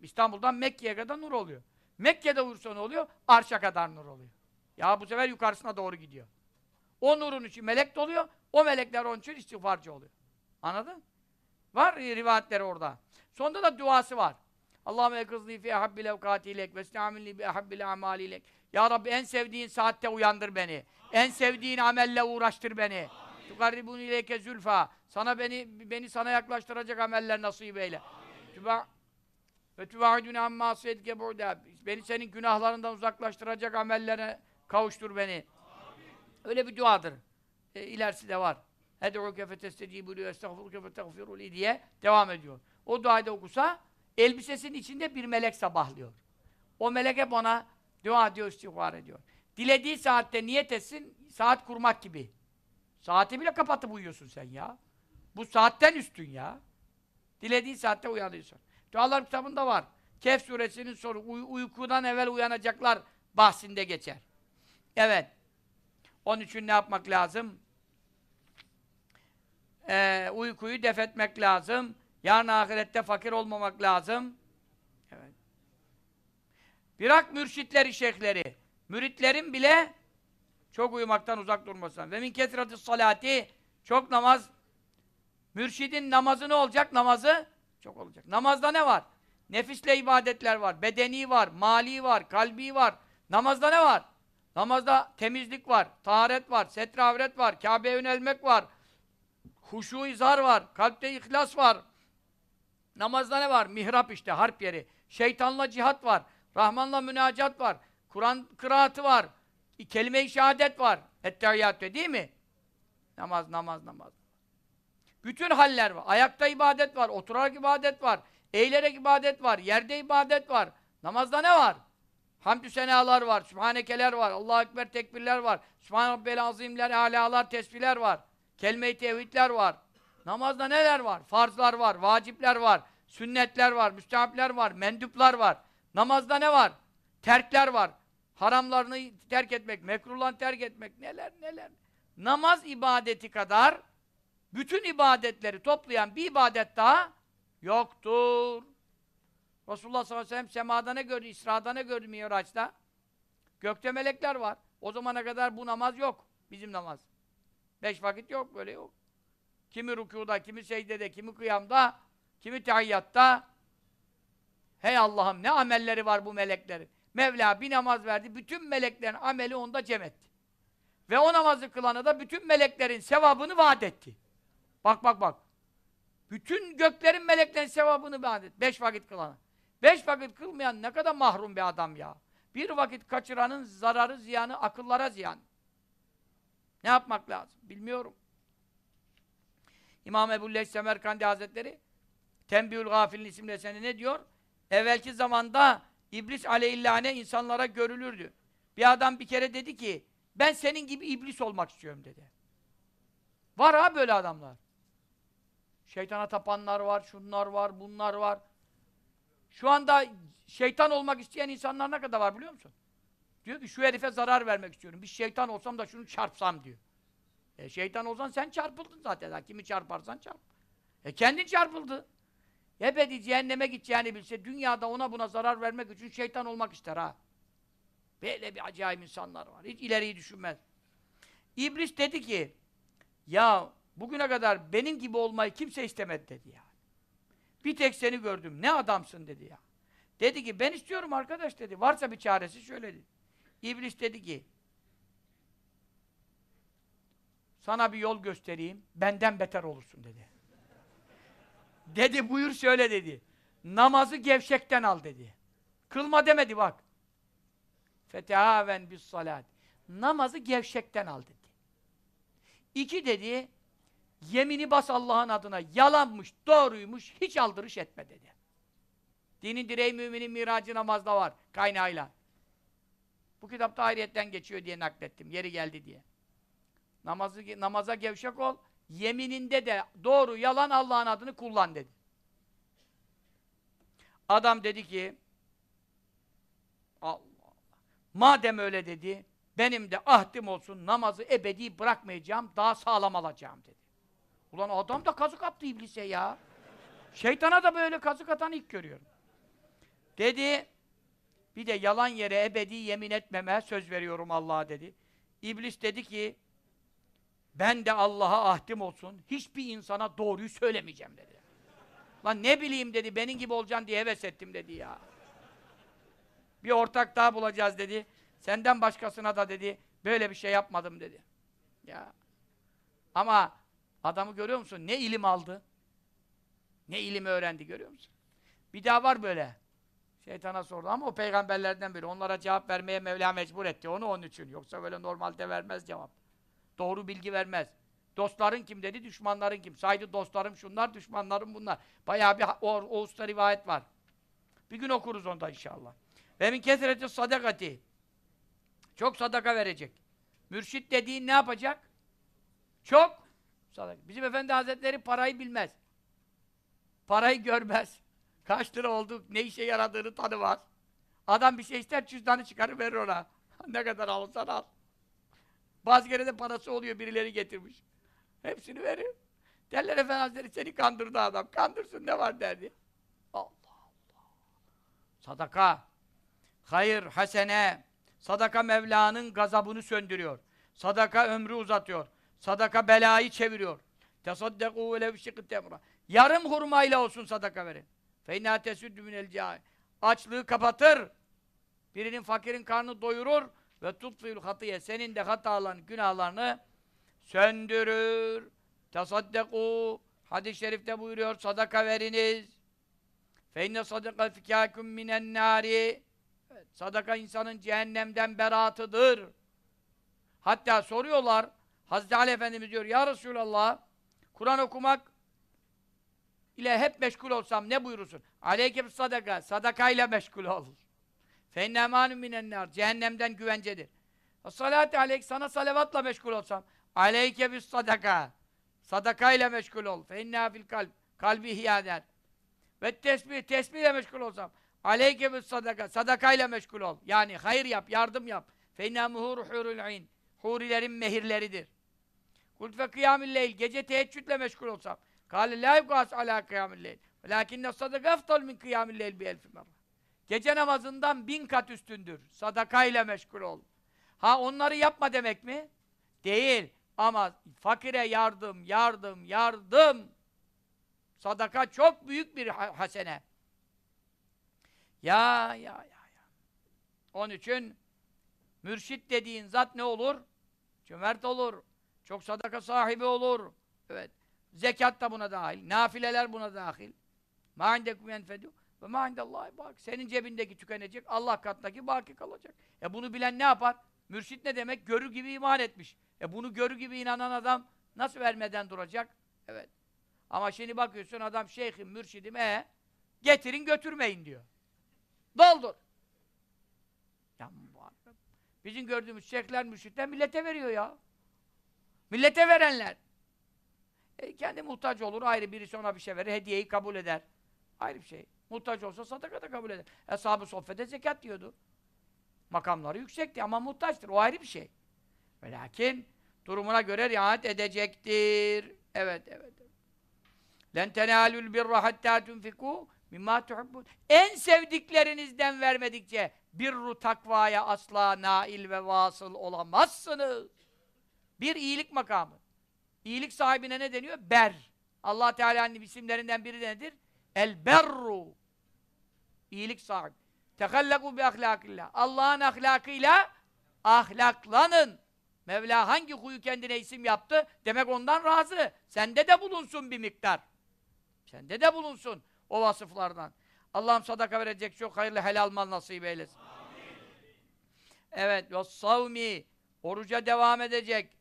İstanbul'dan Mekke'ye kadar nur oluyor. Mekke'de uyursa ne oluyor? Arşa kadar nur oluyor. Ya bu sefer yukarısına doğru gidiyor. O nurun içi melek doluyor. O melekler onun için istiğfarcı oluyor. Anladın? Var rivayetleri orada. Sonunda da duası var. Allahümme ekızni fi ehabbil evkatilek ve istamilni bi ehabbil amalilek. Ya Rabbi en sevdiğin saatte uyandır beni. En sevdiğin amelle uğraştır beni. Tukarribun ileyke zülfa. Sana beni beni sana yaklaştıracak ameller nasip eyle. Tüba ve tüvaidune amma sedke burada. Beni senin günahlarından uzaklaştıracak amellere kavuştur beni. Öyle bir duadır. E, ilerisi de var. Ed'uke fetestecibu li estağfiruke feteğfiru li diye devam ediyor. O duayı da okusa elbisesinin içinde bir melek sabahlıyor. O melek hep ona dua ediyor, istiğfar ediyor. Dilediği saatte niyet etsin, saat kurmak gibi. Saati bile kapatıp uyuyorsun sen ya. Bu saatten üstün ya. Dilediği saatte uyanıyorsun. Dualar kitabında var. Kehf suresinin sonu uy uykudan evvel uyanacaklar bahsinde geçer. Evet. Onun için ne yapmak lazım? Ee, uykuyu def etmek lazım. Yarın ahirette fakir olmamak lazım. Evet. Bırak mürşitleri, şeyhleri. Müritlerin bile çok uyumaktan uzak durmasın. Ve min kesratis salati çok namaz mürşidin namazı ne olacak? Namazı çok olacak. Namazda ne var? Nefisle ibadetler var. Bedeni var, mali var, kalbi var. Namazda ne var? Namazda temizlik var, taharet var, setre avret var, Kabe'ye yönelmek var, huşu izhar var, kalpte ihlas var. Namazda ne var? Mihrap işte, harp yeri. Şeytanla cihat var, Rahmanla münacat var, Kur'an kıraatı var, kelime-i şehadet var. Ettehiyyat değil mi? Namaz, namaz, namaz. Bütün haller var. Ayakta ibadet var, oturarak ibadet var, eğilerek ibadet var, yerde ibadet var. Namazda ne var? Hamdü senalar var, sübhanekeler var, Allahu Ekber tekbirler var, Sübhan Rabbel azimler, alalar, tesbihler var, kelime-i tevhidler var. Namazda neler var? Farzlar var, vacipler var, sünnetler var, müstehapler var, menduplar var. Namazda ne var? Terkler var. Haramlarını terk etmek, mekruhlarını terk etmek, neler neler. Namaz ibadeti kadar bütün ibadetleri toplayan bir ibadet daha yoktur. Resulullah sallallahu aleyhi ve sellem semada ne gördü, İsra'da ne gördü Miraç'ta? Gökte melekler var. O zamana kadar bu namaz yok. Bizim namaz. Beş vakit yok, böyle yok. Kimi rükuda, kimi secdede, kimi kıyamda, kimi tehiyyatta. Hey Allah'ım ne amelleri var bu meleklerin. Mevla bir namaz verdi, bütün meleklerin ameli onda cem etti. Ve o namazı kılana da bütün meleklerin sevabını vaat etti. Bak bak bak. Bütün göklerin meleklerin sevabını vaat etti. Beş vakit kılana. Beş vakit kılmayan ne kadar mahrum bir adam ya. Bir vakit kaçıranın zararı, ziyanı, akıllara ziyan. Ne yapmak lazım? Bilmiyorum. İmam Ebu Leys Semerkandi Hazretleri Tembihül Gafil'in isimli eserinde ne diyor? Evvelki zamanda İblis aleyhillâne insanlara görülürdü. Bir adam bir kere dedi ki ben senin gibi iblis olmak istiyorum dedi. Var ha böyle adamlar. Şeytana tapanlar var, şunlar var, bunlar var. Şu anda şeytan olmak isteyen insanlar ne kadar var biliyor musun? Diyor ki şu herife zarar vermek istiyorum. Bir şeytan olsam da şunu çarpsam diyor. E şeytan olsan sen çarpıldın zaten. Kimi çarparsan çarp. E kendin çarpıldı. Ebedi cehenneme gideceğini bilse dünyada ona buna zarar vermek için şeytan olmak ister ha. Böyle bir acayip insanlar var. Hiç ileriyi düşünmez. İblis dedi ki ya bugüne kadar benim gibi olmayı kimse istemedi dedi ya. Bir tek seni gördüm. Ne adamsın dedi ya. Dedi ki ben istiyorum arkadaş dedi. Varsa bir çaresi şöyle dedi. İblis dedi ki sana bir yol göstereyim. Benden beter olursun dedi. Dedi buyur şöyle dedi. Namazı gevşekten al dedi. Kılma demedi bak. Fetehaven bis salat. Namazı gevşekten al dedi. İki dedi, yemini bas Allah'ın adına, yalanmış, doğruymuş, hiç aldırış etme dedi. Dinin direği müminin miracı namazda var, kaynağıyla. Bu kitapta ayrıyetten geçiyor diye naklettim, yeri geldi diye. Namazı, namaza gevşek ol, yemininde de doğru, yalan Allah'ın adını kullan dedi. Adam dedi ki, Allah Allah, madem öyle dedi, benim de ahdim olsun, namazı ebedi bırakmayacağım, daha sağlam alacağım dedi. Ulan adam da kazık attı iblise ya. Şeytana da böyle kazık atan ilk görüyorum. Dedi, bir de yalan yere ebedi yemin etmeme söz veriyorum Allah'a dedi. İblis dedi ki, ben de Allah'a ahdim olsun, hiçbir insana doğruyu söylemeyeceğim dedi. Lan ne bileyim dedi, benim gibi olacaksın diye heves ettim dedi ya. Bir ortak daha bulacağız dedi. Senden başkasına da dedi, böyle bir şey yapmadım dedi. Ya. Ama adamı görüyor musun? Ne ilim aldı? Ne ilim öğrendi görüyor musun? Bir daha var böyle. Şeytana sordu ama o peygamberlerden biri. Onlara cevap vermeye Mevla mecbur etti. Onu onun için. Yoksa böyle normalde vermez cevap. Doğru bilgi vermez. Dostların kim dedi, düşmanların kim? Saydı dostlarım şunlar, düşmanlarım bunlar. Bayağı bir o, o usta rivayet var. Bir gün okuruz onda inşallah. Ve min kesreti sadakati. Çok sadaka verecek. Mürşit dediğin ne yapacak? Çok sadaka. Bizim Efendi Hazretleri parayı bilmez. Parayı görmez. Kaç lira oldu, ne işe yaradığını tanımaz. Adam bir şey ister, cüzdanı çıkarır verir ona. (laughs) ne kadar alırsan al. Bazı kere de parası oluyor, birileri getirmiş. Hepsini verir. Derler Efendi Hazretleri seni kandırdı adam. Kandırsın ne var derdi. Allah Allah. Sadaka. Hayır, hasene. Sadaka Mevla'nın gazabını söndürüyor. Sadaka ömrü uzatıyor. Sadaka belayı çeviriyor. Tesaddekû şıkkı temra. Yarım hurmayla olsun sadaka verin. Feyna tesüddü minel. Açlığı kapatır. Birinin fakirin karnını doyurur ve tutfil hatiye. Senin de hatalarını, günahlarını söndürür. Tesaddekû. Hadis-i şerifte buyuruyor, sadaka veriniz. Feyne sadaka fikâküm minen nâri. Sadaka insanın cehennemden beratıdır. Hatta soruyorlar, Hazreti Ali Efendimiz diyor, Ya Resulallah, Kur'an okumak ile hep meşgul olsam ne buyurursun? Aleyke sadaka, sadakayla meşgul ol. Fenne emanun minennâr, cehennemden güvencedir. Salatü aleyk, sana salavatla meşgul olsam. Aleyke bis sadaka, sadakayla meşgul ol. Fenne fil kalp, kalbi hiyader. Ve tesbih, tesbihle meşgul olsam. Aleyke bis sadaka, sadakayla meşgul ol. Yani hayır yap, yardım yap. Fenne muhur hurul ayn. Hurilerin mehirleridir. Kult ve kıyamül leyl, gece teheccüdle meşgul olsam. Kâle lâ yukâs alâ kıyamül leyl. Velâkinne sadaka eftal min kıyamül leyl bi elfi merre. Gece namazından bin kat üstündür. Sadakayla meşgul ol. Ha onları yapma demek mi? Değil. Ama fakire yardım, yardım, yardım. Sadaka çok büyük bir hasene. Ya, ya, ya, ya. Onun için mürşit dediğin zat ne olur? Cömert olur. Çok sadaka sahibi olur. Evet. Zekat da buna dahil. Nafileler buna dahil. Ma indekum ve ma indallahi bak. Senin cebindeki tükenecek, Allah katındaki baki kalacak. E bunu bilen ne yapar? Mürşit ne demek? Görü gibi iman etmiş. E bunu görü gibi inanan adam nasıl vermeden duracak? Evet. Ama şimdi bakıyorsun adam şeyhim, mürşidim e getirin götürmeyin diyor. Doldur. Ya bizim gördüğümüz şeyhler, mürşitler millete veriyor ya. Millete verenler. E, kendi muhtaç olur, ayrı birisi ona bir şey verir, hediyeyi kabul eder. Ayrı bir şey. Muhtaç olsa sadaka da kabul eder. Eshab-ı sohbete zekat diyordu. Makamları yüksekti ama muhtaçtır. O ayrı bir şey. Ve lakin durumuna göre riayet edecektir. Evet, evet. Len tenâlül birra hattâ tunfikû mimma tuhibbun. En sevdiklerinizden vermedikçe birru takvaya asla nail ve vasıl olamazsınız. Bir iyilik makamı. İyilik sahibine ne deniyor? Ber. Allah Teala'nın isimlerinden biri nedir? El berru. İyilik sahibi. Tehallaku bi ahlakillah. Allah'ın ahlakıyla ahlaklanın. Mevla hangi huyu kendine isim yaptı? Demek ondan razı. Sende de bulunsun bir miktar. Sende de bulunsun o vasıflardan. Allah'ım sadaka verecek çok hayırlı helal mal nasip eylesin. Amin. Evet. Ve savmi. Oruca devam edecek.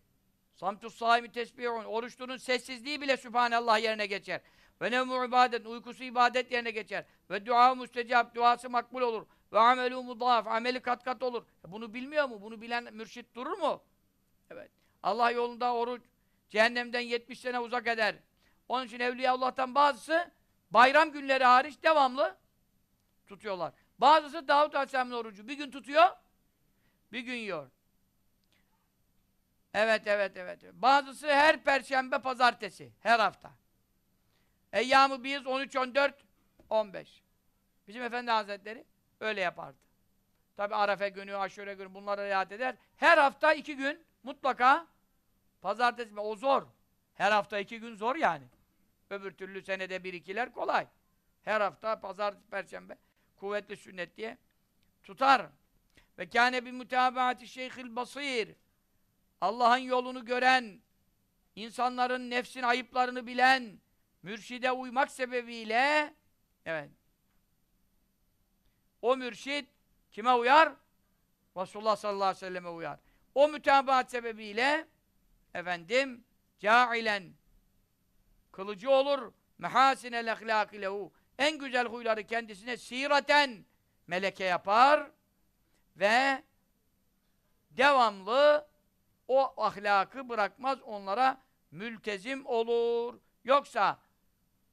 Samtus saimi tesbihun. Oruçlunun sessizliği bile Sübhanallah yerine geçer. Ve nevmu ibadet. Uykusu ibadet yerine geçer. Ve dua müstecap. Duası makbul olur. Ve amelu mudaf. Ameli kat kat olur. E bunu bilmiyor mu? Bunu bilen mürşit durur mu? Evet. Allah yolunda oruç cehennemden 70 sene uzak eder. Onun için Evliya Allah'tan bazısı bayram günleri hariç devamlı tutuyorlar. Bazısı Davut Aleyhisselam'ın orucu. Bir gün tutuyor, bir gün yiyor. Evet, evet, evet. Bazısı her perşembe, pazartesi. Her hafta. Eyyam-ı biz 13, 14, 15. Bizim Efendi Hazretleri öyle yapardı. Tabi Arefe günü, Aşure günü bunlara riayet eder. Her hafta iki gün mutlaka pazartesi, o zor. Her hafta iki gün zor yani. Öbür türlü senede bir ikiler kolay. Her hafta pazar, perşembe kuvvetli sünnet diye tutar. Ve kâne bi müteabaati şeyhil basir. Allah'ın yolunu gören, insanların nefsin ayıplarını bilen, mürşide uymak sebebiyle evet o mürşid kime uyar? Resulullah sallallahu aleyhi ve selleme uyar. O müteabaat sebebiyle efendim Câilen kılıcı olur mehasinel ahlâki lehu en güzel huyları kendisine siraten meleke yapar ve devamlı o ahlakı bırakmaz onlara mültezim olur. Yoksa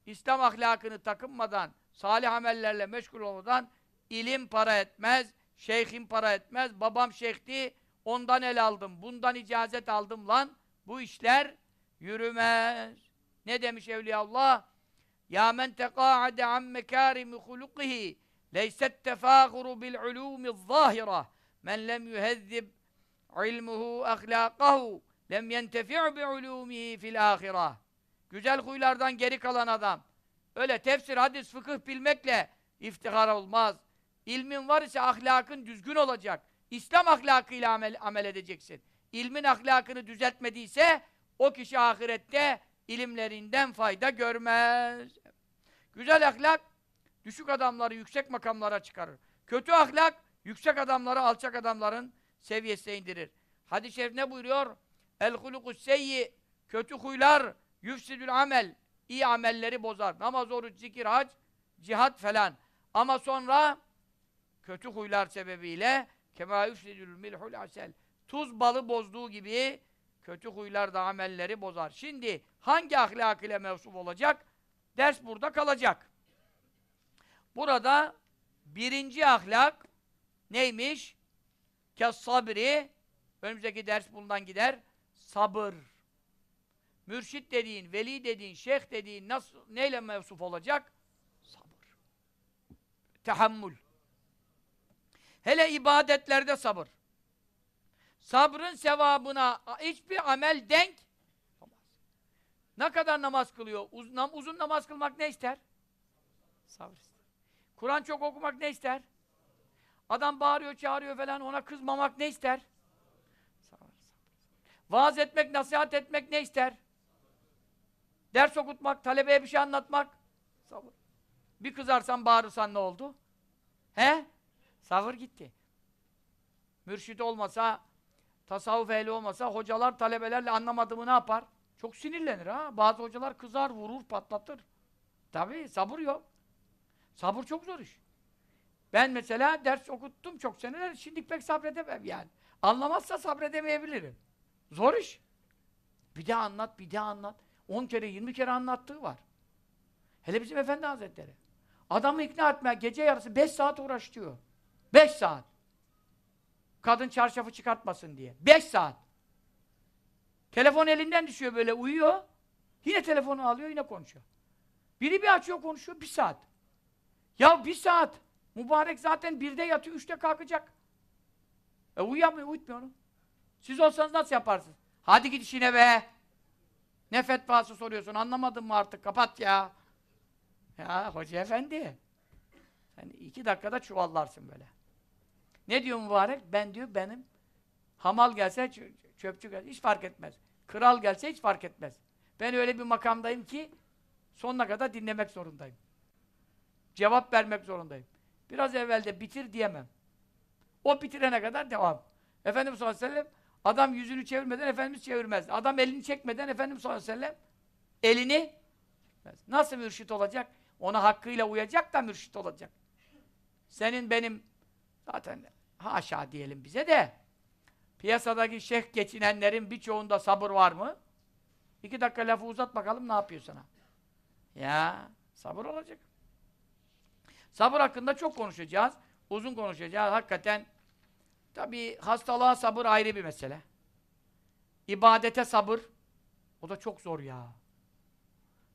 İslam ahlakını takınmadan, salih amellerle meşgul olmadan ilim para etmez, şeyhim para etmez, babam şeyhti, ondan el aldım, bundan icazet aldım lan. Bu işler yürümez. Ne demiş Evliyaullah? Ya men tekâade an mekârimi hulukihi leyset tefâhuru bil ulûmi zâhira men lem yuhezzib ilmuhu ahlâkahu lem yentefi'u bi ulûmihi fil âhireh güzel huylardan geri kalan adam öyle tefsir, hadis, fıkıh bilmekle iftihar olmaz. İlmin var ise ahlakın düzgün olacak. İslam ahlakıyla amel, amel edeceksin. İlmin ahlakını düzeltmediyse o kişi ahirette ilimlerinden fayda görmez. Güzel ahlak düşük adamları yüksek makamlara çıkarır. Kötü ahlak yüksek adamları alçak adamların seviyesine indirir. Hadis-i şerif ne buyuruyor? El hulukus seyyi kötü huylar yüfsidül amel iyi amelleri bozar. Namaz, oruç, zikir, hac, cihat falan. Ama sonra kötü huylar sebebiyle kema yüfsidül milhul asel tuz balı bozduğu gibi kötü huylar da amelleri bozar. Şimdi hangi ahlak ile mevsup olacak? Ders burada kalacak. Burada birinci ahlak neymiş? Kes sabri önümüzdeki ders bundan gider. Sabır. Mürşit dediğin, veli dediğin, şeyh dediğin nasıl, neyle mevsuf olacak? Sabır. Tehammül. Hele ibadetlerde sabır. Sabrın sevabına hiçbir amel denk ne kadar namaz kılıyor? Uzun, uzun namaz kılmak ne ister? Sabır ister. Kur'an çok okumak ne ister? Adam bağırıyor, çağırıyor falan ona kızmamak ne ister? Sabır, sabır. Vaaz etmek, nasihat etmek ne ister? Ders okutmak, talebeye bir şey anlatmak. Sabır. Bir kızarsan, bağırırsan ne oldu? He? Sabır gitti. Mürşit olmasa, tasavvuf ehli olmasa, hocalar talebelerle anlamadığımı ne yapar? Çok sinirlenir ha. Bazı hocalar kızar, vurur, patlatır. Tabii sabır yok. Sabır çok zor iş. Ben mesela ders okuttum çok seneler, şimdi pek sabredemem yani. Anlamazsa sabredemeyebilirim. Zor iş. Bir daha anlat, bir daha anlat. 10 kere, 20 kere anlattığı var. Hele bizim Efendi Hazretleri. Adamı ikna etme, gece yarısı 5 saat uğraş diyor. 5 saat. Kadın çarşafı çıkartmasın diye. 5 saat. Telefon elinden düşüyor böyle, uyuyor. Yine telefonu alıyor, yine konuşuyor. Biri bir açıyor, konuşuyor, bir saat. Ya bir saat. Mübarek zaten birde yatıyor, üçte kalkacak. E uyuyamıyor, uyutmuyor onu. Siz olsanız nasıl yaparsınız? Hadi git işine be. Ne fetvası soruyorsun, anlamadın mı artık, kapat ya. Ya hoca efendi. Sen iki dakikada çuvallarsın böyle. Ne diyor mübarek? Ben diyor benim hamal gelse, çöpçü gelse hiç fark etmez. Kral gelse hiç fark etmez. Ben öyle bir makamdayım ki sonuna kadar dinlemek zorundayım. Cevap vermek zorundayım. Biraz evvelde bitir diyemem. O bitirene kadar devam. Efendimiz sallallahu aleyhi ve sellem adam yüzünü çevirmeden Efendimiz çevirmez. Adam elini çekmeden Efendimiz sallallahu aleyhi ve sellem elini Nasıl mürşit olacak? Ona hakkıyla uyacak da mürşit olacak. Senin benim zaten haşa diyelim bize de piyasadaki şeyh geçinenlerin birçoğunda sabır var mı? İki dakika lafı uzat bakalım ne yapıyor sana? Ya sabır olacak. Sabır hakkında çok konuşacağız. Uzun konuşacağız. Hakikaten tabi hastalığa sabır ayrı bir mesele. İbadete sabır o da çok zor ya.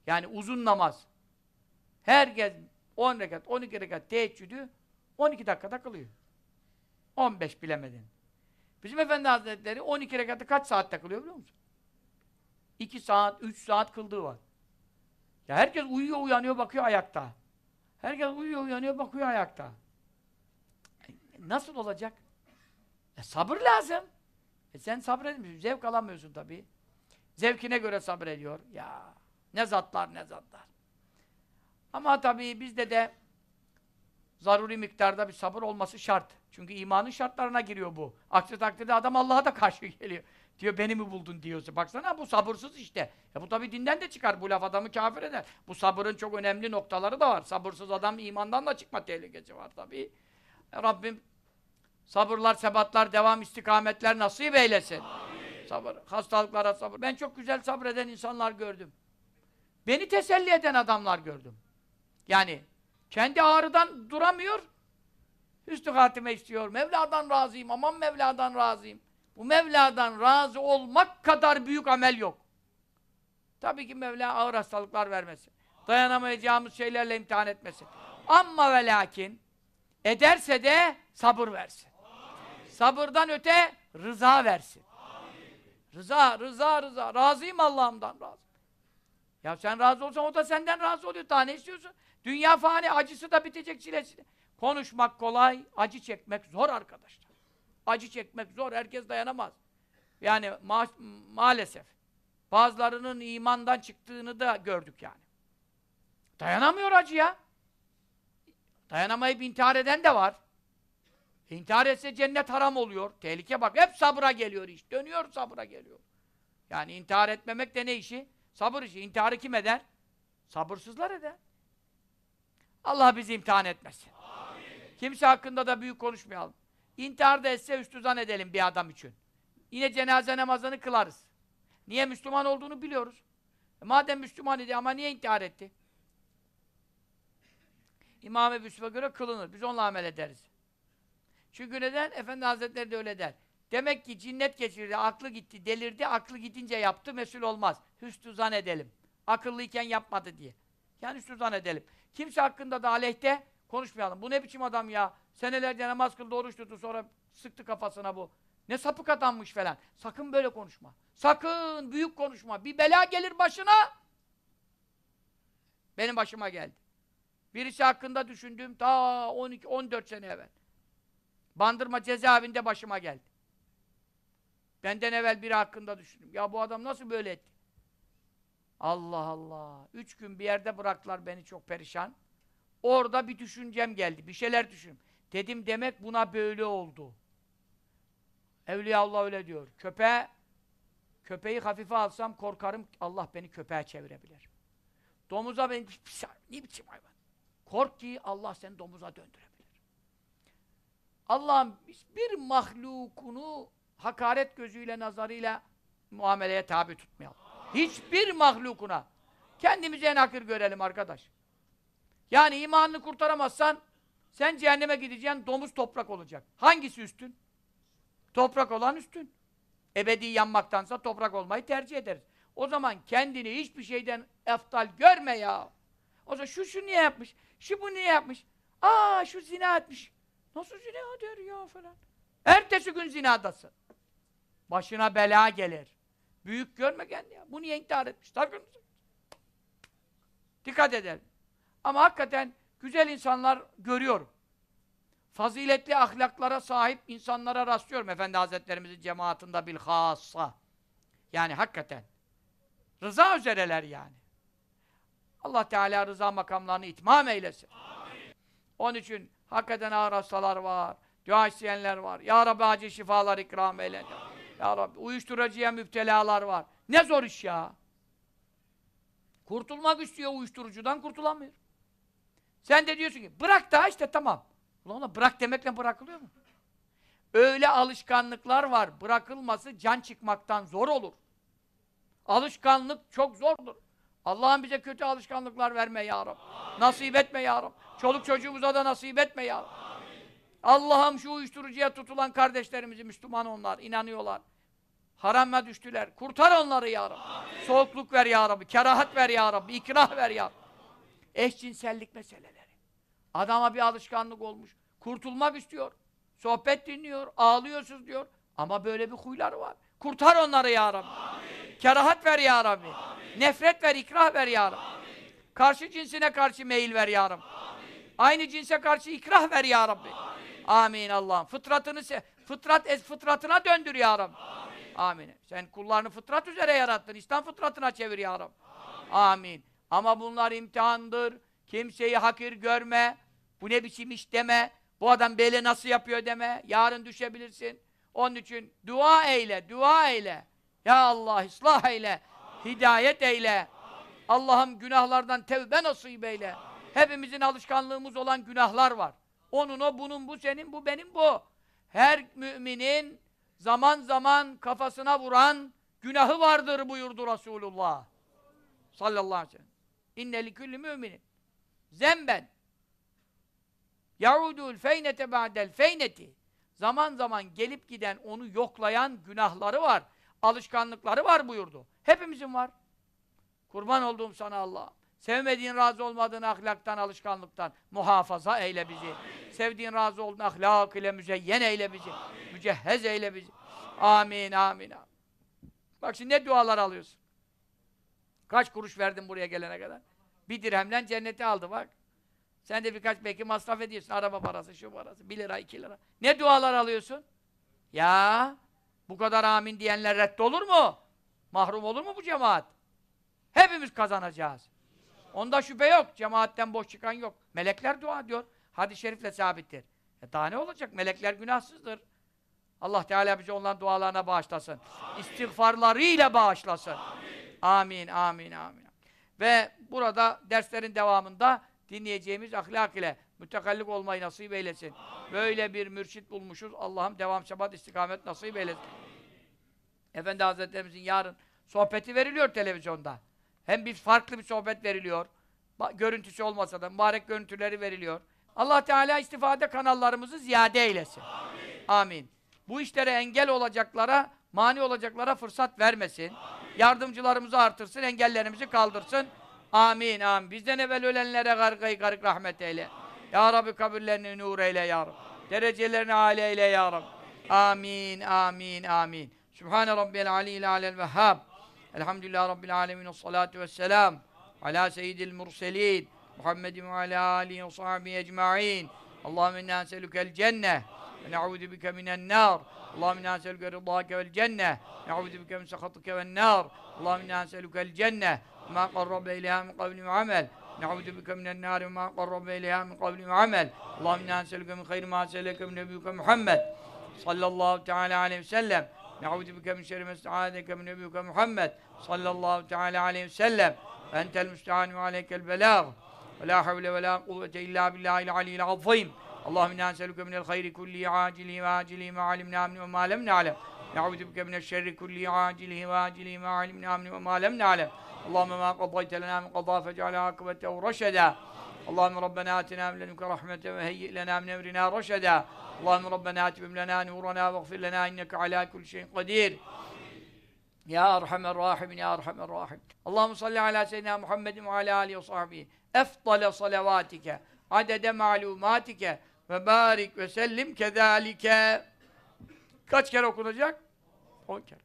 Yani uzun namaz. Herkes 10 rekat, 12 rekat teheccüdü 12 dakikada kılıyor. 15 bilemedin. Bizim Efendi Hazretleri 12 rekatı kaç saatte kılıyor biliyor musun? 2 saat, 3 saat kıldığı var. Ya herkes uyuyor, uyanıyor, bakıyor ayakta. Herkes uyuyor, uyanıyor, bakıyor ayakta. E, nasıl olacak? E, sabır lazım. E sen sabredemiyorsun, zevk alamıyorsun tabii. Zevkine göre sabrediyor. Ya ne zatlar, ne zatlar. Ama tabii bizde de zaruri miktarda bir sabır olması şart. Çünkü imanın şartlarına giriyor bu. Aksi takdirde adam Allah'a da karşı geliyor. Diyor beni mi buldun diyorsa. Baksana bu sabırsız işte. E bu tabi dinden de çıkar. Bu laf adamı kafir eder. Bu sabırın çok önemli noktaları da var. Sabırsız adam imandan da çıkma tehlikesi var tabi. E Rabbim sabırlar, sebatlar, devam istikametler nasip eylesin. Amin. Sabır, hastalıklara sabır. Ben çok güzel sabreden insanlar gördüm. Beni teselli eden adamlar gördüm. Yani kendi ağrıdan duramıyor. Hüsnü hatime istiyor. Mevla'dan razıyım. Aman Mevla'dan razıyım. Bu Mevla'dan razı olmak kadar büyük amel yok. Tabii ki Mevla ağır hastalıklar vermesin. Dayanamayacağımız şeylerle imtihan etmesin. Amma ve lakin ederse de sabır versin. Sabırdan öte rıza versin. Rıza, rıza, rıza. Razıyım Allah'ımdan razı. Ya sen razı olsan o da senden razı oluyor. Daha ne istiyorsun? Dünya fani, acısı da bitecek çilesi. Konuşmak kolay, acı çekmek zor arkadaşlar. Acı çekmek zor, herkes dayanamaz. Yani ma maalesef. Bazılarının imandan çıktığını da gördük yani. Dayanamıyor acıya. Dayanamayıp intihar eden de var. İntihar etse cennet haram oluyor. Tehlike bak. Hep sabıra geliyor iş. Dönüyor sabıra geliyor. Yani intihar etmemek de ne işi? Sabır işi. İntiharı kim eder? Sabırsızlar eder. Allah bizi imtihan etmesin. Amin. Kimse hakkında da büyük konuşmayalım. İntihar da etse üstü edelim bir adam için. Yine cenaze namazını kılarız. Niye Müslüman olduğunu biliyoruz. E madem Müslüman idi ama niye intihar etti? İmam Ebu Yusuf'a göre kılınır. Biz onunla amel ederiz. Çünkü neden? Efendi Hazretleri de öyle der. Demek ki cinnet geçirdi, aklı gitti, delirdi, aklı gidince yaptı, mesul olmaz. Hüsnü zan edelim. Akıllıyken yapmadı diye. Yani hüsnü zan edelim. Kimse hakkında da aleyhte konuşmayalım. Bu ne biçim adam ya? Senelerce namaz kıldı, oruç tuttu, sonra sıktı kafasına bu. Ne sapık adammış falan. Sakın böyle konuşma. Sakın büyük konuşma. Bir bela gelir başına. Benim başıma geldi. Birisi hakkında düşündüğüm ta 12 14 sene evvel. Bandırma cezaevinde başıma geldi. Benden evvel biri hakkında düşündüm. Ya bu adam nasıl böyle etti? Allah Allah. Üç gün bir yerde bıraktılar beni çok perişan. Orada bir düşüncem geldi. Bir şeyler düşün. Dedim demek buna böyle oldu. Evliya Allah öyle diyor. Köpeğe köpeği hafife alsam korkarım Allah beni köpeğe çevirebilir. Domuza ben ne biçim hayvan? Kork ki Allah seni domuza döndürebilir. Allah'ın bir mahlukunu hakaret gözüyle, nazarıyla muameleye tabi tutmayalım. Hiçbir mahlukuna. Kendimizi en hakir görelim arkadaş. Yani imanını kurtaramazsan sen cehenneme gideceksin, domuz toprak olacak. Hangisi üstün? Toprak olan üstün. Ebedi yanmaktansa toprak olmayı tercih ederiz. O zaman kendini hiçbir şeyden eftal görme ya. O zaman şu şu niye yapmış? Şu bu niye yapmış? Aa şu zina etmiş. Nasıl zina der ya falan. Ertesi gün zinadasın. Başına bela gelir. Büyük görme kendini ya. Bu niye intihar etmiş? Sakın. Dikkat edelim. Ama hakikaten güzel insanlar görüyorum. Faziletli ahlaklara sahip insanlara rastlıyorum. Efendi Hazretlerimizin cemaatinde bilhassa. Yani hakikaten. Rıza üzereler yani. Allah Teala rıza makamlarını itmam eylesin. Amin. Onun için hakikaten ağır hastalar var. Dua isteyenler var. Ya Rabbi acil şifalar ikram eyle. Ya Rabbi uyuşturucuya müptelalar var. Ne zor iş ya. Kurtulmak istiyor uyuşturucudan kurtulamıyor. Sen de diyorsun ki bırak da işte tamam. Ulan bırak demekle bırakılıyor mu? Öyle alışkanlıklar var. Bırakılması can çıkmaktan zor olur. Alışkanlık çok zordur. Allah'ım bize kötü alışkanlıklar verme ya Rabbi. Nasip etme ya Rabbi. Çoluk çocuğumuza da nasip etme ya Rabbi. Allah'ım şu uyuşturucuya tutulan kardeşlerimizi Müslüman onlar, inanıyorlar. Harama düştüler. Kurtar onları ya. Amin. Soğukluk ver ya Rabbi. Kerahat ver ya Rabbi. İkrah ver ya Rabbi. Eşcinsellik meseleleri. Adama bir alışkanlık olmuş. Kurtulmak istiyor. Sohbet dinliyor. Ağlıyorsunuz diyor. Ama böyle bir huyları var. Kurtar onları ya Rabbi. Kerahat ver ya Rabbi. Nefret ver, ikrah ver ya Rabbi. Karşı cinsine karşı meyil ver ya Rabbi. Aynı cinse karşı ikrah ver ya Rabbi. Amin, Amin Allah'ım. Fıtratını fıtrat es fıtratına döndür ya Rabbi. Amin. Amin. Sen kullarını fıtrat üzere yarattın. İslam fıtratına çevir ya Rabbi. Amin. Amin. Ama bunlar imtihandır. Kimseyi hakir görme. Bu ne biçim iş deme. Bu adam böyle nasıl yapıyor deme. Yarın düşebilirsin. Onun için dua eyle, dua eyle. Ya Allah ıslah eyle, hidayet eyle. Allah'ım günahlardan tevbe nasip eyle. Hepimizin alışkanlığımız olan günahlar var. Onun o, bunun bu, senin bu, benim bu. Her müminin zaman zaman kafasına vuran günahı vardır buyurdu Resulullah. Sallallahu aleyhi ve sellem. İnne likülli müminin. Zemben. Yaudul feynete ba'del feyneti. Zaman zaman gelip giden onu yoklayan günahları var. Alışkanlıkları var buyurdu. Hepimizin var. Kurban olduğum sana Allah. Sevmediğin, razı olmadığın ahlaktan, alışkanlıktan muhafaza eyle bizi. Sevdiğin, razı olduğun ahlak ile müzeyyen eyle bizi. Mücehhez eyle bizi. Amin, amin, amin. Bak şimdi ne dualar alıyorsun. Kaç kuruş verdin buraya gelene kadar? Bir dirhemle cenneti aldı bak. Sen de birkaç belki masraf ediyorsun. Araba parası, şu parası. Bir lira, iki lira. Ne dualar alıyorsun? Ya bu kadar amin diyenler reddolur mu? Mahrum olur mu bu cemaat? Hepimiz kazanacağız. Onda şüphe yok. Cemaatten boş çıkan yok. Melekler dua diyor. Hadis-i şerifle sabittir. E daha ne olacak? Melekler günahsızdır. Allah Teala bizi onların dualarına bağışlasın. İstiğfarlarıyla bağışlasın. Amin, amin, amin. Ve burada derslerin devamında dinleyeceğimiz ahlak ile mütekallik olmayı nasip eylesin. Böyle bir mürşit bulmuşuz. Allah'ım devam şebat istikamet nasip eylesin. Efendi Hazretlerimizin yarın sohbeti veriliyor televizyonda. Hem bir farklı bir sohbet veriliyor. Görüntüsü olmasa da mübarek görüntüleri veriliyor. Allah Teala istifade kanallarımızı ziyade eylesin. Amin. Amin. Bu işlere engel olacaklara, mani olacaklara fırsat vermesin. Yardımcılarımızı artırsın, engellerimizi kaldırsın. Amin, amin. Bizden evvel ölenlere gargayı garık rahmet eyle. Ya Rabbi kabirlerini nur eyle ya Rabbi. Derecelerini âli eyle ya Rabbi. Amin, amin, amin. Sübhane Rabbiyel aliyyil alel vehhab. Elhamdülillah Rabbil alemin. Salatu vesselam. Ala seyyidil murselin. Muhammedin ve ala alihi ve sahbihi ecma'in. Allahümme inna neselükel cenneh. Ve ne'udu bike minen nar. Allahümme inna neselüke rıdâke vel cenneh. Ne'udu bike min sehatike vel nar. Allahümme inna neselükel cenneh. Ileyha min kavli ve amel. Ne'udu bike minen nar. Ma qarrabe ileyha min kavli ve amel. Allahümme inna neselüke min hayri ma seleke min nebiyyuke Muhammed. Sallallahu teala aleyhi ve sellem. نعوذ بك من شر ما استعاذك من نبيك محمد صلى الله تعالى عليه وسلم أنت المستعان وعليك البلاغ ولا حول ولا قوة إلا بالله العلي العظيم اللهم إنا نسألك من الخير كله عاجله وآجله ما علمنا منه وما لم نعلم نعوذ بك من الشر كله عاجله وآجله ما علمنا منه وما لم نعلم Allahümme mâ qadayte lenâ min qadâ fece'alâ akıbetehu reşedâ. Allahümme Rabbena atina min lenünke rahmeten ve heyyi lenâ min emrinâ reşedâ. Allahümme Rabbena atibim lenâ nûranâ ve gfir lenâ inneke alâ kulli şeyin kadîr. Ya Erhamer Rahim, Ya Erhamer Rahim. Allahumme salli ala seyyidina Muhammedin ve ala alihi ve sahbihi. Efdale salavatike, adede malumatike ve barik ve sellim kezalike. Kaç kere okunacak? On kere.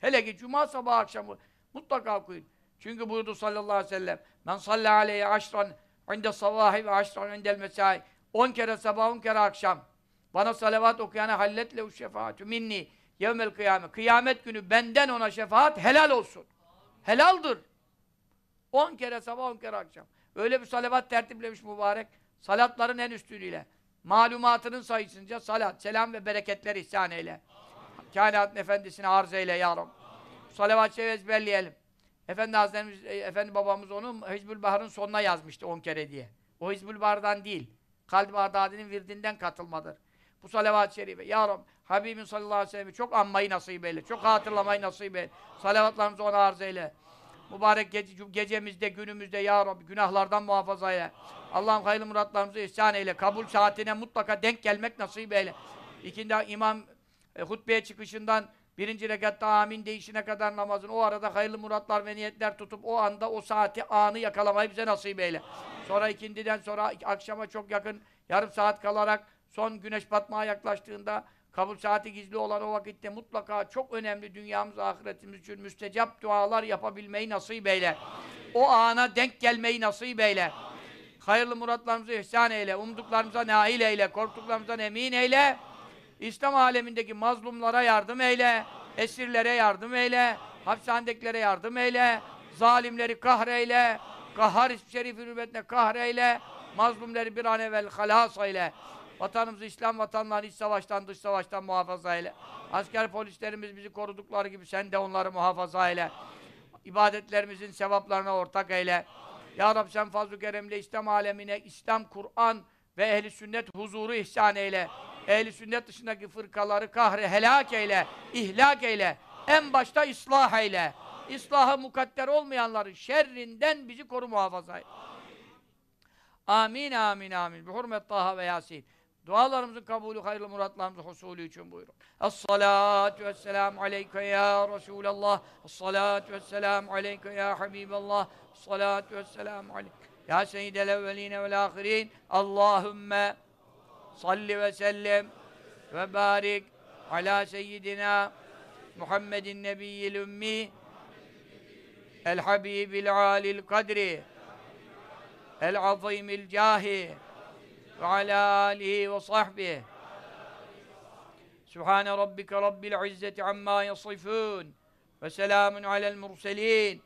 Hele ki cuma sabahı akşamı mutlaka okuyun. Çünkü buyurdu sallallahu aleyhi ve sellem men salli aleyhi aşran inde sabahi ve aşran indel mesai. On kere sabah, on kere akşam. Bana salavat okuyana halletle şefaatü minni yevmel kıyamet. Kıyamet günü benden ona şefaat helal olsun. Helaldir. On kere sabah, on kere akşam. Öyle bir salavat tertiplemiş mübarek. Salatların en üstünüyle. Malumatının sayısınca salat, selam ve bereketler ihsan eyle. Kainatın efendisine arz eyle ya Rabbi. Salavat-ı ezberleyelim. Efendi Hazretlerimiz, e, Efendi babamız onu Hizbül Bahar'ın sonuna yazmıştı on kere diye. O Hizbül Bahar'dan değil. Kalbi Bağdadi'nin virdinden katılmadır. Bu salavat-ı şerife. Ya Rabbi, Habibin sallallahu aleyhi ve sellem'i çok anmayı nasip eyle. Çok hatırlamayı nasip eyle. Salavatlarımızı ona arz eyle. Mübarek gece, gecemizde, günümüzde Ya Rabbi günahlardan muhafaza eyle. Allah'ım hayırlı muratlarımızı ihsan eyle. Kabul saatine mutlaka denk gelmek nasip eyle. İkindi imam e, hutbeye çıkışından birinci rekatta amin deyişine kadar namazın o arada hayırlı muratlar ve niyetler tutup o anda o saati anı yakalamayı bize nasip eyle. Sonra ikindiden sonra akşama çok yakın yarım saat kalarak son güneş batmaya yaklaştığında kabul saati gizli olan o vakitte mutlaka çok önemli dünyamız, ahiretimiz için müstecap dualar yapabilmeyi nasip eyle. O ana denk gelmeyi nasip eyle. Hayırlı muratlarımızı ihsan eyle, umduklarımıza nail eyle, korktuklarımızdan emin eyle. İslam alemindeki mazlumlara yardım eyle, esirlere yardım eyle, hapishanedekilere yardım eyle, zalimleri kahreyle, kahhar-ı şerif hürmetine kahreyle, mazlumları bir an evvel halas eyle. Vatanımızı, İslam vatanlarını iç savaştan, dış savaştan muhafaza eyle. Asker polislerimiz bizi korudukları gibi sen de onları muhafaza eyle. İbadetlerimizin sevaplarına ortak eyle. Ya Rabbi sen fazl-ı keremle İslam alemine, İslam, Kur'an ve ehli sünnet huzuru ihsan eyle. Ehli sünnet dışındaki fırkaları kahre helak eyle, ihlak eyle. En başta ıslah eyle. İslahı mukadder olmayanların şerrinden bizi koru muhafaza eyle. Amin, amin, amin. Bi hurmet Taha ve Yasin. Dualarımızın kabulü, hayırlı muratlarımızın husulü için buyurun. Es-salatu vesselamu aleyke ya Resulallah. Es-salatu vesselamu aleyke ya Habiballah. Es-salatu vesselamu aleyke ya seyyidel evveline vel ahirin. Allahümme salli ve sellem ve barik ala seyyidina Muhammedin nebiyyil ümmi el habibil alil kadri el azimil cahi ve ala alihi ve sahbihi Sübhane rabbike rabbil izzeti amma yasifun ve selamun alel murselin